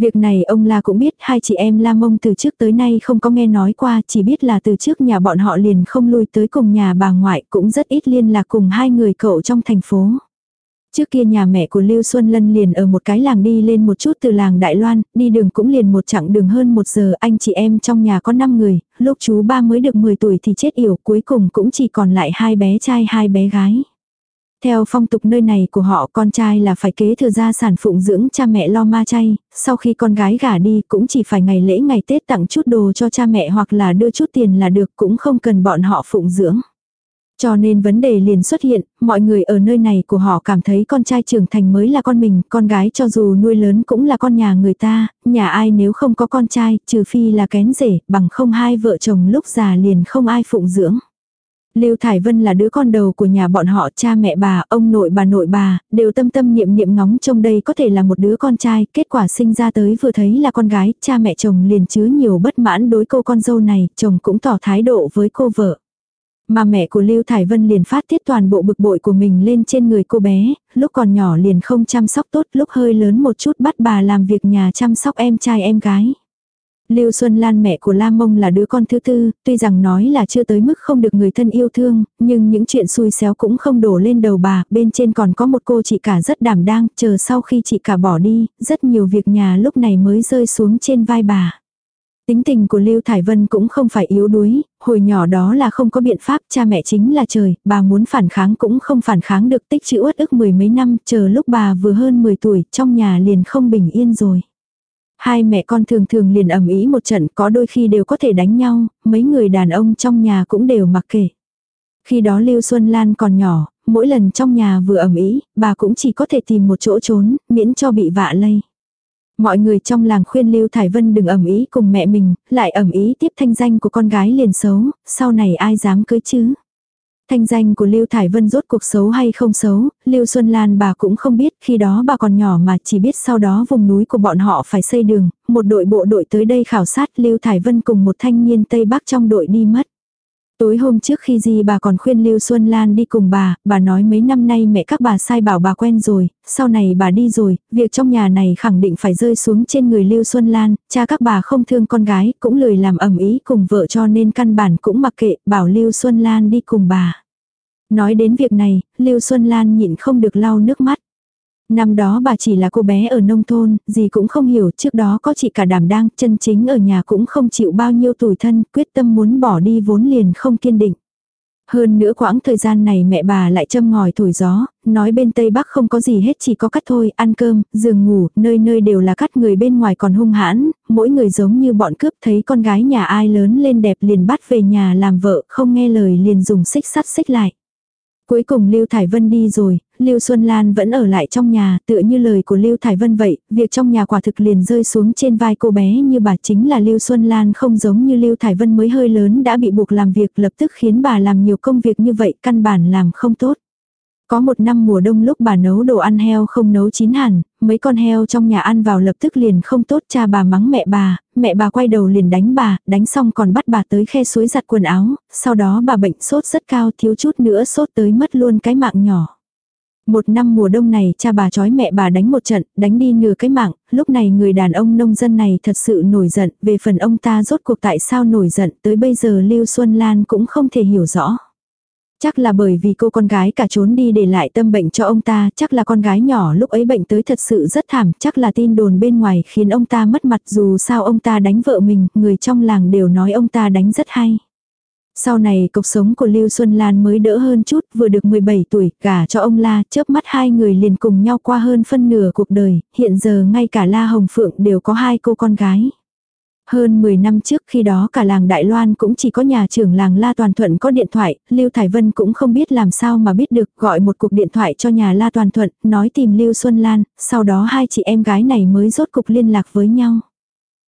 Việc này ông La cũng biết hai chị em La Mông từ trước tới nay không có nghe nói qua, chỉ biết là từ trước nhà bọn họ liền không lui tới cùng nhà bà ngoại cũng rất ít liên lạc cùng hai người cậu trong thành phố. Trước kia nhà mẹ của Lưu Xuân Lân liền ở một cái làng đi lên một chút từ làng Đại Loan, đi đường cũng liền một chặng đường hơn một giờ, anh chị em trong nhà có 5 người, lúc chú ba mới được 10 tuổi thì chết yểu, cuối cùng cũng chỉ còn lại hai bé trai hai bé gái. Theo phong tục nơi này của họ con trai là phải kế thừa gia sản phụng dưỡng cha mẹ lo ma chay, sau khi con gái gả đi cũng chỉ phải ngày lễ ngày Tết tặng chút đồ cho cha mẹ hoặc là đưa chút tiền là được cũng không cần bọn họ phụng dưỡng. Cho nên vấn đề liền xuất hiện, mọi người ở nơi này của họ cảm thấy con trai trưởng thành mới là con mình, con gái cho dù nuôi lớn cũng là con nhà người ta, nhà ai nếu không có con trai, trừ phi là kén rể, bằng không hai vợ chồng lúc già liền không ai phụng dưỡng. Lưu Thải Vân là đứa con đầu của nhà bọn họ, cha mẹ bà, ông nội bà nội bà, đều tâm tâm niệm niệm ngóng trông đây có thể là một đứa con trai, kết quả sinh ra tới vừa thấy là con gái, cha mẹ chồng liền chứa nhiều bất mãn đối cô con dâu này, chồng cũng tỏ thái độ với cô vợ. Mà mẹ của Lưu Thải Vân liền phát tiết toàn bộ bực bội của mình lên trên người cô bé, lúc còn nhỏ liền không chăm sóc tốt, lúc hơi lớn một chút bắt bà làm việc nhà chăm sóc em trai em gái. Lưu Xuân Lan mẹ của La Mông là đứa con thứ tư, tuy rằng nói là chưa tới mức không được người thân yêu thương, nhưng những chuyện xui xéo cũng không đổ lên đầu bà, bên trên còn có một cô chị cả rất đảm đang, chờ sau khi chị cả bỏ đi, rất nhiều việc nhà lúc này mới rơi xuống trên vai bà. Tính tình của Lưu Thải Vân cũng không phải yếu đuối, hồi nhỏ đó là không có biện pháp, cha mẹ chính là trời, bà muốn phản kháng cũng không phản kháng được tích chữ uất ức mười mấy năm, chờ lúc bà vừa hơn 10 tuổi, trong nhà liền không bình yên rồi. Hai mẹ con thường thường liền ầm ĩ một trận có đôi khi đều có thể đánh nhau, mấy người đàn ông trong nhà cũng đều mặc kệ. Khi đó Lưu Xuân Lan còn nhỏ, mỗi lần trong nhà vừa ầm ĩ, bà cũng chỉ có thể tìm một chỗ trốn, miễn cho bị vạ lây. Mọi người trong làng khuyên Lưu Thải Vân đừng ầm ý cùng mẹ mình, lại ầm ý tiếp thanh danh của con gái liền xấu, sau này ai dám cưới chứ. Thanh danh của Lưu Thải Vân rốt cuộc xấu hay không xấu, Lưu Xuân Lan bà cũng không biết, khi đó bà còn nhỏ mà chỉ biết sau đó vùng núi của bọn họ phải xây đường, một đội bộ đội tới đây khảo sát Lưu Thải Vân cùng một thanh niên Tây Bắc trong đội đi mất. Tối hôm trước khi gì bà còn khuyên Lưu Xuân Lan đi cùng bà, bà nói mấy năm nay mẹ các bà sai bảo bà quen rồi, sau này bà đi rồi, việc trong nhà này khẳng định phải rơi xuống trên người Lưu Xuân Lan, cha các bà không thương con gái, cũng lười làm ẩm ý cùng vợ cho nên căn bản cũng mặc kệ, bảo Lưu Xuân Lan đi cùng bà. Nói đến việc này, Lưu Xuân Lan nhịn không được lau nước mắt. Năm đó bà chỉ là cô bé ở nông thôn, gì cũng không hiểu, trước đó có chị cả đảm đang, chân chính ở nhà cũng không chịu bao nhiêu tủi thân, quyết tâm muốn bỏ đi vốn liền không kiên định. Hơn nữa quãng thời gian này mẹ bà lại châm ngòi thổi gió, nói bên Tây Bắc không có gì hết chỉ có cắt thôi, ăn cơm, giường ngủ, nơi nơi đều là cắt người bên ngoài còn hung hãn, mỗi người giống như bọn cướp thấy con gái nhà ai lớn lên đẹp liền bắt về nhà làm vợ, không nghe lời liền dùng xích sắt xích lại. Cuối cùng Lưu Thải Vân đi rồi, Lưu Xuân Lan vẫn ở lại trong nhà, tựa như lời của Lưu Thải Vân vậy, việc trong nhà quả thực liền rơi xuống trên vai cô bé như bà chính là Lưu Xuân Lan không giống như Lưu Thải Vân mới hơi lớn đã bị buộc làm việc lập tức khiến bà làm nhiều công việc như vậy căn bản làm không tốt. Có một năm mùa đông lúc bà nấu đồ ăn heo không nấu chín hẳn, mấy con heo trong nhà ăn vào lập tức liền không tốt cha bà mắng mẹ bà, mẹ bà quay đầu liền đánh bà, đánh xong còn bắt bà tới khe suối giặt quần áo, sau đó bà bệnh sốt rất cao thiếu chút nữa sốt tới mất luôn cái mạng nhỏ. Một năm mùa đông này cha bà chói mẹ bà đánh một trận, đánh đi nửa cái mạng, lúc này người đàn ông nông dân này thật sự nổi giận, về phần ông ta rốt cuộc tại sao nổi giận tới bây giờ Lưu Xuân Lan cũng không thể hiểu rõ. Chắc là bởi vì cô con gái cả trốn đi để lại tâm bệnh cho ông ta, chắc là con gái nhỏ lúc ấy bệnh tới thật sự rất thảm, chắc là tin đồn bên ngoài khiến ông ta mất mặt dù sao ông ta đánh vợ mình, người trong làng đều nói ông ta đánh rất hay. Sau này cuộc sống của Lưu Xuân Lan mới đỡ hơn chút, vừa được 17 tuổi, gả cho ông La, chớp mắt hai người liền cùng nhau qua hơn phân nửa cuộc đời, hiện giờ ngay cả La Hồng Phượng đều có hai cô con gái. Hơn 10 năm trước khi đó cả làng Đại Loan cũng chỉ có nhà trưởng làng La Toàn Thuận có điện thoại, Lưu Thải Vân cũng không biết làm sao mà biết được gọi một cuộc điện thoại cho nhà La Toàn Thuận, nói tìm Lưu Xuân Lan, sau đó hai chị em gái này mới rốt cục liên lạc với nhau.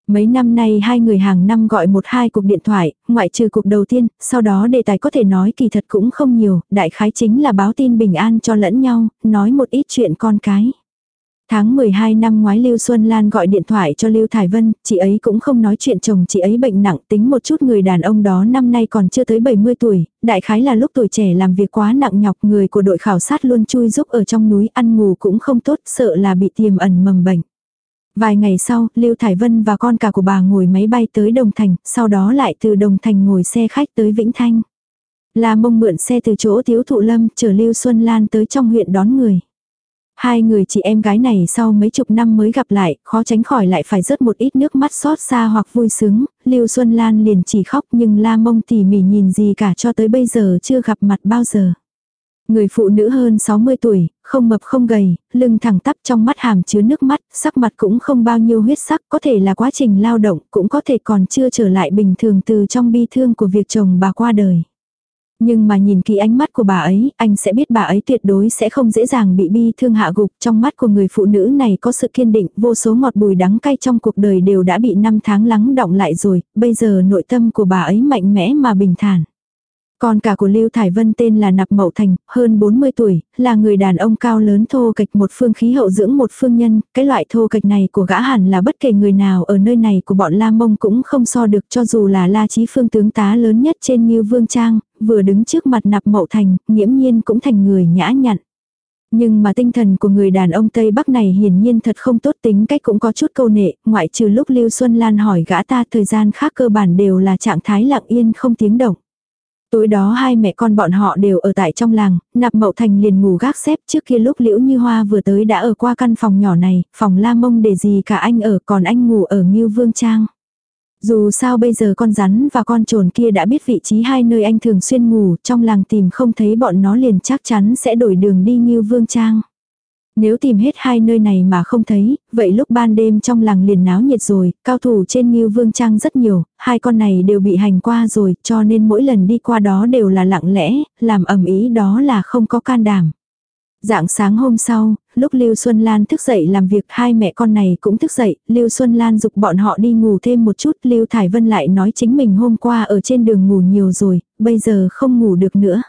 Mấy năm nay hai người hàng năm gọi một hai cuộc điện thoại, ngoại trừ cuộc đầu tiên, sau đó đề tài có thể nói kỳ thật cũng không nhiều, đại khái chính là báo tin bình an cho lẫn nhau, nói một ít chuyện con cái. Tháng 12 năm ngoái Lưu Xuân Lan gọi điện thoại cho Lưu Thải Vân, chị ấy cũng không nói chuyện chồng chị ấy bệnh nặng tính một chút người đàn ông đó năm nay còn chưa tới 70 tuổi, đại khái là lúc tuổi trẻ làm việc quá nặng nhọc người của đội khảo sát luôn chui giúp ở trong núi ăn ngủ cũng không tốt sợ là bị tiềm ẩn mầm bệnh. Vài ngày sau, Lưu Thải Vân và con cả của bà ngồi máy bay tới Đồng Thành, sau đó lại từ Đồng Thành ngồi xe khách tới Vĩnh Thanh. La mông mượn xe từ chỗ Tiếu Thụ Lâm chở Lưu Xuân Lan tới trong huyện đón người. Hai người chị em gái này sau mấy chục năm mới gặp lại, khó tránh khỏi lại phải rớt một ít nước mắt xót xa hoặc vui sướng, Lưu Xuân Lan liền chỉ khóc nhưng La Mông tỉ mỉ nhìn gì cả cho tới bây giờ chưa gặp mặt bao giờ. Người phụ nữ hơn 60 tuổi, không mập không gầy, lưng thẳng tắp trong mắt hàm chứa nước mắt, sắc mặt cũng không bao nhiêu huyết sắc, có thể là quá trình lao động, cũng có thể còn chưa trở lại bình thường từ trong bi thương của việc chồng bà qua đời. Nhưng mà nhìn kỹ ánh mắt của bà ấy, anh sẽ biết bà ấy tuyệt đối sẽ không dễ dàng bị bi thương hạ gục. Trong mắt của người phụ nữ này có sự kiên định, vô số ngọt bùi đắng cay trong cuộc đời đều đã bị năm tháng lắng động lại rồi, bây giờ nội tâm của bà ấy mạnh mẽ mà bình thản. Con cả của Lưu Thải Vân tên là Nạp Mậu Thành, hơn 40 tuổi, là người đàn ông cao lớn thô kịch một phương khí hậu dưỡng một phương nhân, cái loại thô kịch này của gã hẳn là bất kể người nào ở nơi này của bọn La Mông cũng không so được cho dù là La Chí Phương tướng tá lớn nhất trên như Vương Trang, vừa đứng trước mặt Nạp Mậu Thành, nghiễm nhiên cũng thành người nhã nhặn. Nhưng mà tinh thần của người đàn ông Tây Bắc này hiển nhiên thật không tốt tính cách cũng có chút câu nệ, ngoại trừ lúc Lưu Xuân Lan hỏi gã ta thời gian khác cơ bản đều là trạng thái lặng yên không tiếng động. Tối đó hai mẹ con bọn họ đều ở tại trong làng, nạp mậu thành liền ngủ gác xếp trước kia lúc liễu như hoa vừa tới đã ở qua căn phòng nhỏ này, phòng la mông để gì cả anh ở còn anh ngủ ở Ngưu Vương Trang. Dù sao bây giờ con rắn và con trồn kia đã biết vị trí hai nơi anh thường xuyên ngủ, trong làng tìm không thấy bọn nó liền chắc chắn sẽ đổi đường đi như Vương Trang. Nếu tìm hết hai nơi này mà không thấy, vậy lúc ban đêm trong làng liền náo nhiệt rồi, cao thủ trên như vương trang rất nhiều, hai con này đều bị hành qua rồi, cho nên mỗi lần đi qua đó đều là lặng lẽ, làm ẩm ý đó là không có can đảm. Dạng sáng hôm sau, lúc Lưu Xuân Lan thức dậy làm việc hai mẹ con này cũng thức dậy, Lưu Xuân Lan dục bọn họ đi ngủ thêm một chút, Lưu Thải Vân lại nói chính mình hôm qua ở trên đường ngủ nhiều rồi, bây giờ không ngủ được nữa.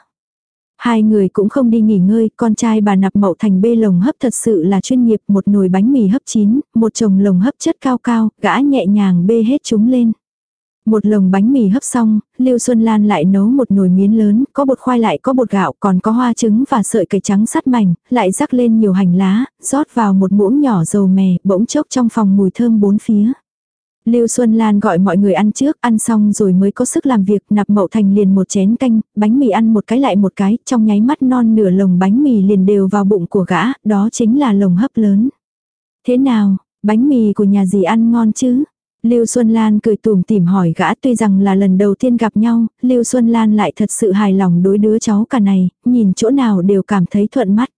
Hai người cũng không đi nghỉ ngơi, con trai bà nạp mậu thành bê lồng hấp thật sự là chuyên nghiệp, một nồi bánh mì hấp chín, một chồng lồng hấp chất cao cao, gã nhẹ nhàng bê hết chúng lên. Một lồng bánh mì hấp xong, Lưu Xuân Lan lại nấu một nồi miến lớn, có bột khoai lại có bột gạo, còn có hoa trứng và sợi cải trắng sắt mảnh, lại rắc lên nhiều hành lá, rót vào một muỗng nhỏ dầu mè, bỗng chốc trong phòng mùi thơm bốn phía. Lưu Xuân Lan gọi mọi người ăn trước, ăn xong rồi mới có sức làm việc, nạp mậu thành liền một chén canh, bánh mì ăn một cái lại một cái, trong nháy mắt non nửa lồng bánh mì liền đều vào bụng của gã, đó chính là lồng hấp lớn. Thế nào, bánh mì của nhà gì ăn ngon chứ? Lưu Xuân Lan cười tủm tỉm hỏi gã tuy rằng là lần đầu tiên gặp nhau, Lưu Xuân Lan lại thật sự hài lòng đối đứa cháu cả này, nhìn chỗ nào đều cảm thấy thuận mắt.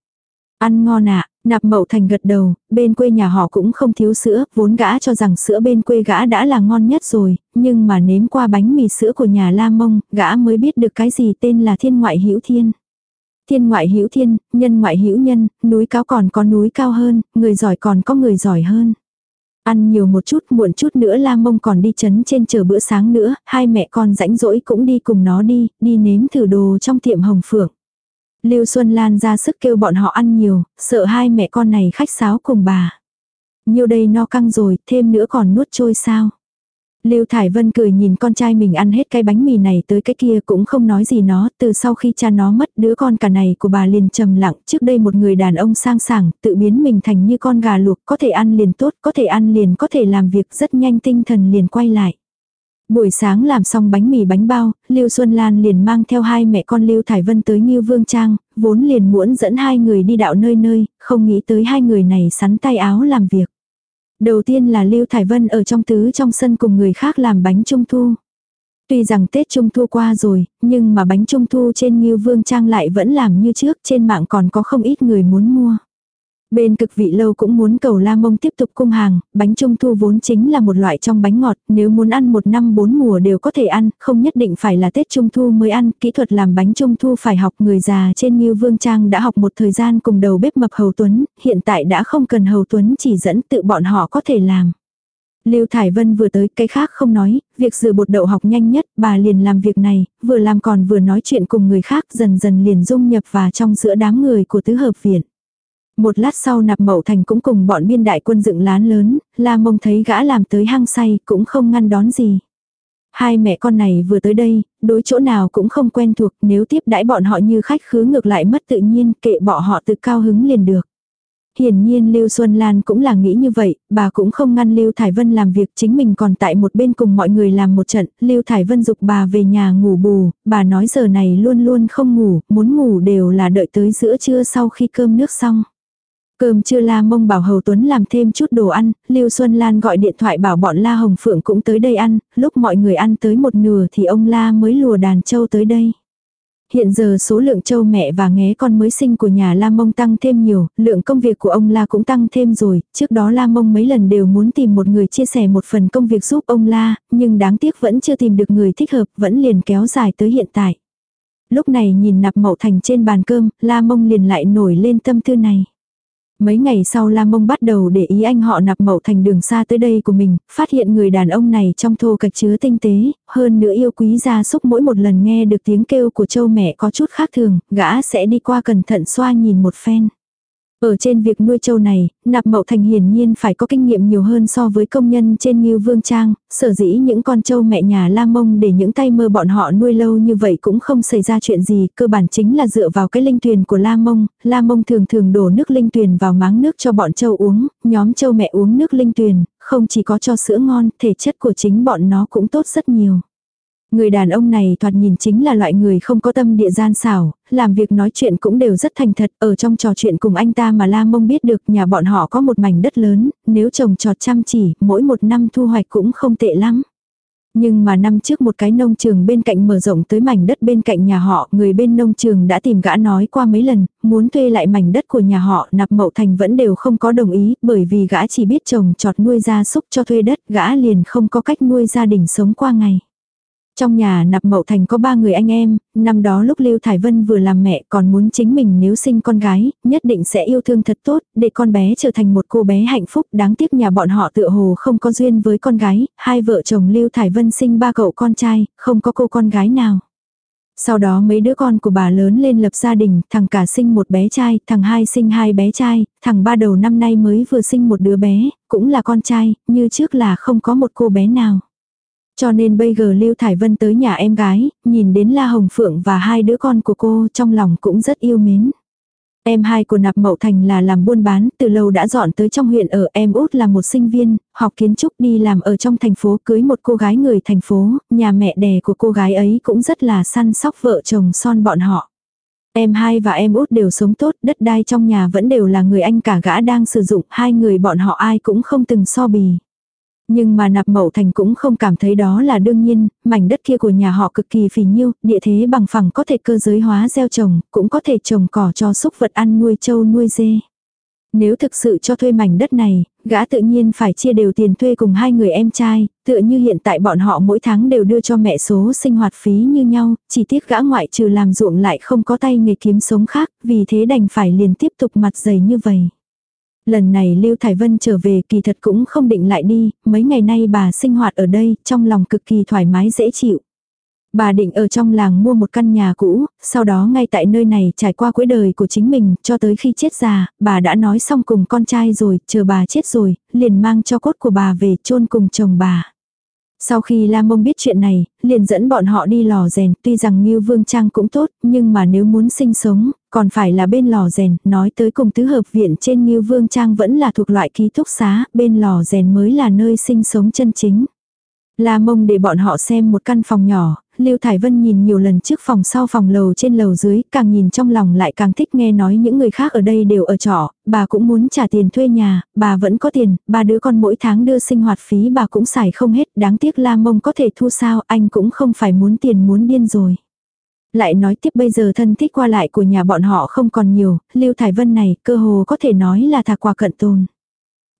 Ăn ngon ạ, Nạp mậu thành gật đầu, bên quê nhà họ cũng không thiếu sữa, vốn gã cho rằng sữa bên quê gã đã là ngon nhất rồi, nhưng mà nếm qua bánh mì sữa của nhà La Mông, gã mới biết được cái gì tên là thiên ngoại hữu thiên. Thiên ngoại hữu thiên, nhân ngoại hữu nhân, núi cao còn có núi cao hơn, người giỏi còn có người giỏi hơn. Ăn nhiều một chút muộn chút nữa La Mông còn đi chấn trên chờ bữa sáng nữa, hai mẹ con rãnh rỗi cũng đi cùng nó đi, đi nếm thử đồ trong tiệm Hồng Phượng. Lưu Xuân Lan ra sức kêu bọn họ ăn nhiều, sợ hai mẹ con này khách sáo cùng bà. Nhiều đây no căng rồi, thêm nữa còn nuốt trôi sao. Lưu Thải Vân cười nhìn con trai mình ăn hết cái bánh mì này tới cái kia cũng không nói gì nó, từ sau khi cha nó mất đứa con cả này của bà liền trầm lặng, trước đây một người đàn ông sang sảng, tự biến mình thành như con gà luộc, có thể ăn liền tốt, có thể ăn liền có thể làm việc rất nhanh tinh thần liền quay lại. Buổi sáng làm xong bánh mì bánh bao, Lưu Xuân Lan liền mang theo hai mẹ con Lưu Thải Vân tới Ngưu Vương Trang, vốn liền muốn dẫn hai người đi đạo nơi nơi, không nghĩ tới hai người này sắn tay áo làm việc. Đầu tiên là Lưu Thải Vân ở trong tứ trong sân cùng người khác làm bánh trung thu. Tuy rằng Tết Trung Thu qua rồi, nhưng mà bánh Trung Thu trên Ngưu Vương Trang lại vẫn làm như trước, trên mạng còn có không ít người muốn mua. Bên cực vị lâu cũng muốn cầu la mông tiếp tục cung hàng, bánh trung thu vốn chính là một loại trong bánh ngọt, nếu muốn ăn một năm bốn mùa đều có thể ăn, không nhất định phải là Tết trung thu mới ăn, kỹ thuật làm bánh trung thu phải học người già trên như Vương Trang đã học một thời gian cùng đầu bếp mập Hầu Tuấn, hiện tại đã không cần Hầu Tuấn chỉ dẫn tự bọn họ có thể làm. Lưu Thải Vân vừa tới cái khác không nói, việc rửa bột đậu học nhanh nhất, bà liền làm việc này, vừa làm còn vừa nói chuyện cùng người khác dần dần liền dung nhập vào trong giữa đám người của tứ hợp viện. Một lát sau nạp mậu thành cũng cùng bọn biên đại quân dựng lán lớn, la mông thấy gã làm tới hang say cũng không ngăn đón gì. Hai mẹ con này vừa tới đây, đối chỗ nào cũng không quen thuộc nếu tiếp đãi bọn họ như khách khứ ngược lại mất tự nhiên kệ bỏ họ tự cao hứng liền được. hiển nhiên Lưu Xuân Lan cũng là nghĩ như vậy, bà cũng không ngăn Lưu Thải Vân làm việc chính mình còn tại một bên cùng mọi người làm một trận, Lưu Thải Vân dục bà về nhà ngủ bù, bà nói giờ này luôn luôn không ngủ, muốn ngủ đều là đợi tới giữa trưa sau khi cơm nước xong. Cơm trưa La Mông bảo Hầu Tuấn làm thêm chút đồ ăn, Lưu Xuân Lan gọi điện thoại bảo bọn La Hồng Phượng cũng tới đây ăn, lúc mọi người ăn tới một nửa thì ông La mới lùa đàn châu tới đây. Hiện giờ số lượng châu mẹ và nghé con mới sinh của nhà La Mông tăng thêm nhiều, lượng công việc của ông La cũng tăng thêm rồi, trước đó La Mông mấy lần đều muốn tìm một người chia sẻ một phần công việc giúp ông La, nhưng đáng tiếc vẫn chưa tìm được người thích hợp, vẫn liền kéo dài tới hiện tại. Lúc này nhìn nạp mậu thành trên bàn cơm, La Mông liền lại nổi lên tâm tư này. Mấy ngày sau La Mông bắt đầu để ý anh họ nạp mậu thành đường xa tới đây của mình, phát hiện người đàn ông này trong thô cạch chứa tinh tế, hơn nữa yêu quý gia súc mỗi một lần nghe được tiếng kêu của châu mẹ có chút khác thường, gã sẽ đi qua cẩn thận xoa nhìn một phen. Ở trên việc nuôi trâu này, nạp mậu thành hiển nhiên phải có kinh nghiệm nhiều hơn so với công nhân trên như Vương Trang, sở dĩ những con trâu mẹ nhà La Mông để những tay mơ bọn họ nuôi lâu như vậy cũng không xảy ra chuyện gì, cơ bản chính là dựa vào cái linh tuyền của La Mông, La Mông thường thường đổ nước linh tuyền vào máng nước cho bọn trâu uống, nhóm trâu mẹ uống nước linh tuyền, không chỉ có cho sữa ngon, thể chất của chính bọn nó cũng tốt rất nhiều. Người đàn ông này thoạt nhìn chính là loại người không có tâm địa gian xảo, làm việc nói chuyện cũng đều rất thành thật, ở trong trò chuyện cùng anh ta mà La Mông biết được nhà bọn họ có một mảnh đất lớn, nếu trồng trọt chăm chỉ, mỗi một năm thu hoạch cũng không tệ lắm. Nhưng mà năm trước một cái nông trường bên cạnh mở rộng tới mảnh đất bên cạnh nhà họ, người bên nông trường đã tìm gã nói qua mấy lần, muốn thuê lại mảnh đất của nhà họ, nạp mậu thành vẫn đều không có đồng ý, bởi vì gã chỉ biết trồng trọt nuôi gia súc cho thuê đất, gã liền không có cách nuôi gia đình sống qua ngày. Trong nhà nạp mậu thành có ba người anh em, năm đó lúc Lưu Thải Vân vừa làm mẹ còn muốn chính mình nếu sinh con gái, nhất định sẽ yêu thương thật tốt, để con bé trở thành một cô bé hạnh phúc. Đáng tiếc nhà bọn họ tựa hồ không có duyên với con gái, hai vợ chồng Lưu Thải Vân sinh ba cậu con trai, không có cô con gái nào. Sau đó mấy đứa con của bà lớn lên lập gia đình, thằng cả sinh một bé trai, thằng hai sinh hai bé trai, thằng ba đầu năm nay mới vừa sinh một đứa bé, cũng là con trai, như trước là không có một cô bé nào. Cho nên bây giờ Lưu Thải Vân tới nhà em gái, nhìn đến La Hồng Phượng và hai đứa con của cô trong lòng cũng rất yêu mến. Em hai của Nạp Mậu Thành là làm buôn bán, từ lâu đã dọn tới trong huyện ở em út là một sinh viên, học kiến trúc đi làm ở trong thành phố cưới một cô gái người thành phố, nhà mẹ đẻ của cô gái ấy cũng rất là săn sóc vợ chồng son bọn họ. Em hai và em út đều sống tốt, đất đai trong nhà vẫn đều là người anh cả gã đang sử dụng, hai người bọn họ ai cũng không từng so bì. Nhưng mà nạp mậu thành cũng không cảm thấy đó là đương nhiên, mảnh đất kia của nhà họ cực kỳ phì nhiêu, địa thế bằng phẳng có thể cơ giới hóa gieo trồng, cũng có thể trồng cỏ cho súc vật ăn nuôi trâu nuôi dê. Nếu thực sự cho thuê mảnh đất này, gã tự nhiên phải chia đều tiền thuê cùng hai người em trai, tựa như hiện tại bọn họ mỗi tháng đều đưa cho mẹ số sinh hoạt phí như nhau, chỉ tiếc gã ngoại trừ làm ruộng lại không có tay nghề kiếm sống khác, vì thế đành phải liền tiếp tục mặt dày như vậy. Lần này Lưu Thải Vân trở về kỳ thật cũng không định lại đi, mấy ngày nay bà sinh hoạt ở đây, trong lòng cực kỳ thoải mái dễ chịu. Bà định ở trong làng mua một căn nhà cũ, sau đó ngay tại nơi này trải qua cuối đời của chính mình, cho tới khi chết già, bà đã nói xong cùng con trai rồi, chờ bà chết rồi, liền mang cho cốt của bà về chôn cùng chồng bà. Sau khi La Mông biết chuyện này, liền dẫn bọn họ đi lò rèn, tuy rằng Ngưu Vương Trang cũng tốt, nhưng mà nếu muốn sinh sống, còn phải là bên lò rèn, nói tới cùng tứ hợp viện trên Ngưu Vương Trang vẫn là thuộc loại ký túc xá, bên lò rèn mới là nơi sinh sống chân chính. La Mông để bọn họ xem một căn phòng nhỏ, Lưu Thải Vân nhìn nhiều lần trước phòng sau phòng lầu trên lầu dưới, càng nhìn trong lòng lại càng thích nghe nói những người khác ở đây đều ở trọ, bà cũng muốn trả tiền thuê nhà, bà vẫn có tiền, ba đứa con mỗi tháng đưa sinh hoạt phí bà cũng xài không hết, đáng tiếc La Mông có thể thu sao, anh cũng không phải muốn tiền muốn điên rồi. Lại nói tiếp bây giờ thân thích qua lại của nhà bọn họ không còn nhiều, Lưu Thải Vân này cơ hồ có thể nói là thà quả cận tồn.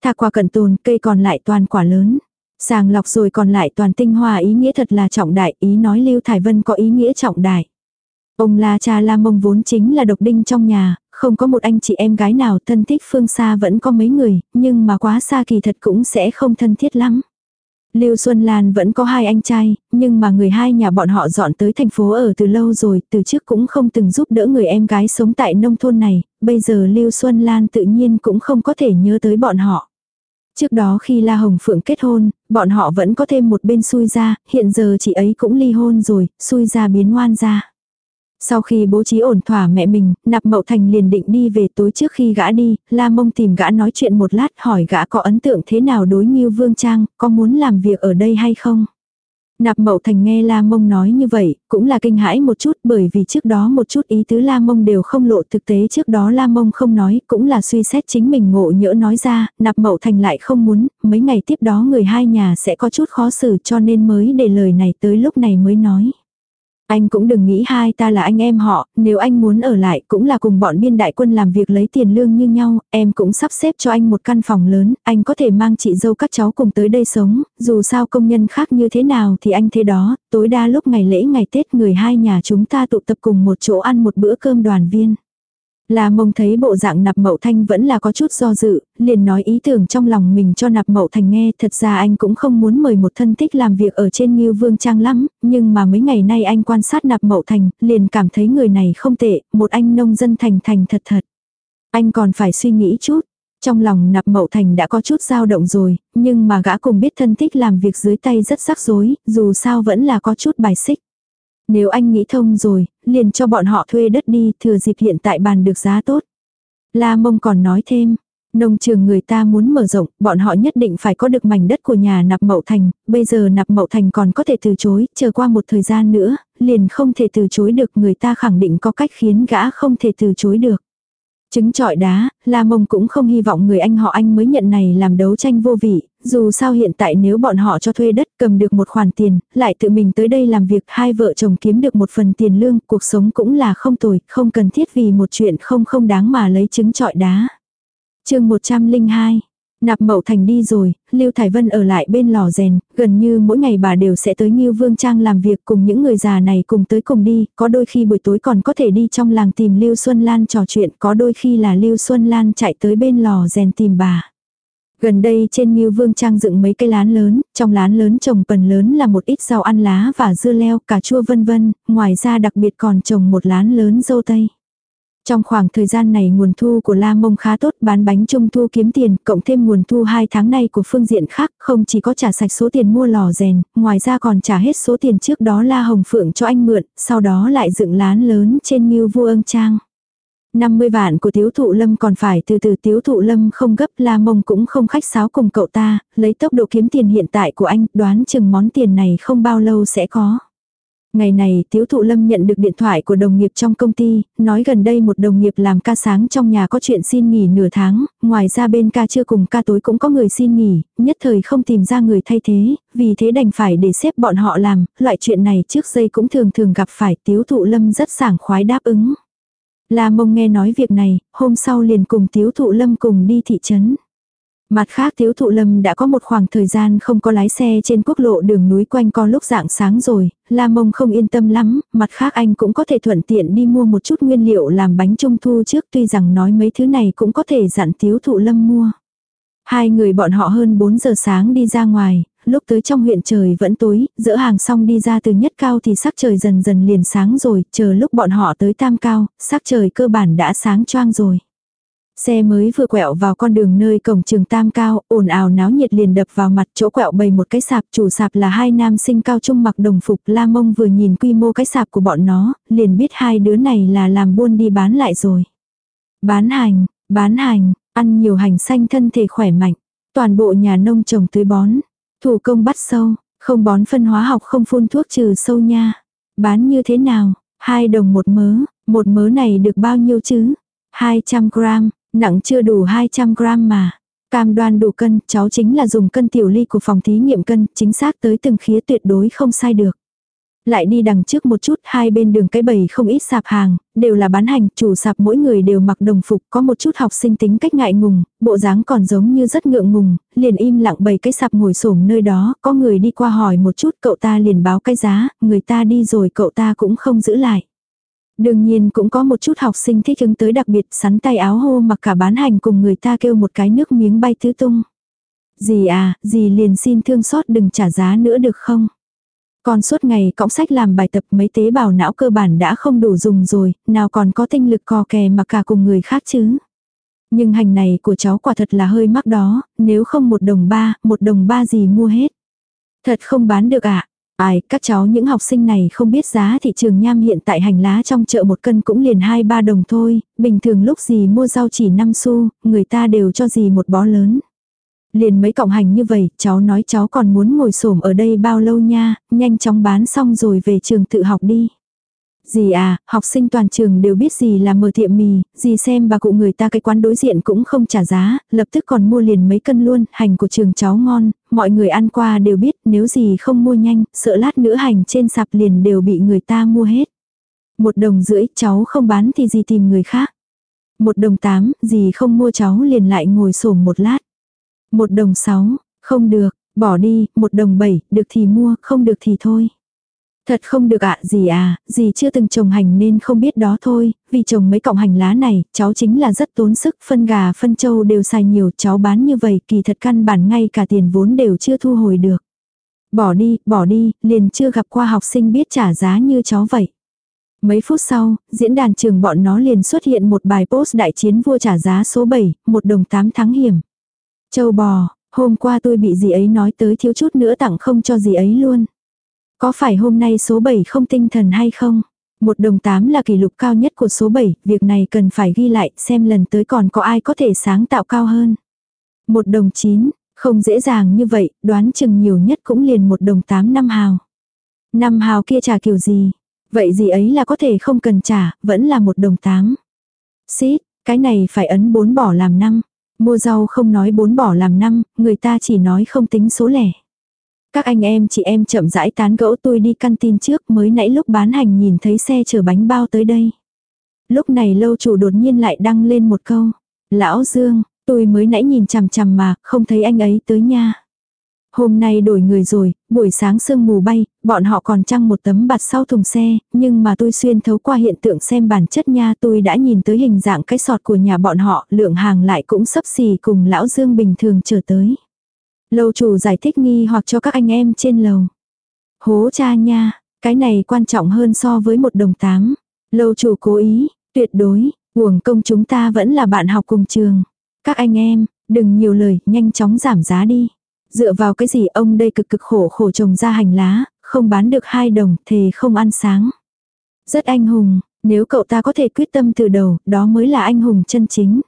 Thà quả cận tồn cây còn lại toàn quả lớn. Sàng lọc rồi còn lại toàn tinh hoa ý nghĩa thật là trọng đại, ý nói Lưu Thải Vân có ý nghĩa trọng đại. Ông La Cha La Mông vốn chính là độc đinh trong nhà, không có một anh chị em gái nào thân thích phương xa vẫn có mấy người, nhưng mà quá xa kỳ thật cũng sẽ không thân thiết lắm. Lưu Xuân Lan vẫn có hai anh trai, nhưng mà người hai nhà bọn họ dọn tới thành phố ở từ lâu rồi, từ trước cũng không từng giúp đỡ người em gái sống tại nông thôn này, bây giờ Lưu Xuân Lan tự nhiên cũng không có thể nhớ tới bọn họ. Trước đó khi La Hồng Phượng kết hôn, bọn họ vẫn có thêm một bên xui ra, hiện giờ chị ấy cũng ly hôn rồi, xui ra biến ngoan ra. Sau khi bố trí ổn thỏa mẹ mình, nạp mậu thành liền định đi về tối trước khi gã đi, la mông tìm gã nói chuyện một lát hỏi gã có ấn tượng thế nào đối như vương trang, có muốn làm việc ở đây hay không. Nạp Mậu Thành nghe La Mông nói như vậy, cũng là kinh hãi một chút bởi vì trước đó một chút ý tứ La Mông đều không lộ thực tế trước đó La Mông không nói, cũng là suy xét chính mình ngộ nhỡ nói ra, Nạp Mậu Thành lại không muốn, mấy ngày tiếp đó người hai nhà sẽ có chút khó xử cho nên mới để lời này tới lúc này mới nói. Anh cũng đừng nghĩ hai ta là anh em họ, nếu anh muốn ở lại cũng là cùng bọn biên đại quân làm việc lấy tiền lương như nhau, em cũng sắp xếp cho anh một căn phòng lớn, anh có thể mang chị dâu các cháu cùng tới đây sống, dù sao công nhân khác như thế nào thì anh thế đó, tối đa lúc ngày lễ ngày Tết người hai nhà chúng ta tụ tập cùng một chỗ ăn một bữa cơm đoàn viên. Là mông thấy bộ dạng nạp mậu thanh vẫn là có chút do dự, liền nói ý tưởng trong lòng mình cho nạp mậu thành nghe. Thật ra anh cũng không muốn mời một thân tích làm việc ở trên Nghiêu Vương Trang lắm, nhưng mà mấy ngày nay anh quan sát nạp mậu thành, liền cảm thấy người này không tệ, một anh nông dân thành thành thật thật. Anh còn phải suy nghĩ chút. Trong lòng nạp mậu thành đã có chút dao động rồi, nhưng mà gã cùng biết thân tích làm việc dưới tay rất rắc rối, dù sao vẫn là có chút bài xích. Nếu anh nghĩ thông rồi, liền cho bọn họ thuê đất đi, thừa dịp hiện tại bàn được giá tốt. La mông còn nói thêm, nông trường người ta muốn mở rộng, bọn họ nhất định phải có được mảnh đất của nhà nạp mậu thành, bây giờ nạp mậu thành còn có thể từ chối, chờ qua một thời gian nữa, liền không thể từ chối được người ta khẳng định có cách khiến gã không thể từ chối được. Trứng trọi đá, La Mông cũng không hy vọng người anh họ anh mới nhận này làm đấu tranh vô vị, dù sao hiện tại nếu bọn họ cho thuê đất cầm được một khoản tiền, lại tự mình tới đây làm việc hai vợ chồng kiếm được một phần tiền lương, cuộc sống cũng là không tồi, không cần thiết vì một chuyện không không đáng mà lấy trứng trọi đá. chương 102 Nạp Mậu Thành đi rồi, Lưu Thải Vân ở lại bên lò rèn, gần như mỗi ngày bà đều sẽ tới Ngưu Vương Trang làm việc cùng những người già này cùng tới cùng đi, có đôi khi buổi tối còn có thể đi trong làng tìm Lưu Xuân Lan trò chuyện, có đôi khi là Lưu Xuân Lan chạy tới bên lò rèn tìm bà. Gần đây trên Ngưu Vương Trang dựng mấy cây lán lớn, trong lán lớn trồng phần lớn là một ít rau ăn lá và dưa leo, cà chua vân vân, ngoài ra đặc biệt còn trồng một lán lớn dâu tây. Trong khoảng thời gian này nguồn thu của La Mông khá tốt bán bánh trung thu kiếm tiền, cộng thêm nguồn thu hai tháng này của phương diện khác, không chỉ có trả sạch số tiền mua lò rèn, ngoài ra còn trả hết số tiền trước đó La Hồng Phượng cho anh mượn, sau đó lại dựng lán lớn trên Ngưu Vua Ân Trang. 50 vạn của tiếu thụ lâm còn phải từ từ tiếu thụ lâm không gấp la mông cũng không khách sáo cùng cậu ta, lấy tốc độ kiếm tiền hiện tại của anh đoán chừng món tiền này không bao lâu sẽ có. Ngày này tiếu thụ lâm nhận được điện thoại của đồng nghiệp trong công ty, nói gần đây một đồng nghiệp làm ca sáng trong nhà có chuyện xin nghỉ nửa tháng, ngoài ra bên ca trưa cùng ca tối cũng có người xin nghỉ, nhất thời không tìm ra người thay thế, vì thế đành phải để xếp bọn họ làm, loại chuyện này trước đây cũng thường thường gặp phải tiếu thụ lâm rất sảng khoái đáp ứng. La mông nghe nói việc này, hôm sau liền cùng tiếu thụ lâm cùng đi thị trấn. Mặt khác tiếu thụ lâm đã có một khoảng thời gian không có lái xe trên quốc lộ đường núi quanh co lúc dạng sáng rồi, La Mông không yên tâm lắm, mặt khác anh cũng có thể thuận tiện đi mua một chút nguyên liệu làm bánh trung thu trước tuy rằng nói mấy thứ này cũng có thể dặn tiếu thụ lâm mua. Hai người bọn họ hơn 4 giờ sáng đi ra ngoài, lúc tới trong huyện trời vẫn tối, dỡ hàng xong đi ra từ nhất cao thì sắc trời dần dần liền sáng rồi, chờ lúc bọn họ tới tam cao, sắc trời cơ bản đã sáng choang rồi. Xe mới vừa quẹo vào con đường nơi cổng trường tam cao, ồn ào náo nhiệt liền đập vào mặt chỗ quẹo bày một cái sạp, chủ sạp là hai nam sinh cao trung mặc đồng phục, la mông vừa nhìn quy mô cái sạp của bọn nó, liền biết hai đứa này là làm buôn đi bán lại rồi. Bán hành, bán hành, ăn nhiều hành xanh thân thể khỏe mạnh, toàn bộ nhà nông trồng tưới bón, thủ công bắt sâu, không bón phân hóa học không phun thuốc trừ sâu nha. Bán như thế nào? Hai đồng một mớ, một mớ này được bao nhiêu chứ? 200 gram, Nặng chưa đủ 200 gram mà. Cam đoan đủ cân, cháu chính là dùng cân tiểu ly của phòng thí nghiệm cân, chính xác tới từng khía tuyệt đối không sai được. Lại đi đằng trước một chút, hai bên đường cái bầy không ít sạp hàng, đều là bán hành, chủ sạp mỗi người đều mặc đồng phục, có một chút học sinh tính cách ngại ngùng, bộ dáng còn giống như rất ngượng ngùng, liền im lặng bầy cái sạp ngồi xổm nơi đó, có người đi qua hỏi một chút cậu ta liền báo cái giá, người ta đi rồi cậu ta cũng không giữ lại. Đương nhiên cũng có một chút học sinh thích ứng tới đặc biệt sắn tay áo hô mặc cả bán hành cùng người ta kêu một cái nước miếng bay tứ tung. Dì à, dì liền xin thương xót đừng trả giá nữa được không? Còn suốt ngày cõng sách làm bài tập mấy tế bào não cơ bản đã không đủ dùng rồi, nào còn có tinh lực cò kè mà cả cùng người khác chứ. Nhưng hành này của cháu quả thật là hơi mắc đó, nếu không một đồng ba, một đồng ba gì mua hết. Thật không bán được ạ. À? Ai, các cháu những học sinh này không biết giá thị trường nham hiện tại hành lá trong chợ một cân cũng liền 2-3 đồng thôi, bình thường lúc gì mua rau chỉ 5 xu, người ta đều cho gì một bó lớn. Liền mấy cọng hành như vậy, cháu nói cháu còn muốn ngồi xổm ở đây bao lâu nha, nhanh chóng bán xong rồi về trường tự học đi. Dì à, học sinh toàn trường đều biết gì là mở tiệm mì, dì xem bà cụ người ta cái quán đối diện cũng không trả giá, lập tức còn mua liền mấy cân luôn, hành của trường cháu ngon, mọi người ăn qua đều biết nếu dì không mua nhanh, sợ lát nữa hành trên sạp liền đều bị người ta mua hết. Một đồng rưỡi cháu không bán thì dì tìm người khác. Một đồng tám, dì không mua cháu liền lại ngồi sổm một lát. Một đồng sáu, không được, bỏ đi, một đồng bảy, được thì mua, không được thì thôi. Thật không được ạ gì à, gì chưa từng trồng hành nên không biết đó thôi, vì trồng mấy cọng hành lá này, cháu chính là rất tốn sức, phân gà phân trâu đều xài nhiều, cháu bán như vậy kỳ thật căn bản ngay cả tiền vốn đều chưa thu hồi được. Bỏ đi, bỏ đi, liền chưa gặp qua học sinh biết trả giá như cháu vậy. Mấy phút sau, diễn đàn trường bọn nó liền xuất hiện một bài post đại chiến vua trả giá số 7, một đồng tám thắng hiểm. Châu bò, hôm qua tôi bị gì ấy nói tới thiếu chút nữa tặng không cho gì ấy luôn. Có phải hôm nay số 7 không tinh thần hay không? Một đồng tám là kỷ lục cao nhất của số 7, việc này cần phải ghi lại xem lần tới còn có ai có thể sáng tạo cao hơn. Một đồng chín, không dễ dàng như vậy, đoán chừng nhiều nhất cũng liền một đồng tám năm hào. Năm hào kia trả kiểu gì? Vậy gì ấy là có thể không cần trả, vẫn là một đồng tám. Xít, cái này phải ấn bốn bỏ làm năm. Mua rau không nói bốn bỏ làm năm, người ta chỉ nói không tính số lẻ. Các anh em chị em chậm rãi tán gẫu tôi đi căn tin trước mới nãy lúc bán hành nhìn thấy xe chở bánh bao tới đây. Lúc này lâu chủ đột nhiên lại đăng lên một câu. Lão Dương, tôi mới nãy nhìn chằm chằm mà, không thấy anh ấy tới nha. Hôm nay đổi người rồi, buổi sáng sương mù bay, bọn họ còn trăng một tấm bạt sau thùng xe, nhưng mà tôi xuyên thấu qua hiện tượng xem bản chất nha tôi đã nhìn tới hình dạng cái sọt của nhà bọn họ, lượng hàng lại cũng sấp xì cùng lão Dương bình thường trở tới. Lâu chủ giải thích nghi hoặc cho các anh em trên lầu. Hố cha nha, cái này quan trọng hơn so với một đồng tám. Lâu chủ cố ý, tuyệt đối, uổng công chúng ta vẫn là bạn học cùng trường. Các anh em, đừng nhiều lời, nhanh chóng giảm giá đi. Dựa vào cái gì ông đây cực cực khổ khổ trồng ra hành lá, không bán được hai đồng, thề không ăn sáng. Rất anh hùng, nếu cậu ta có thể quyết tâm từ đầu, đó mới là anh hùng chân chính.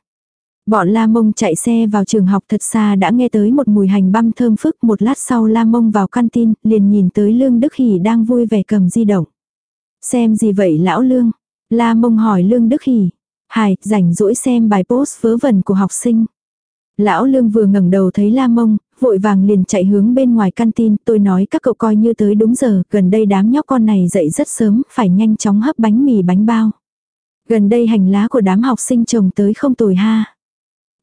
Bọn La Mông chạy xe vào trường học thật xa đã nghe tới một mùi hành băm thơm phức một lát sau La Mông vào căn tin, liền nhìn tới Lương Đức Hỷ đang vui vẻ cầm di động. Xem gì vậy lão Lương? La Mông hỏi Lương Đức Hỷ. Hải, rảnh rỗi xem bài post vớ vẩn của học sinh. Lão Lương vừa ngẩng đầu thấy La Mông, vội vàng liền chạy hướng bên ngoài căn tin, tôi nói các cậu coi như tới đúng giờ, gần đây đám nhóc con này dậy rất sớm, phải nhanh chóng hấp bánh mì bánh bao. Gần đây hành lá của đám học sinh trồng tới không tồi ha.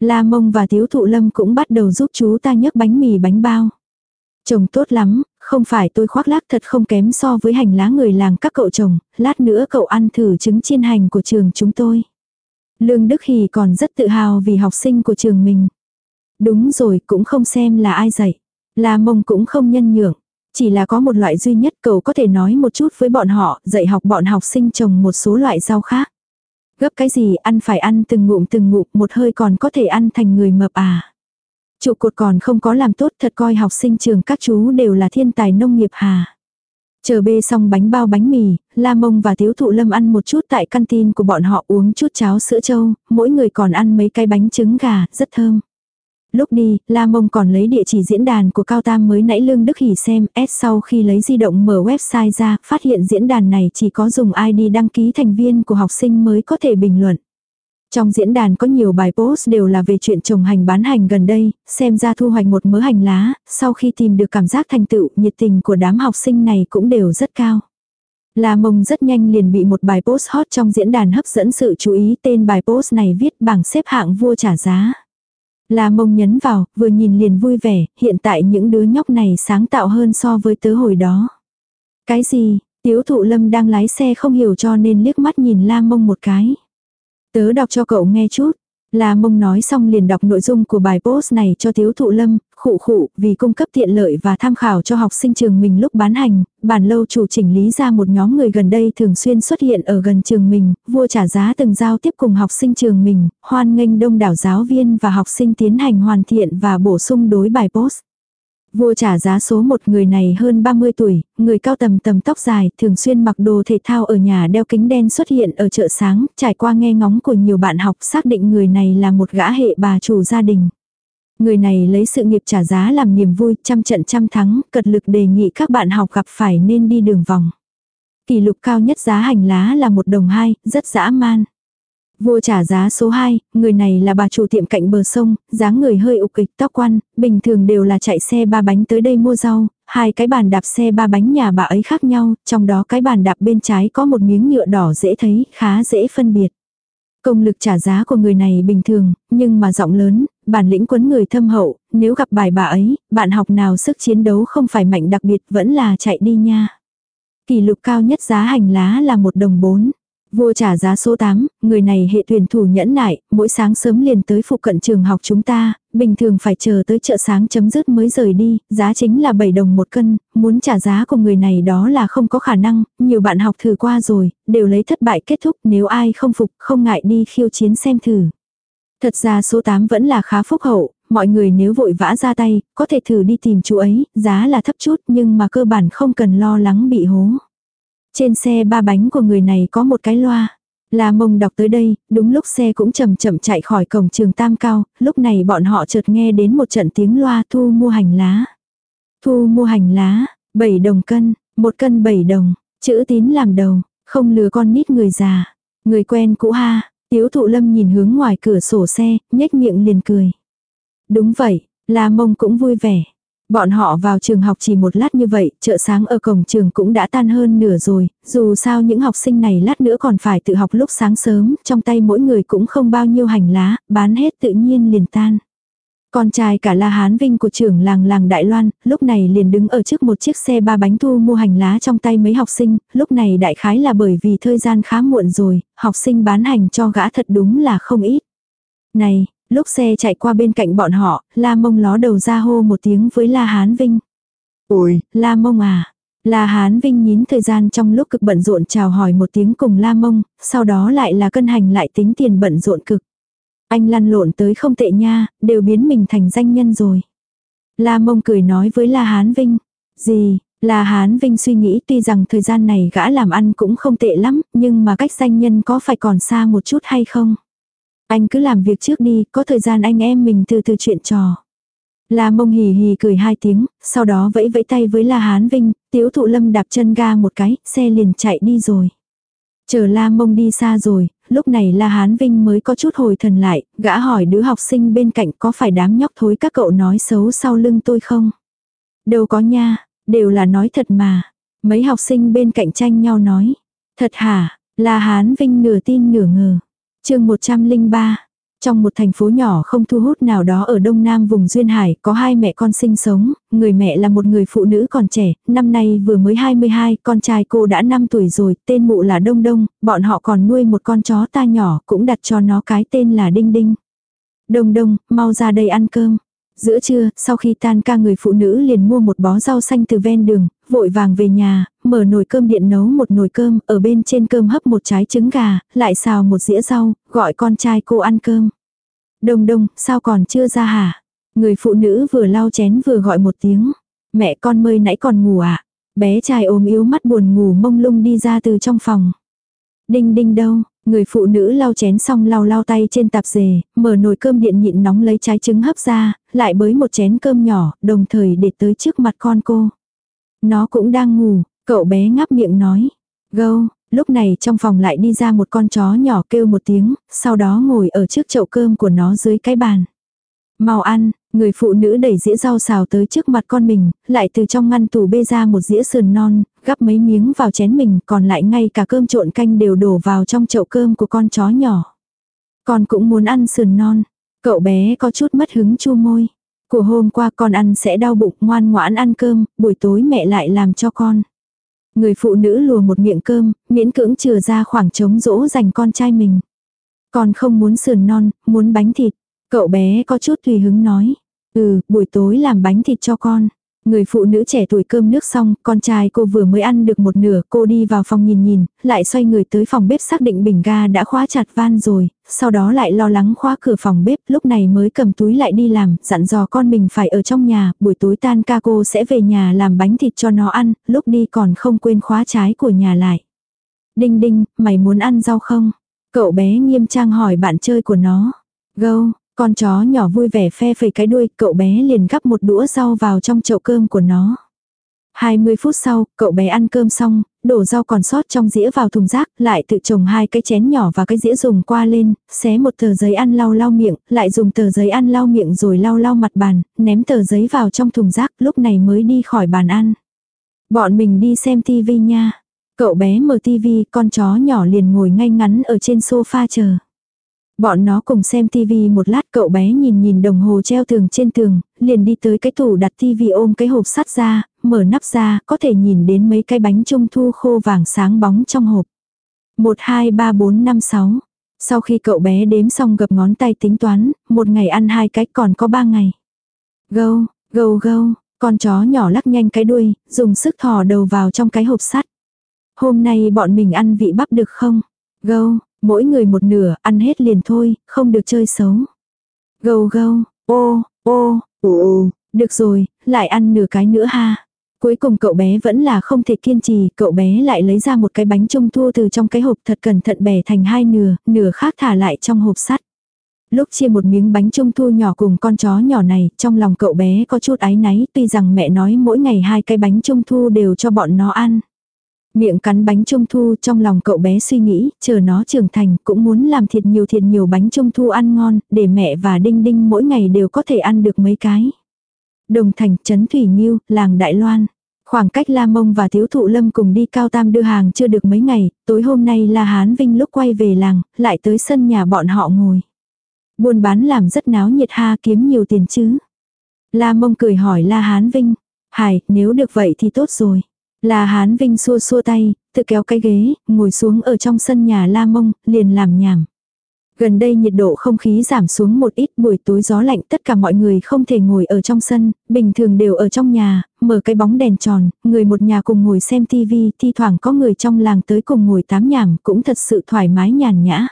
La Mông và Tiếu Thụ Lâm cũng bắt đầu giúp chú ta nhấc bánh mì bánh bao. Chồng tốt lắm, không phải tôi khoác lác thật không kém so với hành lá người làng các cậu chồng, lát nữa cậu ăn thử trứng chiên hành của trường chúng tôi. Lương Đức Hì còn rất tự hào vì học sinh của trường mình. Đúng rồi, cũng không xem là ai dạy. La Mông cũng không nhân nhượng. Chỉ là có một loại duy nhất cậu có thể nói một chút với bọn họ, dạy học bọn học sinh trồng một số loại rau khác. Gấp cái gì ăn phải ăn từng ngụm từng ngụm một hơi còn có thể ăn thành người mập à. Trụ cột còn không có làm tốt thật coi học sinh trường các chú đều là thiên tài nông nghiệp hà. Chờ bê xong bánh bao bánh mì, La Mông và Tiếu Thụ Lâm ăn một chút tại căn tin của bọn họ uống chút cháo sữa trâu, mỗi người còn ăn mấy cái bánh trứng gà, rất thơm. Lúc đi, La Mông còn lấy địa chỉ diễn đàn của Cao Tam mới nãy Lương Đức Hỷ xem, S sau khi lấy di động mở website ra, phát hiện diễn đàn này chỉ có dùng ID đăng ký thành viên của học sinh mới có thể bình luận. Trong diễn đàn có nhiều bài post đều là về chuyện trồng hành bán hành gần đây, xem ra thu hoạch một mớ hành lá, sau khi tìm được cảm giác thành tựu, nhiệt tình của đám học sinh này cũng đều rất cao. La Mông rất nhanh liền bị một bài post hot trong diễn đàn hấp dẫn sự chú ý tên bài post này viết bảng xếp hạng vua trả giá. La mông nhấn vào, vừa nhìn liền vui vẻ, hiện tại những đứa nhóc này sáng tạo hơn so với tớ hồi đó. Cái gì, tiếu thụ lâm đang lái xe không hiểu cho nên liếc mắt nhìn la mông một cái. Tớ đọc cho cậu nghe chút. La mông nói xong liền đọc nội dung của bài post này cho thiếu thụ lâm, khụ khụ, vì cung cấp tiện lợi và tham khảo cho học sinh trường mình lúc bán hành, bản lâu chủ chỉnh lý ra một nhóm người gần đây thường xuyên xuất hiện ở gần trường mình, vua trả giá từng giao tiếp cùng học sinh trường mình, hoan nghênh đông đảo giáo viên và học sinh tiến hành hoàn thiện và bổ sung đối bài post. Vua trả giá số một người này hơn 30 tuổi, người cao tầm tầm tóc dài, thường xuyên mặc đồ thể thao ở nhà đeo kính đen xuất hiện ở chợ sáng, trải qua nghe ngóng của nhiều bạn học xác định người này là một gã hệ bà chủ gia đình. Người này lấy sự nghiệp trả giá làm niềm vui, trăm trận trăm thắng, cật lực đề nghị các bạn học gặp phải nên đi đường vòng. Kỷ lục cao nhất giá hành lá là một đồng hai, rất dã man. Vua trả giá số 2, người này là bà chủ tiệm cạnh bờ sông, dáng người hơi ục kịch tóc quan, bình thường đều là chạy xe ba bánh tới đây mua rau, hai cái bàn đạp xe ba bánh nhà bà ấy khác nhau, trong đó cái bàn đạp bên trái có một miếng nhựa đỏ dễ thấy, khá dễ phân biệt. Công lực trả giá của người này bình thường, nhưng mà giọng lớn, bản lĩnh quấn người thâm hậu, nếu gặp bài bà ấy, bạn học nào sức chiến đấu không phải mạnh đặc biệt vẫn là chạy đi nha. Kỷ lục cao nhất giá hành lá là một đồng bốn. Vua trả giá số 8, người này hệ tuyển thủ nhẫn nại, mỗi sáng sớm liền tới phụ cận trường học chúng ta, bình thường phải chờ tới chợ sáng chấm dứt mới rời đi, giá chính là 7 đồng một cân, muốn trả giá của người này đó là không có khả năng, nhiều bạn học thử qua rồi, đều lấy thất bại kết thúc nếu ai không phục không ngại đi khiêu chiến xem thử. Thật ra số 8 vẫn là khá phúc hậu, mọi người nếu vội vã ra tay, có thể thử đi tìm chú ấy, giá là thấp chút nhưng mà cơ bản không cần lo lắng bị hố. Trên xe ba bánh của người này có một cái loa. La mông đọc tới đây, đúng lúc xe cũng chậm chậm chạy khỏi cổng trường tam cao, lúc này bọn họ chợt nghe đến một trận tiếng loa thu mua hành lá. Thu mua hành lá, 7 đồng cân, một cân 7 đồng, chữ tín làm đầu, không lừa con nít người già. Người quen cũ ha, tiếu thụ lâm nhìn hướng ngoài cửa sổ xe, nhếch miệng liền cười. Đúng vậy, La mông cũng vui vẻ. Bọn họ vào trường học chỉ một lát như vậy, chợ sáng ở cổng trường cũng đã tan hơn nửa rồi, dù sao những học sinh này lát nữa còn phải tự học lúc sáng sớm, trong tay mỗi người cũng không bao nhiêu hành lá, bán hết tự nhiên liền tan. Con trai cả La Hán Vinh của trưởng làng làng Đại Loan, lúc này liền đứng ở trước một chiếc xe ba bánh thu mua hành lá trong tay mấy học sinh, lúc này đại khái là bởi vì thời gian khá muộn rồi, học sinh bán hành cho gã thật đúng là không ít. Này, Lúc xe chạy qua bên cạnh bọn họ, La Mông ló đầu ra hô một tiếng với La Hán Vinh. Ôi, La Mông à. La Hán Vinh nhín thời gian trong lúc cực bận rộn chào hỏi một tiếng cùng La Mông, sau đó lại là cân hành lại tính tiền bận rộn cực. Anh lăn lộn tới không tệ nha, đều biến mình thành danh nhân rồi. La Mông cười nói với La Hán Vinh. Gì, La Hán Vinh suy nghĩ tuy rằng thời gian này gã làm ăn cũng không tệ lắm, nhưng mà cách danh nhân có phải còn xa một chút hay không? Anh cứ làm việc trước đi, có thời gian anh em mình từ từ chuyện trò. La mông hì hì cười hai tiếng, sau đó vẫy vẫy tay với La Hán Vinh, tiếu thụ lâm đạp chân ga một cái, xe liền chạy đi rồi. Chờ La mông đi xa rồi, lúc này La Hán Vinh mới có chút hồi thần lại, gã hỏi đứa học sinh bên cạnh có phải đám nhóc thối các cậu nói xấu sau lưng tôi không? Đâu có nha, đều là nói thật mà. Mấy học sinh bên cạnh tranh nhau nói. Thật hả? La Hán Vinh nửa tin nửa ngờ chương 103 trong một thành phố nhỏ không thu hút nào đó ở đông nam vùng Duyên Hải, có hai mẹ con sinh sống, người mẹ là một người phụ nữ còn trẻ, năm nay vừa mới 22, con trai cô đã 5 tuổi rồi, tên mụ là Đông Đông, bọn họ còn nuôi một con chó ta nhỏ, cũng đặt cho nó cái tên là Đinh Đinh. Đông Đông, mau ra đây ăn cơm. Giữa trưa, sau khi tan ca người phụ nữ liền mua một bó rau xanh từ ven đường, vội vàng về nhà, mở nồi cơm điện nấu một nồi cơm, ở bên trên cơm hấp một trái trứng gà, lại xào một dĩa rau, gọi con trai cô ăn cơm. Đông đông, sao còn chưa ra hả? Người phụ nữ vừa lau chén vừa gọi một tiếng. Mẹ con mơi nãy còn ngủ à? Bé trai ốm yếu mắt buồn ngủ mông lung đi ra từ trong phòng. Đinh đinh đâu, Người phụ nữ lau chén xong lau lau tay trên tạp dề, mở nồi cơm điện nhịn nóng lấy trái trứng hấp ra, lại bới một chén cơm nhỏ, đồng thời để tới trước mặt con cô. Nó cũng đang ngủ, cậu bé ngáp miệng nói. Gâu, lúc này trong phòng lại đi ra một con chó nhỏ kêu một tiếng, sau đó ngồi ở trước chậu cơm của nó dưới cái bàn. Mau ăn, người phụ nữ đẩy dĩa rau xào tới trước mặt con mình, lại từ trong ngăn tủ bê ra một dĩa sườn non, gắp mấy miếng vào chén mình, còn lại ngay cả cơm trộn canh đều đổ vào trong chậu cơm của con chó nhỏ. Con cũng muốn ăn sườn non. Cậu bé có chút mất hứng chu môi. Của hôm qua con ăn sẽ đau bụng ngoan ngoãn ăn cơm, buổi tối mẹ lại làm cho con. Người phụ nữ lùa một miệng cơm, miễn cưỡng chừa ra khoảng trống dỗ dành con trai mình. Con không muốn sườn non, muốn bánh thịt. Cậu bé có chút tùy hứng nói. Ừ, buổi tối làm bánh thịt cho con. Người phụ nữ trẻ tuổi cơm nước xong, con trai cô vừa mới ăn được một nửa, cô đi vào phòng nhìn nhìn, lại xoay người tới phòng bếp xác định bình ga đã khóa chặt van rồi, sau đó lại lo lắng khóa cửa phòng bếp, lúc này mới cầm túi lại đi làm, dặn dò con mình phải ở trong nhà, buổi tối tan ca cô sẽ về nhà làm bánh thịt cho nó ăn, lúc đi còn không quên khóa trái của nhà lại. Đinh đinh, mày muốn ăn rau không? Cậu bé nghiêm trang hỏi bạn chơi của nó. Gâu, con chó nhỏ vui vẻ phe phẩy cái đuôi, cậu bé liền gắp một đũa rau vào trong chậu cơm của nó. 20 phút sau, cậu bé ăn cơm xong, đổ rau còn sót trong dĩa vào thùng rác, lại tự trồng hai cái chén nhỏ và cái dĩa dùng qua lên, xé một tờ giấy ăn lau lau miệng, lại dùng tờ giấy ăn lau miệng rồi lau lau mặt bàn, ném tờ giấy vào trong thùng rác, lúc này mới đi khỏi bàn ăn. Bọn mình đi xem tivi nha. Cậu bé mở tivi, con chó nhỏ liền ngồi ngay ngắn ở trên sofa chờ. Bọn nó cùng xem tivi một lát cậu bé nhìn nhìn đồng hồ treo tường trên tường, liền đi tới cái tủ đặt tivi ôm cái hộp sắt ra, mở nắp ra, có thể nhìn đến mấy cái bánh trung thu khô vàng sáng bóng trong hộp. 1, 2, 3, 4, 5, 6. Sau khi cậu bé đếm xong gập ngón tay tính toán, một ngày ăn hai cái còn có ba ngày. Gâu, gâu gâu, con chó nhỏ lắc nhanh cái đuôi, dùng sức thò đầu vào trong cái hộp sắt. Hôm nay bọn mình ăn vị bắp được không? Gâu, mỗi người một nửa, ăn hết liền thôi, không được chơi xấu. Gâu gâu, ô, ô, ô, được rồi, lại ăn nửa cái nữa ha. Cuối cùng cậu bé vẫn là không thể kiên trì, cậu bé lại lấy ra một cái bánh trung thu từ trong cái hộp thật cẩn thận bẻ thành hai nửa, nửa khác thả lại trong hộp sắt. Lúc chia một miếng bánh trung thu nhỏ cùng con chó nhỏ này, trong lòng cậu bé có chút áy náy, tuy rằng mẹ nói mỗi ngày hai cái bánh trung thu đều cho bọn nó ăn. Miệng cắn bánh trung thu trong lòng cậu bé suy nghĩ, chờ nó trưởng thành cũng muốn làm thiệt nhiều thiệt nhiều bánh trung thu ăn ngon, để mẹ và Đinh Đinh mỗi ngày đều có thể ăn được mấy cái. Đồng thành, Trấn Thủy Nhiêu, làng Đại Loan. Khoảng cách La Mông và Thiếu Thụ Lâm cùng đi cao tam đưa hàng chưa được mấy ngày, tối hôm nay La Hán Vinh lúc quay về làng, lại tới sân nhà bọn họ ngồi. Buôn bán làm rất náo nhiệt ha kiếm nhiều tiền chứ. La Mông cười hỏi La Hán Vinh. Hải, nếu được vậy thì tốt rồi là Hán Vinh xua xua tay, tự kéo cái ghế, ngồi xuống ở trong sân nhà La Mông, liền làm nhảm. Gần đây nhiệt độ không khí giảm xuống một ít buổi tối gió lạnh tất cả mọi người không thể ngồi ở trong sân, bình thường đều ở trong nhà, mở cái bóng đèn tròn, người một nhà cùng ngồi xem tivi, thi thoảng có người trong làng tới cùng ngồi tám nhảm cũng thật sự thoải mái nhàn nhã.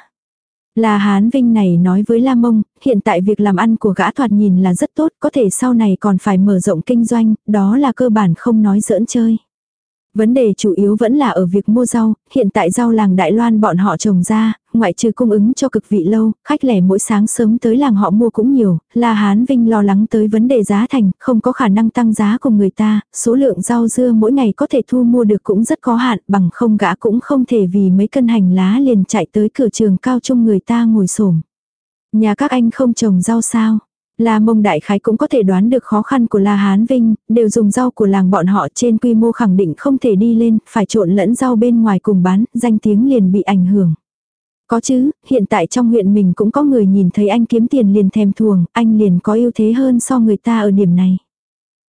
là Hán Vinh này nói với La Mông, hiện tại việc làm ăn của gã thoạt nhìn là rất tốt, có thể sau này còn phải mở rộng kinh doanh, đó là cơ bản không nói giỡn chơi. Vấn đề chủ yếu vẫn là ở việc mua rau, hiện tại rau làng Đại Loan bọn họ trồng ra, ngoại trừ cung ứng cho cực vị lâu, khách lẻ mỗi sáng sớm tới làng họ mua cũng nhiều, là Hán Vinh lo lắng tới vấn đề giá thành, không có khả năng tăng giá cùng người ta, số lượng rau dưa mỗi ngày có thể thu mua được cũng rất có hạn, bằng không gã cũng không thể vì mấy cân hành lá liền chạy tới cửa trường cao trung người ta ngồi xổm. Nhà các anh không trồng rau sao? La mông đại khái cũng có thể đoán được khó khăn của La Hán Vinh, đều dùng rau của làng bọn họ trên quy mô khẳng định không thể đi lên, phải trộn lẫn rau bên ngoài cùng bán, danh tiếng liền bị ảnh hưởng. Có chứ, hiện tại trong huyện mình cũng có người nhìn thấy anh kiếm tiền liền thèm thuồng, anh liền có ưu thế hơn so người ta ở điểm này.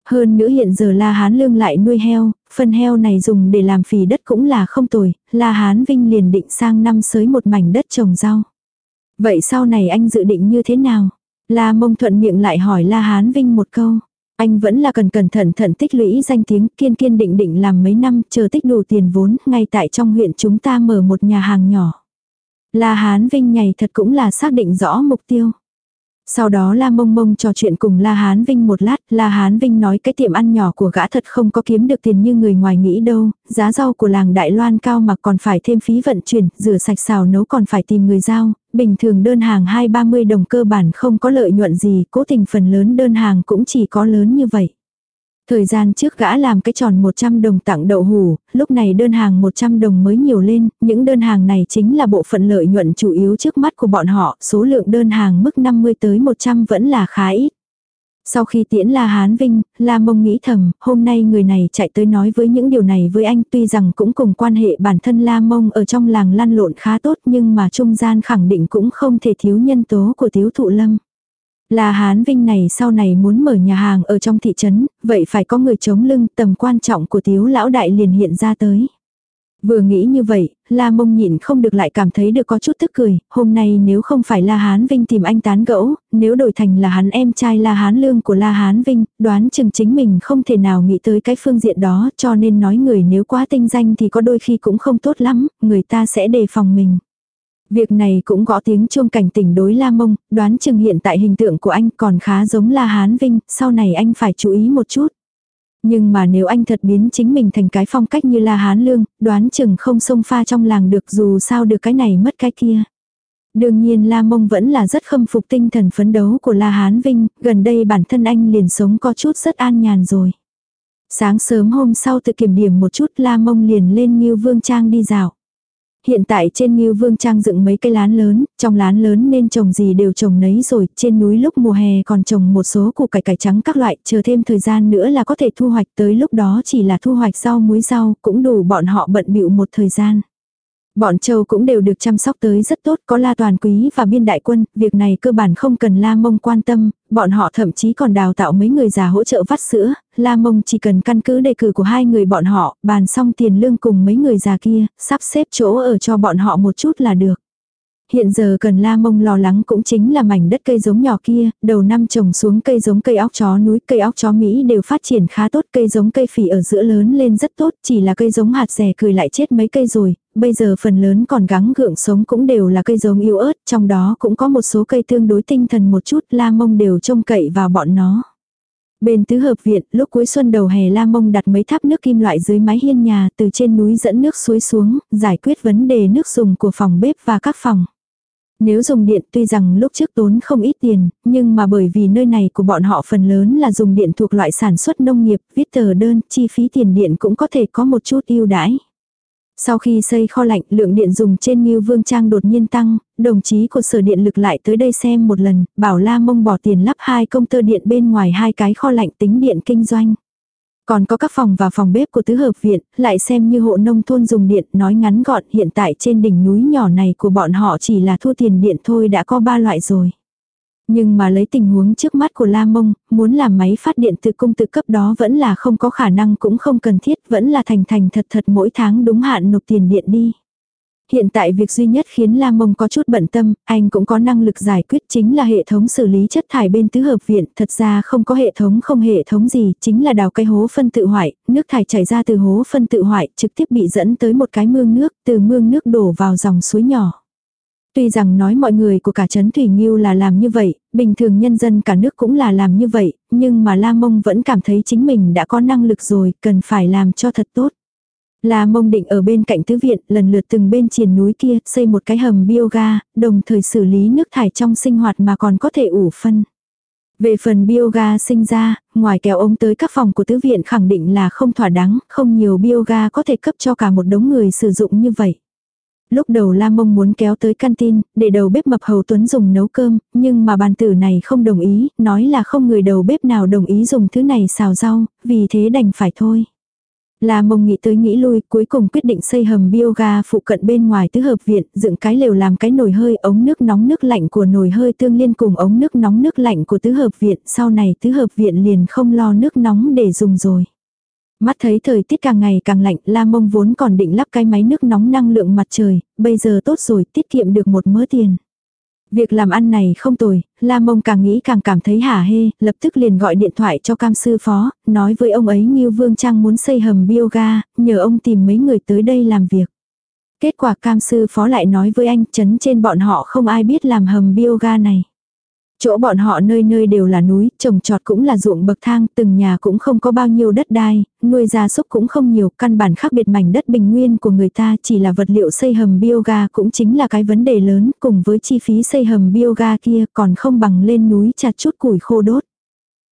Hơn nữa hiện giờ La Hán Lương lại nuôi heo, phân heo này dùng để làm phì đất cũng là không tồi, La Hán Vinh liền định sang năm sới một mảnh đất trồng rau. Vậy sau này anh dự định như thế nào? La mông thuận miệng lại hỏi La Hán Vinh một câu. Anh vẫn là cần cẩn thận thận tích lũy danh tiếng, kiên kiên định định làm mấy năm, chờ tích đủ tiền vốn, ngay tại trong huyện chúng ta mở một nhà hàng nhỏ. La Hán Vinh nhảy thật cũng là xác định rõ mục tiêu. Sau đó La Mông Mông trò chuyện cùng La Hán Vinh một lát, La Hán Vinh nói cái tiệm ăn nhỏ của gã thật không có kiếm được tiền như người ngoài nghĩ đâu, giá rau của làng Đại Loan cao mà còn phải thêm phí vận chuyển, rửa sạch xào nấu còn phải tìm người giao, bình thường đơn hàng 2-30 đồng cơ bản không có lợi nhuận gì, cố tình phần lớn đơn hàng cũng chỉ có lớn như vậy. Thời gian trước gã làm cái tròn 100 đồng tặng đậu hủ, lúc này đơn hàng 100 đồng mới nhiều lên, những đơn hàng này chính là bộ phận lợi nhuận chủ yếu trước mắt của bọn họ, số lượng đơn hàng mức 50 tới 100 vẫn là khá ít. Sau khi tiễn La Hán Vinh, La Mông nghĩ thầm, hôm nay người này chạy tới nói với những điều này với anh tuy rằng cũng cùng quan hệ bản thân La Mông ở trong làng lăn lộn khá tốt nhưng mà trung gian khẳng định cũng không thể thiếu nhân tố của thiếu thụ lâm. Là Hán Vinh này sau này muốn mở nhà hàng ở trong thị trấn, vậy phải có người chống lưng tầm quan trọng của thiếu lão đại liền hiện ra tới. Vừa nghĩ như vậy, La Mông nhịn không được lại cảm thấy được có chút tức cười, hôm nay nếu không phải La Hán Vinh tìm anh tán gẫu, nếu đổi thành là hắn em trai La Hán Lương của La Hán Vinh, đoán chừng chính mình không thể nào nghĩ tới cái phương diện đó, cho nên nói người nếu quá tinh danh thì có đôi khi cũng không tốt lắm, người ta sẽ đề phòng mình. Việc này cũng gõ tiếng chuông cảnh tỉnh đối La Mông, đoán chừng hiện tại hình tượng của anh còn khá giống La Hán Vinh, sau này anh phải chú ý một chút. Nhưng mà nếu anh thật biến chính mình thành cái phong cách như La Hán Lương, đoán chừng không xông pha trong làng được dù sao được cái này mất cái kia. Đương nhiên La Mông vẫn là rất khâm phục tinh thần phấn đấu của La Hán Vinh, gần đây bản thân anh liền sống có chút rất an nhàn rồi. Sáng sớm hôm sau tự kiểm điểm một chút La Mông liền lên như Vương Trang đi dạo. Hiện tại trên Ngưu Vương Trang dựng mấy cây lán lớn, trong lán lớn nên trồng gì đều trồng nấy rồi, trên núi lúc mùa hè còn trồng một số củ cải cải trắng các loại, chờ thêm thời gian nữa là có thể thu hoạch tới lúc đó chỉ là thu hoạch rau muối rau, cũng đủ bọn họ bận bịu một thời gian. Bọn châu cũng đều được chăm sóc tới rất tốt, có la toàn quý và biên đại quân, việc này cơ bản không cần la mông quan tâm, bọn họ thậm chí còn đào tạo mấy người già hỗ trợ vắt sữa, la mông chỉ cần căn cứ đề cử của hai người bọn họ, bàn xong tiền lương cùng mấy người già kia, sắp xếp chỗ ở cho bọn họ một chút là được. Hiện giờ cần la mông lo lắng cũng chính là mảnh đất cây giống nhỏ kia, đầu năm trồng xuống cây giống cây óc chó núi, cây óc chó Mỹ đều phát triển khá tốt, cây giống cây phỉ ở giữa lớn lên rất tốt, chỉ là cây giống hạt rẻ cười lại chết mấy cây rồi, bây giờ phần lớn còn gắng gượng sống cũng đều là cây giống yếu ớt, trong đó cũng có một số cây tương đối tinh thần một chút, la mông đều trông cậy vào bọn nó. Bên tứ hợp viện, lúc cuối xuân đầu hè La Mông đặt mấy tháp nước kim loại dưới mái hiên nhà từ trên núi dẫn nước suối xuống, giải quyết vấn đề nước dùng của phòng bếp và các phòng. Nếu dùng điện tuy rằng lúc trước tốn không ít tiền, nhưng mà bởi vì nơi này của bọn họ phần lớn là dùng điện thuộc loại sản xuất nông nghiệp, viết tờ đơn, chi phí tiền điện cũng có thể có một chút ưu đãi. Sau khi xây kho lạnh, lượng điện dùng trên Ngưu Vương Trang đột nhiên tăng, đồng chí của sở điện lực lại tới đây xem một lần, bảo La Mông bỏ tiền lắp hai công tơ điện bên ngoài hai cái kho lạnh tính điện kinh doanh. Còn có các phòng và phòng bếp của tứ hợp viện, lại xem như hộ nông thôn dùng điện, nói ngắn gọn hiện tại trên đỉnh núi nhỏ này của bọn họ chỉ là thua tiền điện thôi đã có ba loại rồi. Nhưng mà lấy tình huống trước mắt của La Mông, muốn làm máy phát điện từ cung tự cấp đó vẫn là không có khả năng cũng không cần thiết, vẫn là thành thành thật thật mỗi tháng đúng hạn nộp tiền điện đi. Hiện tại việc duy nhất khiến La Mông có chút bận tâm, anh cũng có năng lực giải quyết chính là hệ thống xử lý chất thải bên tứ hợp viện, thật ra không có hệ thống không hệ thống gì, chính là đào cây hố phân tự hoại, nước thải chảy ra từ hố phân tự hoại, trực tiếp bị dẫn tới một cái mương nước, từ mương nước đổ vào dòng suối nhỏ. Tuy rằng nói mọi người của cả Trấn Thủy Nghiêu là làm như vậy, bình thường nhân dân cả nước cũng là làm như vậy, nhưng mà La Mông vẫn cảm thấy chính mình đã có năng lực rồi, cần phải làm cho thật tốt. La Mông định ở bên cạnh tứ viện, lần lượt từng bên triền núi kia, xây một cái hầm bioga, đồng thời xử lý nước thải trong sinh hoạt mà còn có thể ủ phân. Về phần bioga sinh ra, ngoài kéo ống tới các phòng của tứ viện khẳng định là không thỏa đáng, không nhiều bioga có thể cấp cho cả một đống người sử dụng như vậy. Lúc đầu La Mông muốn kéo tới canteen, để đầu bếp mập hầu Tuấn dùng nấu cơm, nhưng mà bàn tử này không đồng ý, nói là không người đầu bếp nào đồng ý dùng thứ này xào rau, vì thế đành phải thôi. La mông nghĩ tới nghĩ lui, cuối cùng quyết định xây hầm bioga phụ cận bên ngoài tứ hợp viện, dựng cái lều làm cái nồi hơi ống nước nóng nước lạnh của nồi hơi tương liên cùng ống nước nóng nước lạnh của tứ hợp viện, sau này tứ hợp viện liền không lo nước nóng để dùng rồi. Mắt thấy thời tiết càng ngày càng lạnh, La Mông vốn còn định lắp cái máy nước nóng năng lượng mặt trời, bây giờ tốt rồi, tiết kiệm được một mớ tiền. Việc làm ăn này không tồi, La Mông càng nghĩ càng cảm thấy hả hê, lập tức liền gọi điện thoại cho cam sư phó, nói với ông ấy Ngưu Vương Trang muốn xây hầm bioga, nhờ ông tìm mấy người tới đây làm việc. Kết quả cam sư phó lại nói với anh, chấn trên bọn họ không ai biết làm hầm bioga này. Chỗ bọn họ nơi nơi đều là núi, trồng trọt cũng là ruộng bậc thang, từng nhà cũng không có bao nhiêu đất đai, nuôi gia súc cũng không nhiều, căn bản khác biệt mảnh đất bình nguyên của người ta chỉ là vật liệu xây hầm bioga cũng chính là cái vấn đề lớn, cùng với chi phí xây hầm bioga kia còn không bằng lên núi chặt chút củi khô đốt.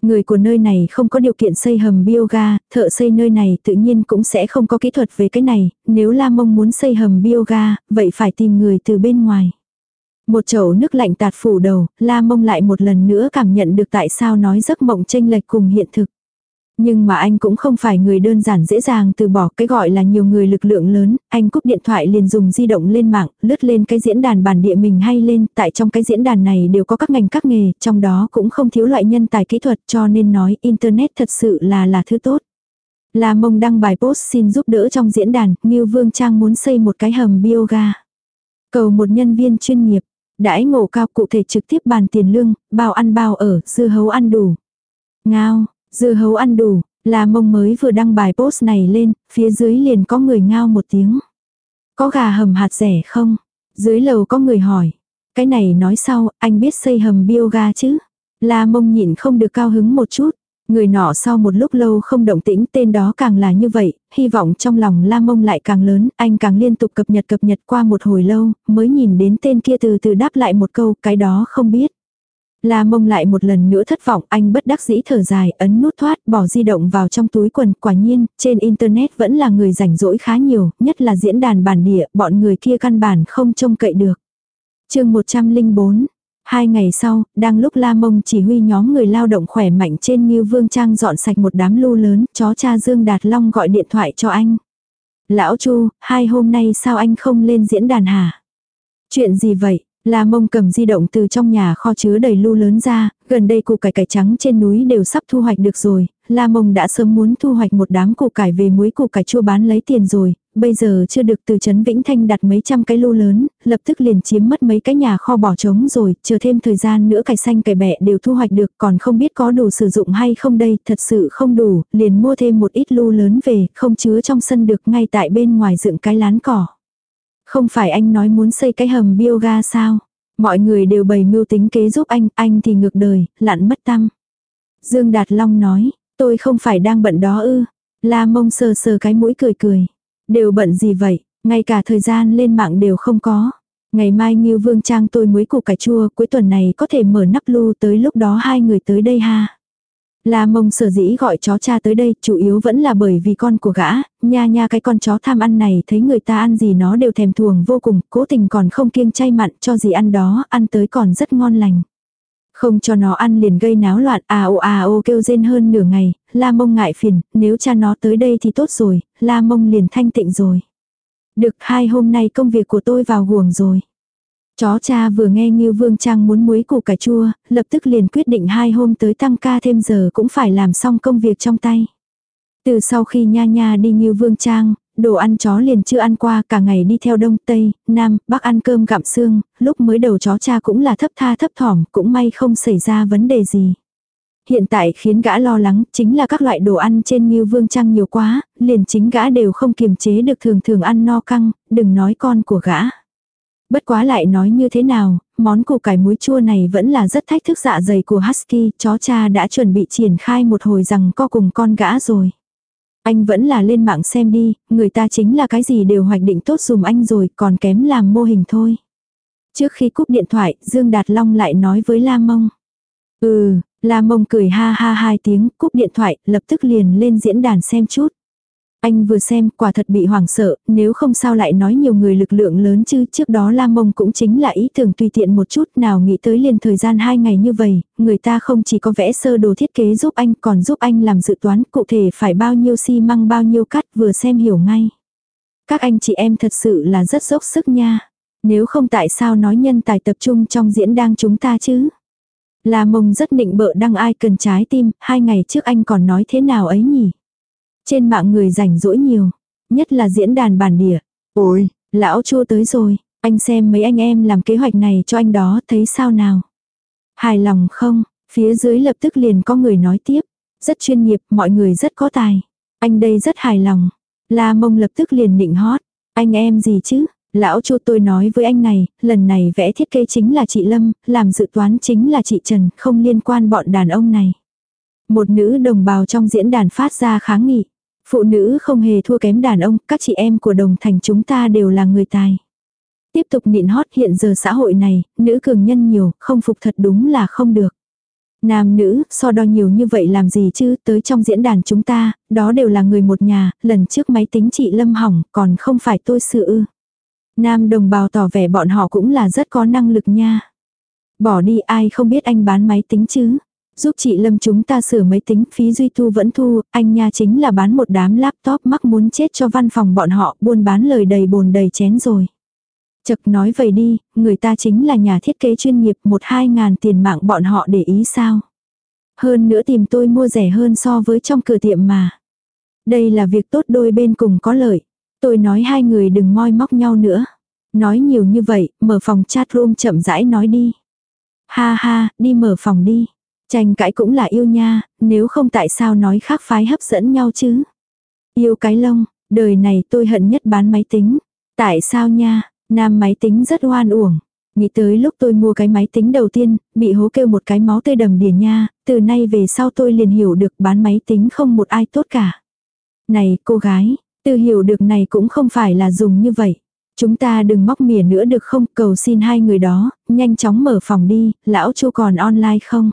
Người của nơi này không có điều kiện xây hầm bioga, thợ xây nơi này tự nhiên cũng sẽ không có kỹ thuật về cái này, nếu La Mông muốn xây hầm bioga, vậy phải tìm người từ bên ngoài. Một chậu nước lạnh tạt phủ đầu, la mông lại một lần nữa cảm nhận được tại sao nói giấc mộng tranh lệch cùng hiện thực. Nhưng mà anh cũng không phải người đơn giản dễ dàng từ bỏ cái gọi là nhiều người lực lượng lớn, anh cúp điện thoại liền dùng di động lên mạng, lướt lên cái diễn đàn bản địa mình hay lên, tại trong cái diễn đàn này đều có các ngành các nghề, trong đó cũng không thiếu loại nhân tài kỹ thuật cho nên nói Internet thật sự là là thứ tốt. La Mông đăng bài post xin giúp đỡ trong diễn đàn, Ngưu Vương Trang muốn xây một cái hầm bioga. Cầu một nhân viên chuyên nghiệp, đãi ngộ cao cụ thể trực tiếp bàn tiền lương, bao ăn bao ở, dưa hấu ăn đủ. Ngao, dưa hấu ăn đủ, La Mông mới vừa đăng bài post này lên, phía dưới liền có người ngao một tiếng. Có gà hầm hạt rẻ không? Dưới lầu có người hỏi. Cái này nói sau, anh biết xây hầm bioga chứ? La Mông nhịn không được cao hứng một chút. Người nọ sau một lúc lâu không động tĩnh tên đó càng là như vậy, hy vọng trong lòng la mông lại càng lớn, anh càng liên tục cập nhật cập nhật qua một hồi lâu, mới nhìn đến tên kia từ từ đáp lại một câu, cái đó không biết. La mông lại một lần nữa thất vọng, anh bất đắc dĩ thở dài, ấn nút thoát, bỏ di động vào trong túi quần, quả nhiên, trên internet vẫn là người rảnh rỗi khá nhiều, nhất là diễn đàn bản địa, bọn người kia căn bản không trông cậy được. chương 104, Hai ngày sau, đang lúc La Mông chỉ huy nhóm người lao động khỏe mạnh trên như Vương Trang dọn sạch một đám lưu lớn, chó cha Dương Đạt Long gọi điện thoại cho anh. Lão Chu, hai hôm nay sao anh không lên diễn đàn hả? Chuyện gì vậy? La mông cầm di động từ trong nhà kho chứa đầy lưu lớn ra, gần đây củ cải cải trắng trên núi đều sắp thu hoạch được rồi, La mông đã sớm muốn thu hoạch một đám củ cải về muối củ cải chua bán lấy tiền rồi, bây giờ chưa được từ Trấn Vĩnh Thanh đặt mấy trăm cái lô lớn, lập tức liền chiếm mất mấy cái nhà kho bỏ trống rồi, chờ thêm thời gian nữa cải xanh cải bẹ đều thu hoạch được còn không biết có đủ sử dụng hay không đây, thật sự không đủ, liền mua thêm một ít lô lớn về, không chứa trong sân được ngay tại bên ngoài dựng cái lán cỏ. Không phải anh nói muốn xây cái hầm bioga sao? Mọi người đều bày mưu tính kế giúp anh, anh thì ngược đời, lặn mất tâm. Dương Đạt Long nói, tôi không phải đang bận đó ư. La mông sờ sờ cái mũi cười cười. Đều bận gì vậy, ngay cả thời gian lên mạng đều không có. Ngày mai Ngưu Vương Trang tôi muối củ cải chua, cuối tuần này có thể mở nắp lu tới lúc đó hai người tới đây ha. La mông sở dĩ gọi chó cha tới đây, chủ yếu vẫn là bởi vì con của gã, nha nha cái con chó tham ăn này thấy người ta ăn gì nó đều thèm thuồng vô cùng, cố tình còn không kiêng chay mặn cho gì ăn đó, ăn tới còn rất ngon lành. Không cho nó ăn liền gây náo loạn à ô à ô kêu rên hơn nửa ngày, la mông ngại phiền, nếu cha nó tới đây thì tốt rồi, la mông liền thanh tịnh rồi. Được hai hôm nay công việc của tôi vào guồng rồi. Chó cha vừa nghe Ngưu Vương Trang muốn muối củ cải chua, lập tức liền quyết định hai hôm tới tăng ca thêm giờ cũng phải làm xong công việc trong tay. Từ sau khi nha nha đi Ngưu Vương Trang, đồ ăn chó liền chưa ăn qua cả ngày đi theo đông tây, nam, bắc ăn cơm gặm xương, lúc mới đầu chó cha cũng là thấp tha thấp thỏm, cũng may không xảy ra vấn đề gì. Hiện tại khiến gã lo lắng chính là các loại đồ ăn trên như Vương Trang nhiều quá, liền chính gã đều không kiềm chế được thường thường ăn no căng, đừng nói con của gã. Bất quá lại nói như thế nào, món củ cải muối chua này vẫn là rất thách thức dạ dày của Husky, chó cha đã chuẩn bị triển khai một hồi rằng co cùng con gã rồi. Anh vẫn là lên mạng xem đi, người ta chính là cái gì đều hoạch định tốt dùm anh rồi, còn kém làm mô hình thôi. Trước khi cúp điện thoại, Dương Đạt Long lại nói với La Mông. Ừ, La Mông cười ha ha hai tiếng, cúp điện thoại, lập tức liền lên diễn đàn xem chút. Anh vừa xem, quả thật bị hoảng sợ, nếu không sao lại nói nhiều người lực lượng lớn chứ, trước đó Lam Mông cũng chính là ý tưởng tùy tiện một chút, nào nghĩ tới liền thời gian hai ngày như vậy, người ta không chỉ có vẽ sơ đồ thiết kế giúp anh, còn giúp anh làm dự toán cụ thể phải bao nhiêu xi măng bao nhiêu cắt, vừa xem hiểu ngay. Các anh chị em thật sự là rất dốc sức nha. Nếu không tại sao nói nhân tài tập trung trong diễn đang chúng ta chứ? Là mông rất nịnh bợ đăng ai cần trái tim, hai ngày trước anh còn nói thế nào ấy nhỉ? Trên mạng người rảnh rỗi nhiều, nhất là diễn đàn bản địa. Ôi, lão chua tới rồi, anh xem mấy anh em làm kế hoạch này cho anh đó thấy sao nào. Hài lòng không, phía dưới lập tức liền có người nói tiếp. Rất chuyên nghiệp, mọi người rất có tài. Anh đây rất hài lòng. La mông lập tức liền nịnh hót. Anh em gì chứ? Lão chu tôi nói với anh này, lần này vẽ thiết kế chính là chị Lâm, làm dự toán chính là chị Trần, không liên quan bọn đàn ông này. Một nữ đồng bào trong diễn đàn phát ra kháng nghị. Phụ nữ không hề thua kém đàn ông, các chị em của đồng thành chúng ta đều là người tài. Tiếp tục nịn hót hiện giờ xã hội này, nữ cường nhân nhiều, không phục thật đúng là không được. Nam nữ, so đo nhiều như vậy làm gì chứ, tới trong diễn đàn chúng ta, đó đều là người một nhà, lần trước máy tính chị Lâm hỏng, còn không phải tôi sự ư. Nam đồng bào tỏ vẻ bọn họ cũng là rất có năng lực nha. Bỏ đi ai không biết anh bán máy tính chứ. Giúp chị Lâm chúng ta sửa máy tính phí duy thu vẫn thu, anh nha chính là bán một đám laptop mắc muốn chết cho văn phòng bọn họ buôn bán lời đầy bồn đầy chén rồi. Chật nói vậy đi, người ta chính là nhà thiết kế chuyên nghiệp một hai ngàn tiền mạng bọn họ để ý sao. Hơn nữa tìm tôi mua rẻ hơn so với trong cửa tiệm mà. Đây là việc tốt đôi bên cùng có lợi. Tôi nói hai người đừng moi móc nhau nữa. Nói nhiều như vậy, mở phòng chat room chậm rãi nói đi. Ha ha, đi mở phòng đi. Tranh cãi cũng là yêu nha, nếu không tại sao nói khác phái hấp dẫn nhau chứ. Yêu cái lông, đời này tôi hận nhất bán máy tính. Tại sao nha, nam máy tính rất oan uổng. Nghĩ tới lúc tôi mua cái máy tính đầu tiên, bị hố kêu một cái máu tươi đầm đìa nha, từ nay về sau tôi liền hiểu được bán máy tính không một ai tốt cả. Này cô gái, từ hiểu được này cũng không phải là dùng như vậy. Chúng ta đừng móc mỉa nữa được không, cầu xin hai người đó, nhanh chóng mở phòng đi, lão chu còn online không?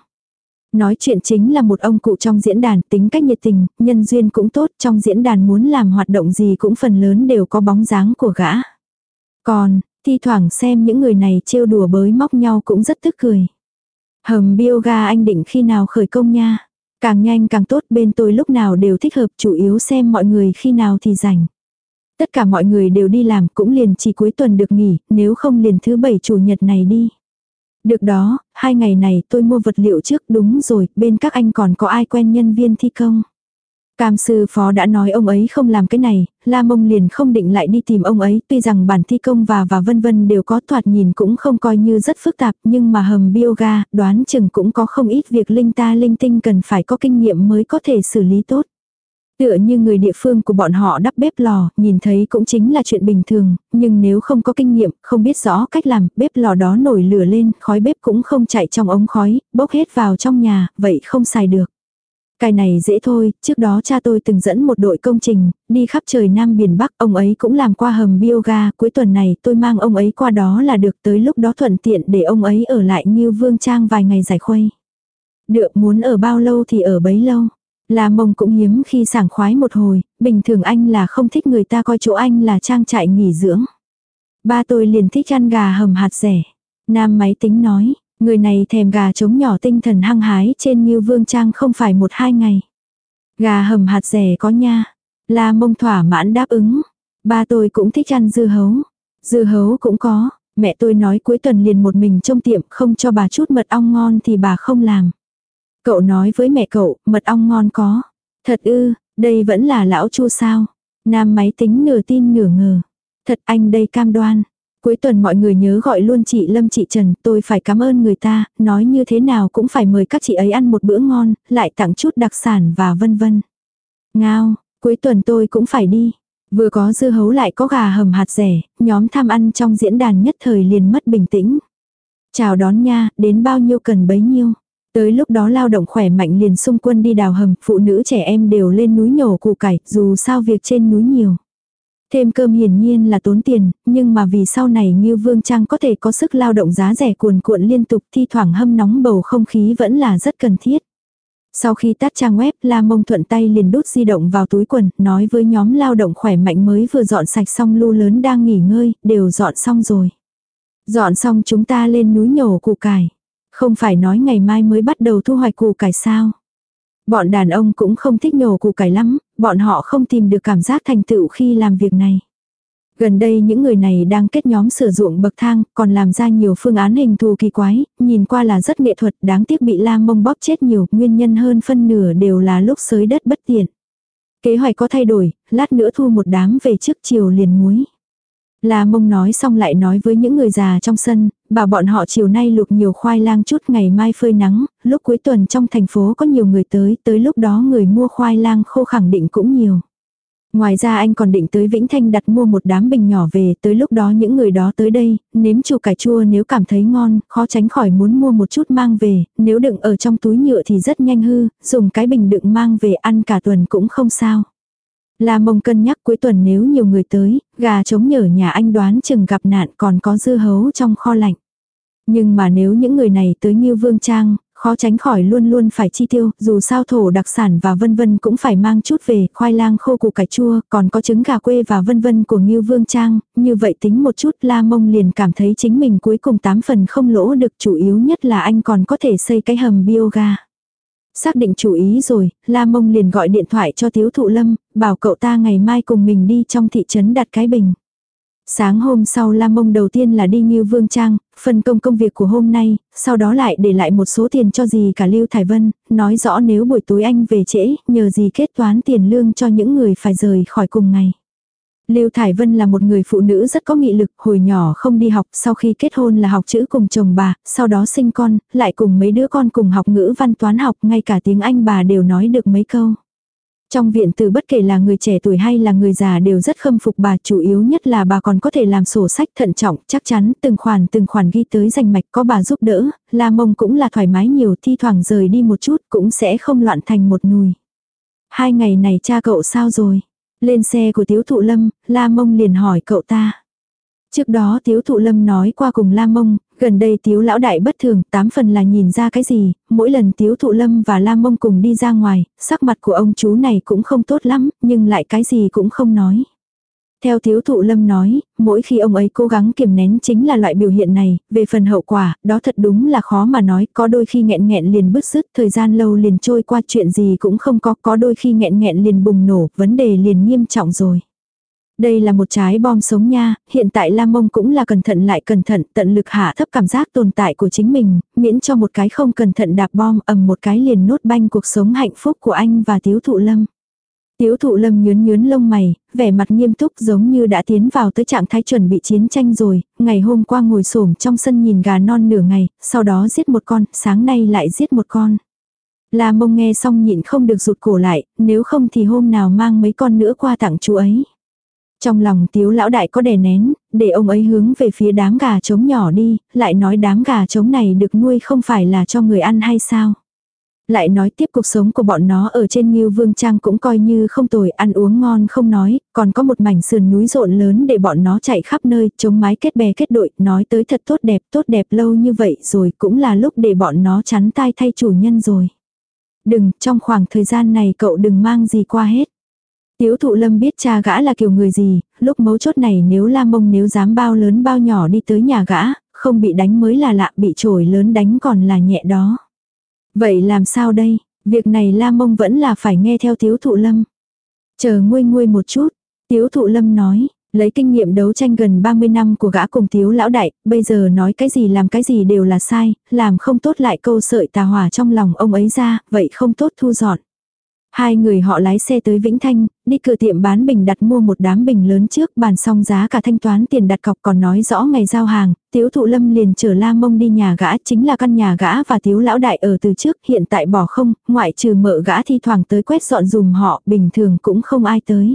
Nói chuyện chính là một ông cụ trong diễn đàn tính cách nhiệt tình, nhân duyên cũng tốt, trong diễn đàn muốn làm hoạt động gì cũng phần lớn đều có bóng dáng của gã. Còn, thi thoảng xem những người này trêu đùa bới móc nhau cũng rất tức cười. Hầm bioga anh định khi nào khởi công nha. Càng nhanh càng tốt bên tôi lúc nào đều thích hợp chủ yếu xem mọi người khi nào thì rảnh. Tất cả mọi người đều đi làm cũng liền chỉ cuối tuần được nghỉ, nếu không liền thứ bảy chủ nhật này đi. Được đó, hai ngày này tôi mua vật liệu trước đúng rồi, bên các anh còn có ai quen nhân viên thi công. Cam sư phó đã nói ông ấy không làm cái này, La Mông liền không định lại đi tìm ông ấy, tuy rằng bản thi công và và vân vân đều có thoạt nhìn cũng không coi như rất phức tạp, nhưng mà hầm bioga, đoán chừng cũng có không ít việc linh ta linh tinh cần phải có kinh nghiệm mới có thể xử lý tốt. Tựa như người địa phương của bọn họ đắp bếp lò, nhìn thấy cũng chính là chuyện bình thường, nhưng nếu không có kinh nghiệm, không biết rõ cách làm, bếp lò đó nổi lửa lên, khói bếp cũng không chạy trong ống khói, bốc hết vào trong nhà, vậy không xài được. Cái này dễ thôi, trước đó cha tôi từng dẫn một đội công trình, đi khắp trời Nam Biển Bắc, ông ấy cũng làm qua hầm bioga, cuối tuần này tôi mang ông ấy qua đó là được tới lúc đó thuận tiện để ông ấy ở lại như Vương Trang vài ngày giải khuây. Được muốn ở bao lâu thì ở bấy lâu. La mông cũng hiếm khi sảng khoái một hồi, bình thường anh là không thích người ta coi chỗ anh là trang trại nghỉ dưỡng. Ba tôi liền thích ăn gà hầm hạt rẻ. Nam máy tính nói, người này thèm gà trống nhỏ tinh thần hăng hái trên như vương trang không phải một hai ngày. Gà hầm hạt rẻ có nha. La mông thỏa mãn đáp ứng. Ba tôi cũng thích ăn dưa hấu. Dưa hấu cũng có. Mẹ tôi nói cuối tuần liền một mình trong tiệm không cho bà chút mật ong ngon thì bà không làm. Cậu nói với mẹ cậu, mật ong ngon có. Thật ư, đây vẫn là lão chu sao. Nam máy tính nửa tin nửa ngờ. Thật anh đây cam đoan. Cuối tuần mọi người nhớ gọi luôn chị Lâm chị Trần, tôi phải cảm ơn người ta, nói như thế nào cũng phải mời các chị ấy ăn một bữa ngon, lại tặng chút đặc sản và vân vân. Ngao, cuối tuần tôi cũng phải đi. Vừa có dưa hấu lại có gà hầm hạt rẻ, nhóm tham ăn trong diễn đàn nhất thời liền mất bình tĩnh. Chào đón nha, đến bao nhiêu cần bấy nhiêu. Tới lúc đó lao động khỏe mạnh liền xung quân đi đào hầm, phụ nữ trẻ em đều lên núi nhổ củ cải, dù sao việc trên núi nhiều. Thêm cơm hiển nhiên là tốn tiền, nhưng mà vì sau này như Vương Trang có thể có sức lao động giá rẻ cuồn cuộn liên tục thi thoảng hâm nóng bầu không khí vẫn là rất cần thiết. Sau khi tắt trang web, La Mông thuận tay liền đút di động vào túi quần, nói với nhóm lao động khỏe mạnh mới vừa dọn sạch xong lu lớn đang nghỉ ngơi, đều dọn xong rồi. Dọn xong chúng ta lên núi nhổ củ cải. Không phải nói ngày mai mới bắt đầu thu hoạch củ cải sao. Bọn đàn ông cũng không thích nhổ củ cải lắm, bọn họ không tìm được cảm giác thành tựu khi làm việc này. Gần đây những người này đang kết nhóm sử dụng bậc thang, còn làm ra nhiều phương án hình thù kỳ quái, nhìn qua là rất nghệ thuật, đáng tiếc bị la mông bóp chết nhiều, nguyên nhân hơn phân nửa đều là lúc sới đất bất tiện. Kế hoạch có thay đổi, lát nữa thu một đám về trước chiều liền muối. La mông nói xong lại nói với những người già trong sân, bảo bọn họ chiều nay luộc nhiều khoai lang chút ngày mai phơi nắng, lúc cuối tuần trong thành phố có nhiều người tới, tới lúc đó người mua khoai lang khô khẳng định cũng nhiều. Ngoài ra anh còn định tới Vĩnh Thanh đặt mua một đám bình nhỏ về, tới lúc đó những người đó tới đây, nếm chua cải chua nếu cảm thấy ngon, khó tránh khỏi muốn mua một chút mang về, nếu đựng ở trong túi nhựa thì rất nhanh hư, dùng cái bình đựng mang về ăn cả tuần cũng không sao. La mông cân nhắc cuối tuần nếu nhiều người tới, gà trống nhở nhà anh đoán chừng gặp nạn còn có dưa hấu trong kho lạnh. Nhưng mà nếu những người này tới như Vương Trang, khó tránh khỏi luôn luôn phải chi tiêu, dù sao thổ đặc sản và vân vân cũng phải mang chút về, khoai lang khô củ cải chua, còn có trứng gà quê và vân vân của Ngưu Vương Trang, như vậy tính một chút La Mông liền cảm thấy chính mình cuối cùng tám phần không lỗ được chủ yếu nhất là anh còn có thể xây cái hầm bioga. Xác định chủ ý rồi, La Mông liền gọi điện thoại cho Tiếu Thụ Lâm, bảo cậu ta ngày mai cùng mình đi trong thị trấn đặt cái bình. Sáng hôm sau Lam Mông đầu tiên là đi như Vương Trang, phân công công việc của hôm nay, sau đó lại để lại một số tiền cho gì cả Lưu Thải Vân, nói rõ nếu buổi tối anh về trễ, nhờ gì kết toán tiền lương cho những người phải rời khỏi cùng ngày. Lưu Thải Vân là một người phụ nữ rất có nghị lực, hồi nhỏ không đi học, sau khi kết hôn là học chữ cùng chồng bà, sau đó sinh con, lại cùng mấy đứa con cùng học ngữ văn toán học, ngay cả tiếng Anh bà đều nói được mấy câu. Trong viện từ bất kể là người trẻ tuổi hay là người già đều rất khâm phục bà, chủ yếu nhất là bà còn có thể làm sổ sách thận trọng, chắc chắn, từng khoản từng khoản ghi tới danh mạch có bà giúp đỡ, la mông cũng là thoải mái nhiều, thi thoảng rời đi một chút cũng sẽ không loạn thành một nùi. Hai ngày này cha cậu sao rồi? Lên xe của tiếu thụ lâm, la mông liền hỏi cậu ta. Trước đó tiếu thụ lâm nói qua cùng la mông, gần đây tiếu lão đại bất thường, tám phần là nhìn ra cái gì, mỗi lần tiếu thụ lâm và la mông cùng đi ra ngoài, sắc mặt của ông chú này cũng không tốt lắm, nhưng lại cái gì cũng không nói. Theo thiếu thụ lâm nói, mỗi khi ông ấy cố gắng kiềm nén chính là loại biểu hiện này, về phần hậu quả, đó thật đúng là khó mà nói, có đôi khi nghẹn nghẹn liền bứt rứt, thời gian lâu liền trôi qua chuyện gì cũng không có, có đôi khi nghẹn nghẹn liền bùng nổ, vấn đề liền nghiêm trọng rồi. Đây là một trái bom sống nha, hiện tại Lam Mông cũng là cẩn thận lại cẩn thận, tận lực hạ thấp cảm giác tồn tại của chính mình, miễn cho một cái không cẩn thận đạp bom ầm một cái liền nốt banh cuộc sống hạnh phúc của anh và thiếu Thụ Lâm. Tiếu thụ lâm nhướn nhướn lông mày, vẻ mặt nghiêm túc giống như đã tiến vào tới trạng thái chuẩn bị chiến tranh rồi, ngày hôm qua ngồi xổm trong sân nhìn gà non nửa ngày, sau đó giết một con, sáng nay lại giết một con. La mông nghe xong nhịn không được rụt cổ lại, nếu không thì hôm nào mang mấy con nữa qua tặng chú ấy. Trong lòng tiếu lão đại có đè nén, để ông ấy hướng về phía đám gà trống nhỏ đi, lại nói đám gà trống này được nuôi không phải là cho người ăn hay sao. Lại nói tiếp cuộc sống của bọn nó ở trên Ngưu Vương Trang cũng coi như không tồi, ăn uống ngon không nói, còn có một mảnh sườn núi rộn lớn để bọn nó chạy khắp nơi, chống mái kết bè kết đội, nói tới thật tốt đẹp, tốt đẹp lâu như vậy rồi cũng là lúc để bọn nó chắn tai thay chủ nhân rồi. Đừng, trong khoảng thời gian này cậu đừng mang gì qua hết. Tiếu thụ lâm biết cha gã là kiểu người gì, lúc mấu chốt này nếu la mông nếu dám bao lớn bao nhỏ đi tới nhà gã, không bị đánh mới là lạ, bị trổi lớn đánh còn là nhẹ đó. Vậy làm sao đây? Việc này la mông vẫn là phải nghe theo tiếu thụ lâm. Chờ nguôi nguôi một chút. Tiếu thụ lâm nói, lấy kinh nghiệm đấu tranh gần 30 năm của gã cùng tiếu lão đại, bây giờ nói cái gì làm cái gì đều là sai, làm không tốt lại câu sợi tà hỏa trong lòng ông ấy ra, vậy không tốt thu dọn. Hai người họ lái xe tới Vĩnh Thanh, đi cửa tiệm bán bình đặt mua một đám bình lớn trước bàn xong giá cả thanh toán tiền đặt cọc còn nói rõ ngày giao hàng, tiếu thụ lâm liền chở la mông đi nhà gã chính là căn nhà gã và tiếu lão đại ở từ trước hiện tại bỏ không, ngoại trừ mợ gã thi thoảng tới quét dọn dùm họ, bình thường cũng không ai tới.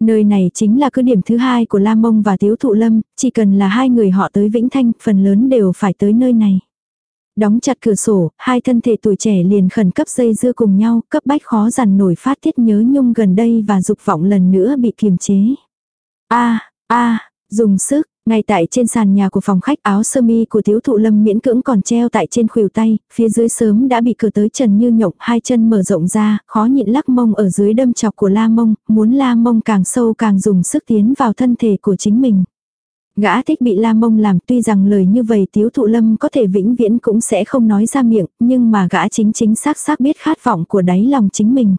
Nơi này chính là cứ điểm thứ hai của La Mông và Tiếu Thụ Lâm, chỉ cần là hai người họ tới Vĩnh Thanh, phần lớn đều phải tới nơi này. Đóng chặt cửa sổ, hai thân thể tuổi trẻ liền khẩn cấp dây dưa cùng nhau, cấp bách khó dằn nổi phát tiết nhớ nhung gần đây và dục vọng lần nữa bị kiềm chế. a a dùng sức, ngay tại trên sàn nhà của phòng khách áo sơ mi của thiếu thụ lâm miễn cưỡng còn treo tại trên khuỷu tay, phía dưới sớm đã bị cửa tới trần như nhộng, hai chân mở rộng ra, khó nhịn lắc mông ở dưới đâm chọc của la mông, muốn la mông càng sâu càng dùng sức tiến vào thân thể của chính mình. Gã thích bị la mông làm tuy rằng lời như vậy tiếu thụ lâm có thể vĩnh viễn cũng sẽ không nói ra miệng, nhưng mà gã chính chính xác xác biết khát vọng của đáy lòng chính mình.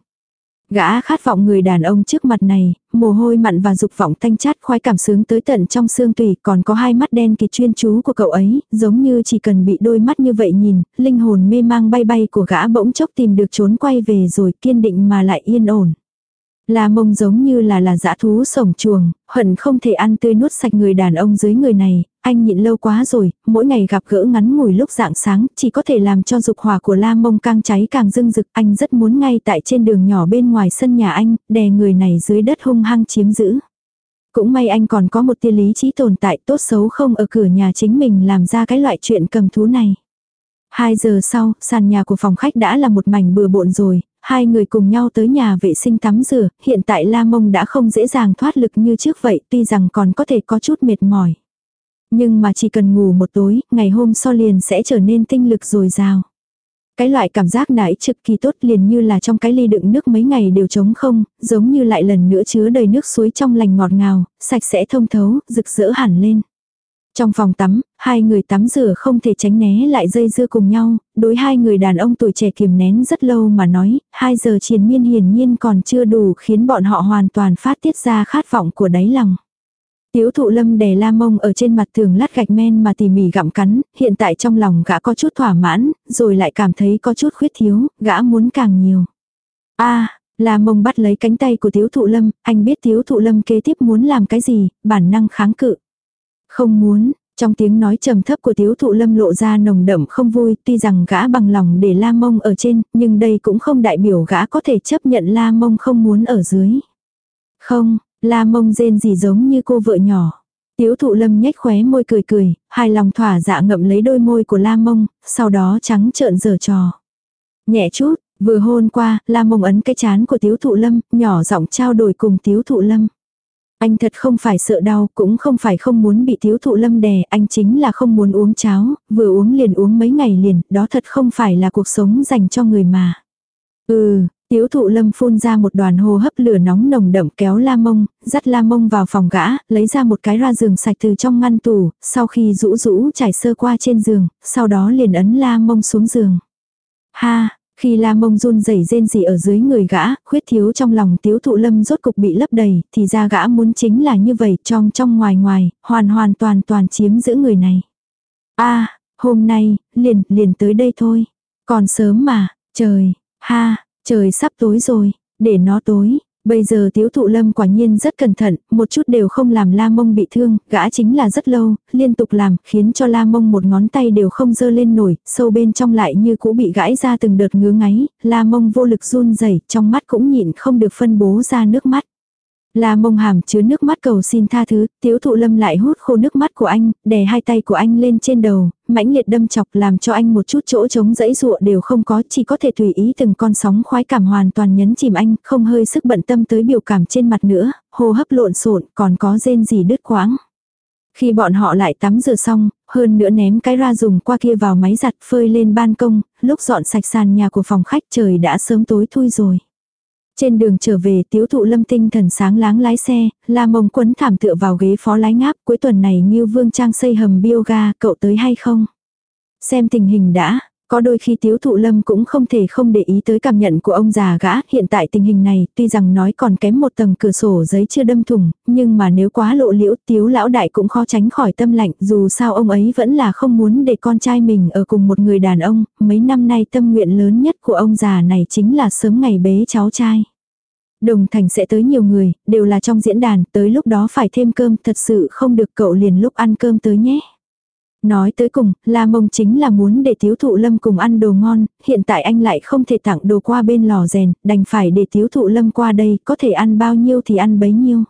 Gã khát vọng người đàn ông trước mặt này, mồ hôi mặn và dục vọng thanh chát khoái cảm sướng tới tận trong xương tùy, còn có hai mắt đen kỳ chuyên chú của cậu ấy, giống như chỉ cần bị đôi mắt như vậy nhìn, linh hồn mê mang bay bay của gã bỗng chốc tìm được trốn quay về rồi kiên định mà lại yên ổn. La mông giống như là là dã thú sổng chuồng, hận không thể ăn tươi nuốt sạch người đàn ông dưới người này, anh nhịn lâu quá rồi, mỗi ngày gặp gỡ ngắn ngủi lúc dạng sáng, chỉ có thể làm cho dục hỏa của la mông càng cháy càng dưng rực, anh rất muốn ngay tại trên đường nhỏ bên ngoài sân nhà anh, đè người này dưới đất hung hăng chiếm giữ. Cũng may anh còn có một tia lý trí tồn tại tốt xấu không ở cửa nhà chính mình làm ra cái loại chuyện cầm thú này. Hai giờ sau, sàn nhà của phòng khách đã là một mảnh bừa bộn rồi, hai người cùng nhau tới nhà vệ sinh tắm rửa, hiện tại La Mông đã không dễ dàng thoát lực như trước vậy, tuy rằng còn có thể có chút mệt mỏi. Nhưng mà chỉ cần ngủ một tối, ngày hôm sau liền sẽ trở nên tinh lực dồi dào. Cái loại cảm giác nãy trực kỳ tốt liền như là trong cái ly đựng nước mấy ngày đều trống không, giống như lại lần nữa chứa đầy nước suối trong lành ngọt ngào, sạch sẽ thông thấu, rực rỡ hẳn lên. Trong phòng tắm, hai người tắm rửa không thể tránh né lại dây dưa cùng nhau, đối hai người đàn ông tuổi trẻ kiềm nén rất lâu mà nói, hai giờ triền miên hiển nhiên còn chưa đủ khiến bọn họ hoàn toàn phát tiết ra khát vọng của đáy lòng. Tiếu thụ lâm đè la mông ở trên mặt tường lát gạch men mà tỉ mỉ gặm cắn, hiện tại trong lòng gã có chút thỏa mãn, rồi lại cảm thấy có chút khuyết thiếu, gã muốn càng nhiều. a la mông bắt lấy cánh tay của tiếu thụ lâm, anh biết tiếu thụ lâm kế tiếp muốn làm cái gì, bản năng kháng cự. Không muốn, trong tiếng nói trầm thấp của tiếu thụ lâm lộ ra nồng đậm không vui, tuy rằng gã bằng lòng để la mông ở trên, nhưng đây cũng không đại biểu gã có thể chấp nhận la mông không muốn ở dưới. Không, la mông rên gì giống như cô vợ nhỏ. Tiếu thụ lâm nhếch khóe môi cười cười, hài lòng thỏa dạ ngậm lấy đôi môi của la mông, sau đó trắng trợn giở trò. Nhẹ chút, vừa hôn qua, la mông ấn cái chán của tiếu thụ lâm, nhỏ giọng trao đổi cùng tiếu thụ lâm. Anh thật không phải sợ đau, cũng không phải không muốn bị thiếu thụ lâm đè, anh chính là không muốn uống cháo, vừa uống liền uống mấy ngày liền, đó thật không phải là cuộc sống dành cho người mà. Ừ, Tiếu thụ lâm phun ra một đoàn hô hấp lửa nóng nồng đậm kéo la mông, dắt la mông vào phòng gã, lấy ra một cái ra giường sạch từ trong ngăn tủ, sau khi rũ rũ trải sơ qua trên giường, sau đó liền ấn la mông xuống giường. Ha, khi la mông run rẩy rên gì ở dưới người gã, khuyết thiếu trong lòng tiếu thụ lâm rốt cục bị lấp đầy, thì ra gã muốn chính là như vậy, trong trong ngoài ngoài, hoàn hoàn toàn toàn chiếm giữ người này. a hôm nay, liền, liền tới đây thôi. Còn sớm mà, trời, ha, trời sắp tối rồi, để nó tối, Bây giờ tiếu thụ lâm quả nhiên rất cẩn thận, một chút đều không làm la mông bị thương, gã chính là rất lâu, liên tục làm, khiến cho la mông một ngón tay đều không dơ lên nổi, sâu bên trong lại như cũ bị gãi ra từng đợt ngứa ngáy, la mông vô lực run rẩy trong mắt cũng nhịn không được phân bố ra nước mắt. La mông hàm chứa nước mắt cầu xin tha thứ, tiếu thụ lâm lại hút khô nước mắt của anh, đè hai tay của anh lên trên đầu, mãnh liệt đâm chọc làm cho anh một chút chỗ trống dãy dụa đều không có, chỉ có thể tùy ý từng con sóng khoái cảm hoàn toàn nhấn chìm anh, không hơi sức bận tâm tới biểu cảm trên mặt nữa, hô hấp lộn xộn còn có rên gì đứt quãng. Khi bọn họ lại tắm rửa xong, hơn nữa ném cái ra dùng qua kia vào máy giặt phơi lên ban công, lúc dọn sạch sàn nhà của phòng khách trời đã sớm tối thui rồi. Trên đường trở về tiếu thụ lâm tinh thần sáng láng lái xe, la mông quấn thảm tựa vào ghế phó lái ngáp cuối tuần này như vương trang xây hầm bioga cậu tới hay không? Xem tình hình đã, có đôi khi tiếu thụ lâm cũng không thể không để ý tới cảm nhận của ông già gã, hiện tại tình hình này, tuy rằng nói còn kém một tầng cửa sổ giấy chưa đâm thủng, nhưng mà nếu quá lộ liễu tiếu lão đại cũng khó tránh khỏi tâm lạnh, dù sao ông ấy vẫn là không muốn để con trai mình ở cùng một người đàn ông, mấy năm nay tâm nguyện lớn nhất của ông già này chính là sớm ngày bế cháu trai. Đồng thành sẽ tới nhiều người, đều là trong diễn đàn, tới lúc đó phải thêm cơm, thật sự không được cậu liền lúc ăn cơm tới nhé. Nói tới cùng, La Mông chính là muốn để Tiếu Thụ Lâm cùng ăn đồ ngon, hiện tại anh lại không thể tặng đồ qua bên lò rèn, đành phải để Tiếu Thụ Lâm qua đây, có thể ăn bao nhiêu thì ăn bấy nhiêu.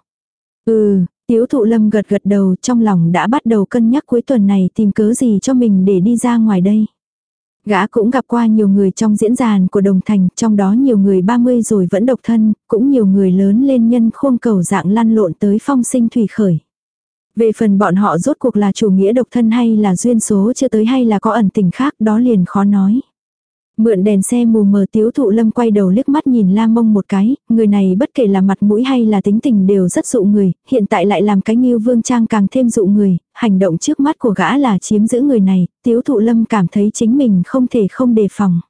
Ừ, Tiếu Thụ Lâm gật gật đầu trong lòng đã bắt đầu cân nhắc cuối tuần này tìm cớ gì cho mình để đi ra ngoài đây. Gã cũng gặp qua nhiều người trong diễn đàn của Đồng Thành, trong đó nhiều người 30 rồi vẫn độc thân, cũng nhiều người lớn lên nhân khuôn cầu dạng lăn lộn tới phong sinh thủy khởi. Về phần bọn họ rốt cuộc là chủ nghĩa độc thân hay là duyên số chưa tới hay là có ẩn tình khác đó liền khó nói. Mượn đèn xe mù mờ tiếu thụ lâm quay đầu liếc mắt nhìn la mông một cái, người này bất kể là mặt mũi hay là tính tình đều rất dụ người, hiện tại lại làm cái nghiêu vương trang càng thêm dụ người, hành động trước mắt của gã là chiếm giữ người này, tiếu thụ lâm cảm thấy chính mình không thể không đề phòng.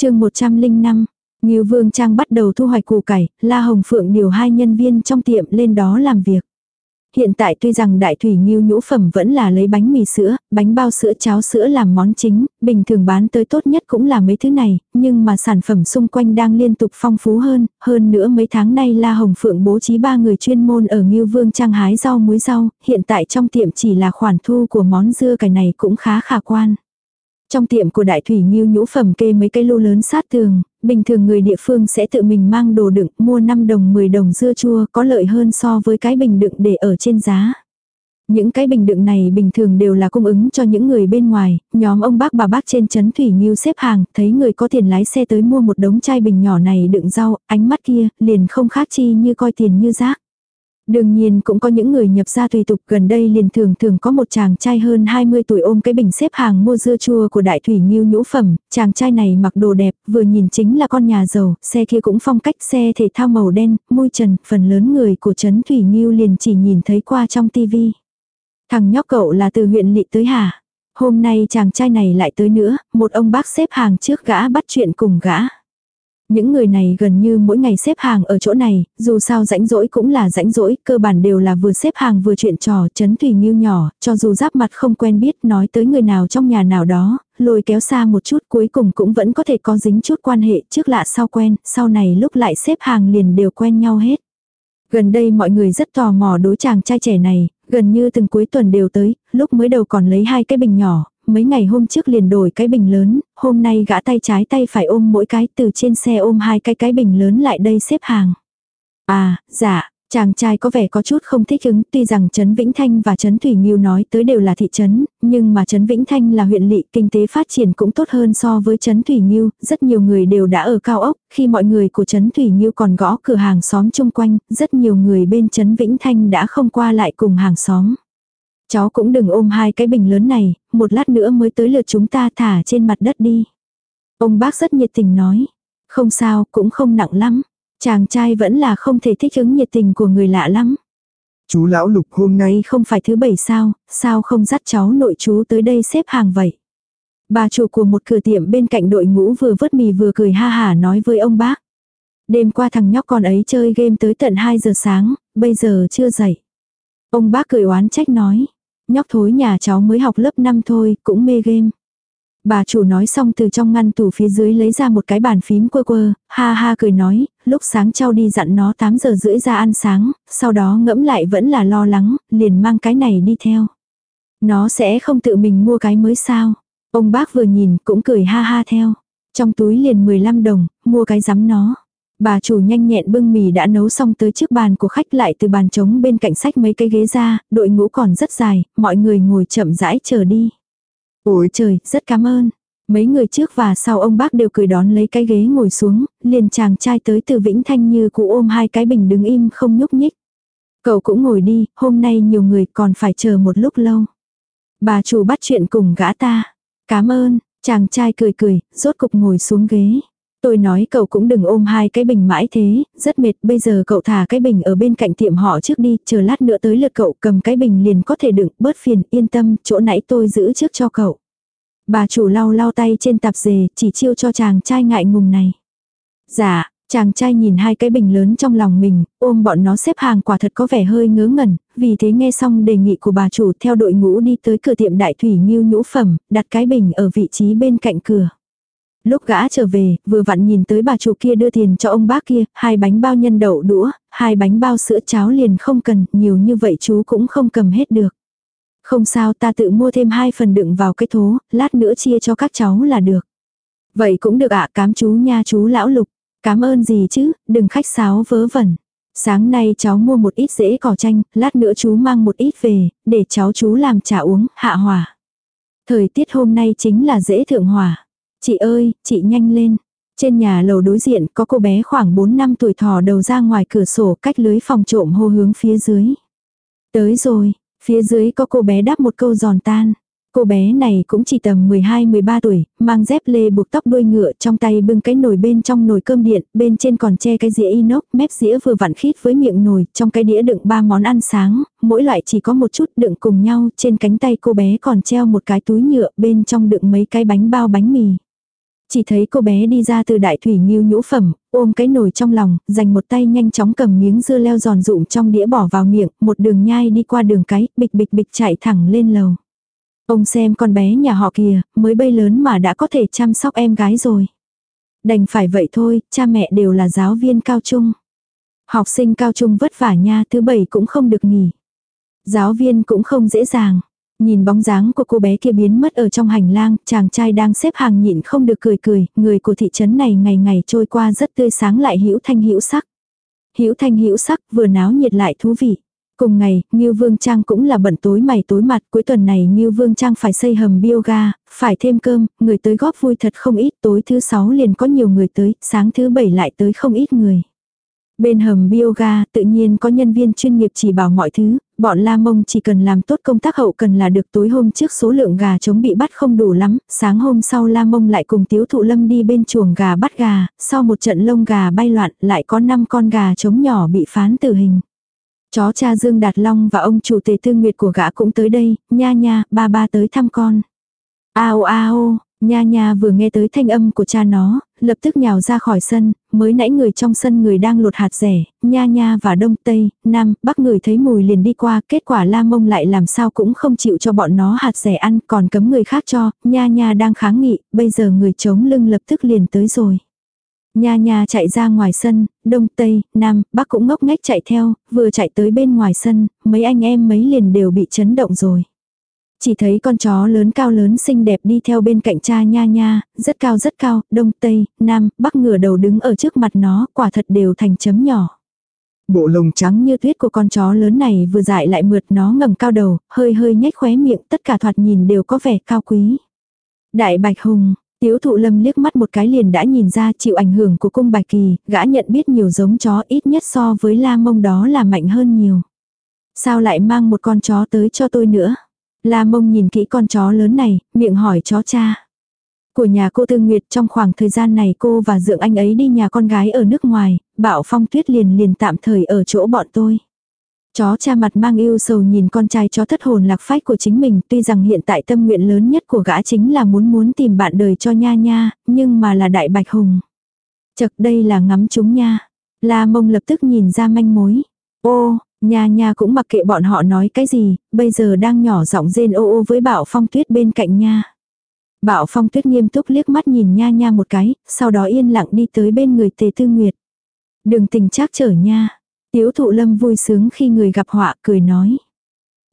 chương 105 Nghiêu Vương Trang bắt đầu thu hoạch củ cải, La Hồng Phượng điều hai nhân viên trong tiệm lên đó làm việc. Hiện tại tuy rằng đại thủy nghiêu nhũ phẩm vẫn là lấy bánh mì sữa, bánh bao sữa cháo sữa làm món chính, bình thường bán tới tốt nhất cũng là mấy thứ này, nhưng mà sản phẩm xung quanh đang liên tục phong phú hơn, hơn nữa mấy tháng nay La Hồng Phượng bố trí ba người chuyên môn ở Nghiêu Vương trang hái rau muối rau, hiện tại trong tiệm chỉ là khoản thu của món dưa cải này cũng khá khả quan. Trong tiệm của đại thủy nghiêu nhũ phẩm kê mấy cây lô lớn sát tường, bình thường người địa phương sẽ tự mình mang đồ đựng mua 5 đồng 10 đồng dưa chua có lợi hơn so với cái bình đựng để ở trên giá. Những cái bình đựng này bình thường đều là cung ứng cho những người bên ngoài, nhóm ông bác bà bác trên chấn thủy nghiêu xếp hàng, thấy người có tiền lái xe tới mua một đống chai bình nhỏ này đựng rau, ánh mắt kia liền không khác chi như coi tiền như rác. Đương nhiên cũng có những người nhập gia tùy tục gần đây liền thường thường có một chàng trai hơn 20 tuổi ôm cái bình xếp hàng mua dưa chua của đại thủy nghiêu nhũ phẩm, chàng trai này mặc đồ đẹp, vừa nhìn chính là con nhà giàu, xe kia cũng phong cách xe thể thao màu đen, môi trần, phần lớn người của trấn thủy nghiêu liền chỉ nhìn thấy qua trong tivi. Thằng nhóc cậu là từ huyện lị tới hả? Hôm nay chàng trai này lại tới nữa, một ông bác xếp hàng trước gã bắt chuyện cùng gã. Những người này gần như mỗi ngày xếp hàng ở chỗ này, dù sao rãnh rỗi cũng là rãnh rỗi, cơ bản đều là vừa xếp hàng vừa chuyện trò, chấn thủy như nhỏ, cho dù giáp mặt không quen biết nói tới người nào trong nhà nào đó, lôi kéo xa một chút cuối cùng cũng vẫn có thể có dính chút quan hệ trước lạ sau quen, sau này lúc lại xếp hàng liền đều quen nhau hết. Gần đây mọi người rất tò mò đối chàng trai trẻ này, gần như từng cuối tuần đều tới, lúc mới đầu còn lấy hai cái bình nhỏ, mấy ngày hôm trước liền đổi cái bình lớn, hôm nay gã tay trái tay phải ôm mỗi cái từ trên xe ôm hai cái cái bình lớn lại đây xếp hàng. À, dạ, chàng trai có vẻ có chút không thích ứng, tuy rằng Trấn Vĩnh Thanh và Trấn Thủy Nghiêu nói tới đều là thị trấn, nhưng mà Trấn Vĩnh Thanh là huyện lỵ, kinh tế phát triển cũng tốt hơn so với Trấn Thủy Nghiêu, rất nhiều người đều đã ở cao ốc, khi mọi người của Trấn Thủy Nghiêu còn gõ cửa hàng xóm chung quanh, rất nhiều người bên Trấn Vĩnh Thanh đã không qua lại cùng hàng xóm. Cháu cũng đừng ôm hai cái bình lớn này, một lát nữa mới tới lượt chúng ta thả trên mặt đất đi. Ông bác rất nhiệt tình nói. Không sao, cũng không nặng lắm. Chàng trai vẫn là không thể thích ứng nhiệt tình của người lạ lắm. Chú lão lục hôm nay không phải thứ bảy sao, sao không dắt cháu nội chú tới đây xếp hàng vậy. Bà chủ của một cửa tiệm bên cạnh đội ngũ vừa vớt mì vừa cười ha hả nói với ông bác. Đêm qua thằng nhóc con ấy chơi game tới tận 2 giờ sáng, bây giờ chưa dậy. Ông bác cười oán trách nói nhóc thối nhà cháu mới học lớp 5 thôi, cũng mê game. Bà chủ nói xong từ trong ngăn tủ phía dưới lấy ra một cái bàn phím quơ quơ, ha ha cười nói, lúc sáng cháu đi dặn nó 8 giờ rưỡi ra ăn sáng, sau đó ngẫm lại vẫn là lo lắng, liền mang cái này đi theo. Nó sẽ không tự mình mua cái mới sao. Ông bác vừa nhìn cũng cười ha ha theo. Trong túi liền 15 đồng, mua cái rắm nó. Bà chủ nhanh nhẹn bưng mì đã nấu xong tới trước bàn của khách lại từ bàn trống bên cạnh sách mấy cái ghế ra, đội ngũ còn rất dài, mọi người ngồi chậm rãi chờ đi. Ôi trời, rất cảm ơn. Mấy người trước và sau ông bác đều cười đón lấy cái ghế ngồi xuống, liền chàng trai tới từ Vĩnh Thanh như cụ ôm hai cái bình đứng im không nhúc nhích. Cậu cũng ngồi đi, hôm nay nhiều người còn phải chờ một lúc lâu. Bà chủ bắt chuyện cùng gã ta. Cảm ơn, chàng trai cười cười, rốt cục ngồi xuống ghế. Tôi nói cậu cũng đừng ôm hai cái bình mãi thế, rất mệt, bây giờ cậu thả cái bình ở bên cạnh tiệm họ trước đi, chờ lát nữa tới lượt cậu cầm cái bình liền có thể đựng, bớt phiền, yên tâm, chỗ nãy tôi giữ trước cho cậu. Bà chủ lau lau tay trên tạp dề, chỉ chiêu cho chàng trai ngại ngùng này. Dạ, chàng trai nhìn hai cái bình lớn trong lòng mình, ôm bọn nó xếp hàng quả thật có vẻ hơi ngớ ngẩn, vì thế nghe xong đề nghị của bà chủ theo đội ngũ đi tới cửa tiệm đại thủy nghiêu nhũ phẩm, đặt cái bình ở vị trí bên cạnh cửa. Lúc gã trở về, vừa vặn nhìn tới bà chủ kia đưa tiền cho ông bác kia, hai bánh bao nhân đậu đũa, hai bánh bao sữa cháo liền không cần, nhiều như vậy chú cũng không cầm hết được. Không sao ta tự mua thêm hai phần đựng vào cái thố, lát nữa chia cho các cháu là được. Vậy cũng được ạ cám chú nha chú lão lục. cám ơn gì chứ, đừng khách sáo vớ vẩn. Sáng nay cháu mua một ít rễ cỏ chanh, lát nữa chú mang một ít về, để cháu chú làm trà uống, hạ hỏa. Thời tiết hôm nay chính là dễ thượng hỏa. Chị ơi, chị nhanh lên. Trên nhà lầu đối diện có cô bé khoảng 4 năm tuổi thò đầu ra ngoài cửa sổ cách lưới phòng trộm hô hướng phía dưới. Tới rồi, phía dưới có cô bé đáp một câu giòn tan. Cô bé này cũng chỉ tầm 12-13 tuổi, mang dép lê buộc tóc đuôi ngựa trong tay bưng cái nồi bên trong nồi cơm điện, bên trên còn che cái dĩa inox, mép dĩa vừa vặn khít với miệng nồi, trong cái đĩa đựng ba món ăn sáng, mỗi loại chỉ có một chút đựng cùng nhau, trên cánh tay cô bé còn treo một cái túi nhựa, bên trong đựng mấy cái bánh bao bánh mì. Chỉ thấy cô bé đi ra từ đại thủy nghiêu nhũ phẩm, ôm cái nồi trong lòng, dành một tay nhanh chóng cầm miếng dưa leo giòn rụm trong đĩa bỏ vào miệng, một đường nhai đi qua đường cái, bịch bịch bịch chạy thẳng lên lầu. Ông xem con bé nhà họ kìa, mới bây lớn mà đã có thể chăm sóc em gái rồi. Đành phải vậy thôi, cha mẹ đều là giáo viên cao trung. Học sinh cao trung vất vả nha, thứ bảy cũng không được nghỉ. Giáo viên cũng không dễ dàng. Nhìn bóng dáng của cô bé kia biến mất ở trong hành lang, chàng trai đang xếp hàng nhịn không được cười cười, người của thị trấn này ngày ngày trôi qua rất tươi sáng lại hữu thanh hữu sắc. Hữu thanh hữu sắc vừa náo nhiệt lại thú vị. Cùng ngày, Ngưu Vương Trang cũng là bận tối mày tối mặt, cuối tuần này Ngưu Vương Trang phải xây hầm bioga, phải thêm cơm, người tới góp vui thật không ít, tối thứ sáu liền có nhiều người tới, sáng thứ bảy lại tới không ít người. Bên hầm bioga tự nhiên có nhân viên chuyên nghiệp chỉ bảo mọi thứ, bọn La Mông chỉ cần làm tốt công tác hậu cần là được tối hôm trước số lượng gà trống bị bắt không đủ lắm, sáng hôm sau La Mông lại cùng Tiếu Thụ Lâm đi bên chuồng gà bắt gà, sau một trận lông gà bay loạn lại có 5 con gà trống nhỏ bị phán tử hình. Chó cha Dương Đạt Long và ông chủ tề tư nguyệt của gã cũng tới đây, nha nha, ba ba tới thăm con. Ao ao, Nha nha vừa nghe tới thanh âm của cha nó, lập tức nhào ra khỏi sân, mới nãy người trong sân người đang lột hạt rẻ, nha nha và đông tây, nam, bắc người thấy mùi liền đi qua, kết quả la mông lại làm sao cũng không chịu cho bọn nó hạt rẻ ăn, còn cấm người khác cho, nha nha đang kháng nghị, bây giờ người chống lưng lập tức liền tới rồi. Nha nha chạy ra ngoài sân, đông tây, nam, bắc cũng ngốc nghếch chạy theo, vừa chạy tới bên ngoài sân, mấy anh em mấy liền đều bị chấn động rồi. Chỉ thấy con chó lớn cao lớn xinh đẹp đi theo bên cạnh cha nha nha, rất cao rất cao, đông tây, nam, bắc ngửa đầu đứng ở trước mặt nó, quả thật đều thành chấm nhỏ. Bộ lông trắng như tuyết của con chó lớn này vừa dại lại mượt nó ngầm cao đầu, hơi hơi nhếch khóe miệng, tất cả thoạt nhìn đều có vẻ cao quý. Đại bạch hùng, Tiếu thụ lâm liếc mắt một cái liền đã nhìn ra chịu ảnh hưởng của cung bạch kỳ, gã nhận biết nhiều giống chó ít nhất so với la mông đó là mạnh hơn nhiều. Sao lại mang một con chó tới cho tôi nữa? La mông nhìn kỹ con chó lớn này, miệng hỏi chó cha. Của nhà cô tương Nguyệt trong khoảng thời gian này cô và dượng anh ấy đi nhà con gái ở nước ngoài, bảo phong tuyết liền liền tạm thời ở chỗ bọn tôi. Chó cha mặt mang yêu sầu nhìn con trai chó thất hồn lạc phách của chính mình tuy rằng hiện tại tâm nguyện lớn nhất của gã chính là muốn muốn tìm bạn đời cho nha nha, nhưng mà là đại bạch hùng. Chật đây là ngắm chúng nha. La mông lập tức nhìn ra manh mối. Ô, nha nha cũng mặc kệ bọn họ nói cái gì, bây giờ đang nhỏ giọng rên ô ô với bảo phong tuyết bên cạnh nha. Bảo phong tuyết nghiêm túc liếc mắt nhìn nha nha một cái, sau đó yên lặng đi tới bên người tề tư nguyệt. Đừng tình trác trở nha. Tiếu thụ lâm vui sướng khi người gặp họa cười nói.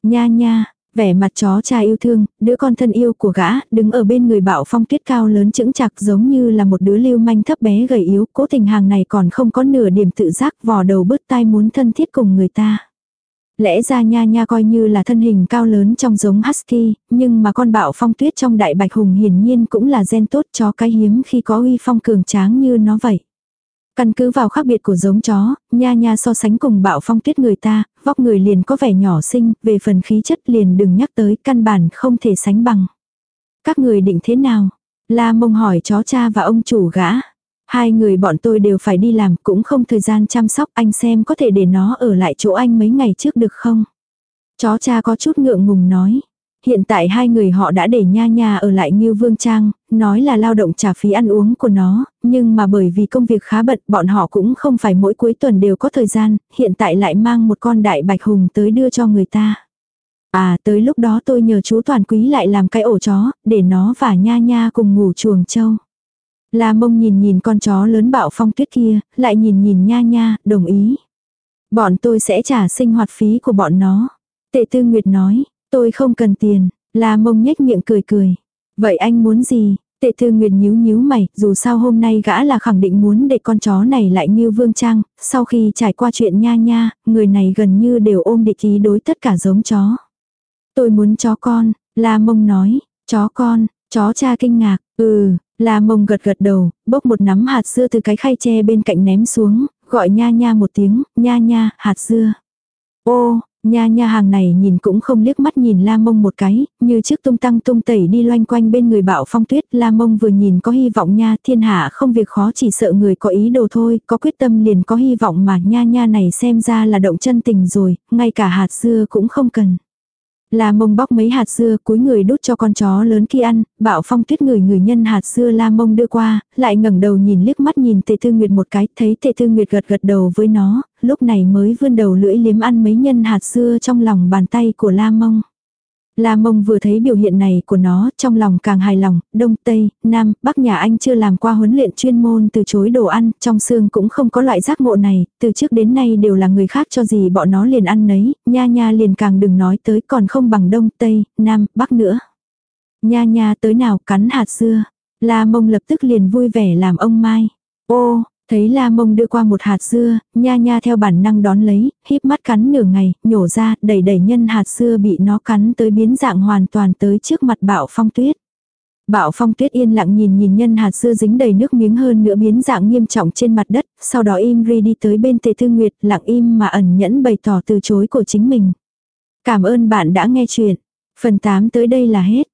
Nha nha, vẻ mặt chó cha yêu thương, đứa con thân yêu của gã, đứng ở bên người bạo phong tuyết cao lớn chững chạc giống như là một đứa lưu manh thấp bé gầy yếu, cố tình hàng này còn không có nửa điểm tự giác vò đầu bứt tai muốn thân thiết cùng người ta. Lẽ ra nha nha coi như là thân hình cao lớn trong giống husky, nhưng mà con bạo phong tuyết trong đại bạch hùng hiển nhiên cũng là gen tốt chó cái hiếm khi có uy phong cường tráng như nó vậy. Căn cứ vào khác biệt của giống chó, nha nha so sánh cùng bạo phong tuyết người ta, vóc người liền có vẻ nhỏ xinh, về phần khí chất liền đừng nhắc tới, căn bản không thể sánh bằng. Các người định thế nào? La mông hỏi chó cha và ông chủ gã. Hai người bọn tôi đều phải đi làm, cũng không thời gian chăm sóc, anh xem có thể để nó ở lại chỗ anh mấy ngày trước được không? Chó cha có chút ngượng ngùng nói. Hiện tại hai người họ đã để nha nha ở lại như Vương Trang, nói là lao động trả phí ăn uống của nó, nhưng mà bởi vì công việc khá bận bọn họ cũng không phải mỗi cuối tuần đều có thời gian, hiện tại lại mang một con đại bạch hùng tới đưa cho người ta. À tới lúc đó tôi nhờ chú Toàn Quý lại làm cái ổ chó, để nó và nha nha cùng ngủ chuồng trâu. La mông nhìn nhìn con chó lớn bạo phong tuyết kia, lại nhìn nhìn nha nha, đồng ý. Bọn tôi sẽ trả sinh hoạt phí của bọn nó. Tệ tư Nguyệt nói, Tôi không cần tiền, La mông nhếch miệng cười cười. Vậy anh muốn gì? Tệ thư nguyệt nhíu nhíu mày, dù sao hôm nay gã là khẳng định muốn để con chó này lại như vương trang, sau khi trải qua chuyện nha nha, người này gần như đều ôm địch ý đối tất cả giống chó. Tôi muốn chó con, La mông nói, chó con, chó cha kinh ngạc, ừ, La mông gật gật đầu, bốc một nắm hạt dưa từ cái khay tre bên cạnh ném xuống, gọi nha nha một tiếng, nha nha, hạt dưa. Ô, Nha nha hàng này nhìn cũng không liếc mắt nhìn la mông một cái, như trước tung tăng tung tẩy đi loanh quanh bên người bảo phong tuyết, la mông vừa nhìn có hy vọng nha, thiên hạ không việc khó chỉ sợ người có ý đồ thôi, có quyết tâm liền có hy vọng mà nha nha này xem ra là động chân tình rồi, ngay cả hạt dưa cũng không cần. La mông bóc mấy hạt dưa cúi người đút cho con chó lớn kia ăn, bạo phong tuyết người người nhân hạt dưa la mông đưa qua, lại ngẩng đầu nhìn liếc mắt nhìn tề thư nguyệt một cái, thấy tề thư nguyệt gật gật đầu với nó, lúc này mới vươn đầu lưỡi liếm ăn mấy nhân hạt dưa trong lòng bàn tay của la mông. La mông vừa thấy biểu hiện này của nó, trong lòng càng hài lòng, đông, tây, nam, bắc nhà anh chưa làm qua huấn luyện chuyên môn từ chối đồ ăn, trong xương cũng không có loại giác ngộ này, từ trước đến nay đều là người khác cho gì bọn nó liền ăn nấy, nha nha liền càng đừng nói tới còn không bằng đông, tây, nam, bắc nữa. Nha nha tới nào cắn hạt dưa, la mông lập tức liền vui vẻ làm ông Mai. Ô, Thấy la mông đưa qua một hạt dưa, nha nha theo bản năng đón lấy, híp mắt cắn nửa ngày, nhổ ra, đẩy đẩy nhân hạt dưa bị nó cắn tới biến dạng hoàn toàn tới trước mặt bạo phong tuyết. Bạo phong tuyết yên lặng nhìn nhìn nhân hạt dưa dính đầy nước miếng hơn nữa biến dạng nghiêm trọng trên mặt đất, sau đó im ri đi tới bên tề thư nguyệt, lặng im mà ẩn nhẫn bày tỏ từ chối của chính mình. Cảm ơn bạn đã nghe chuyện. Phần 8 tới đây là hết.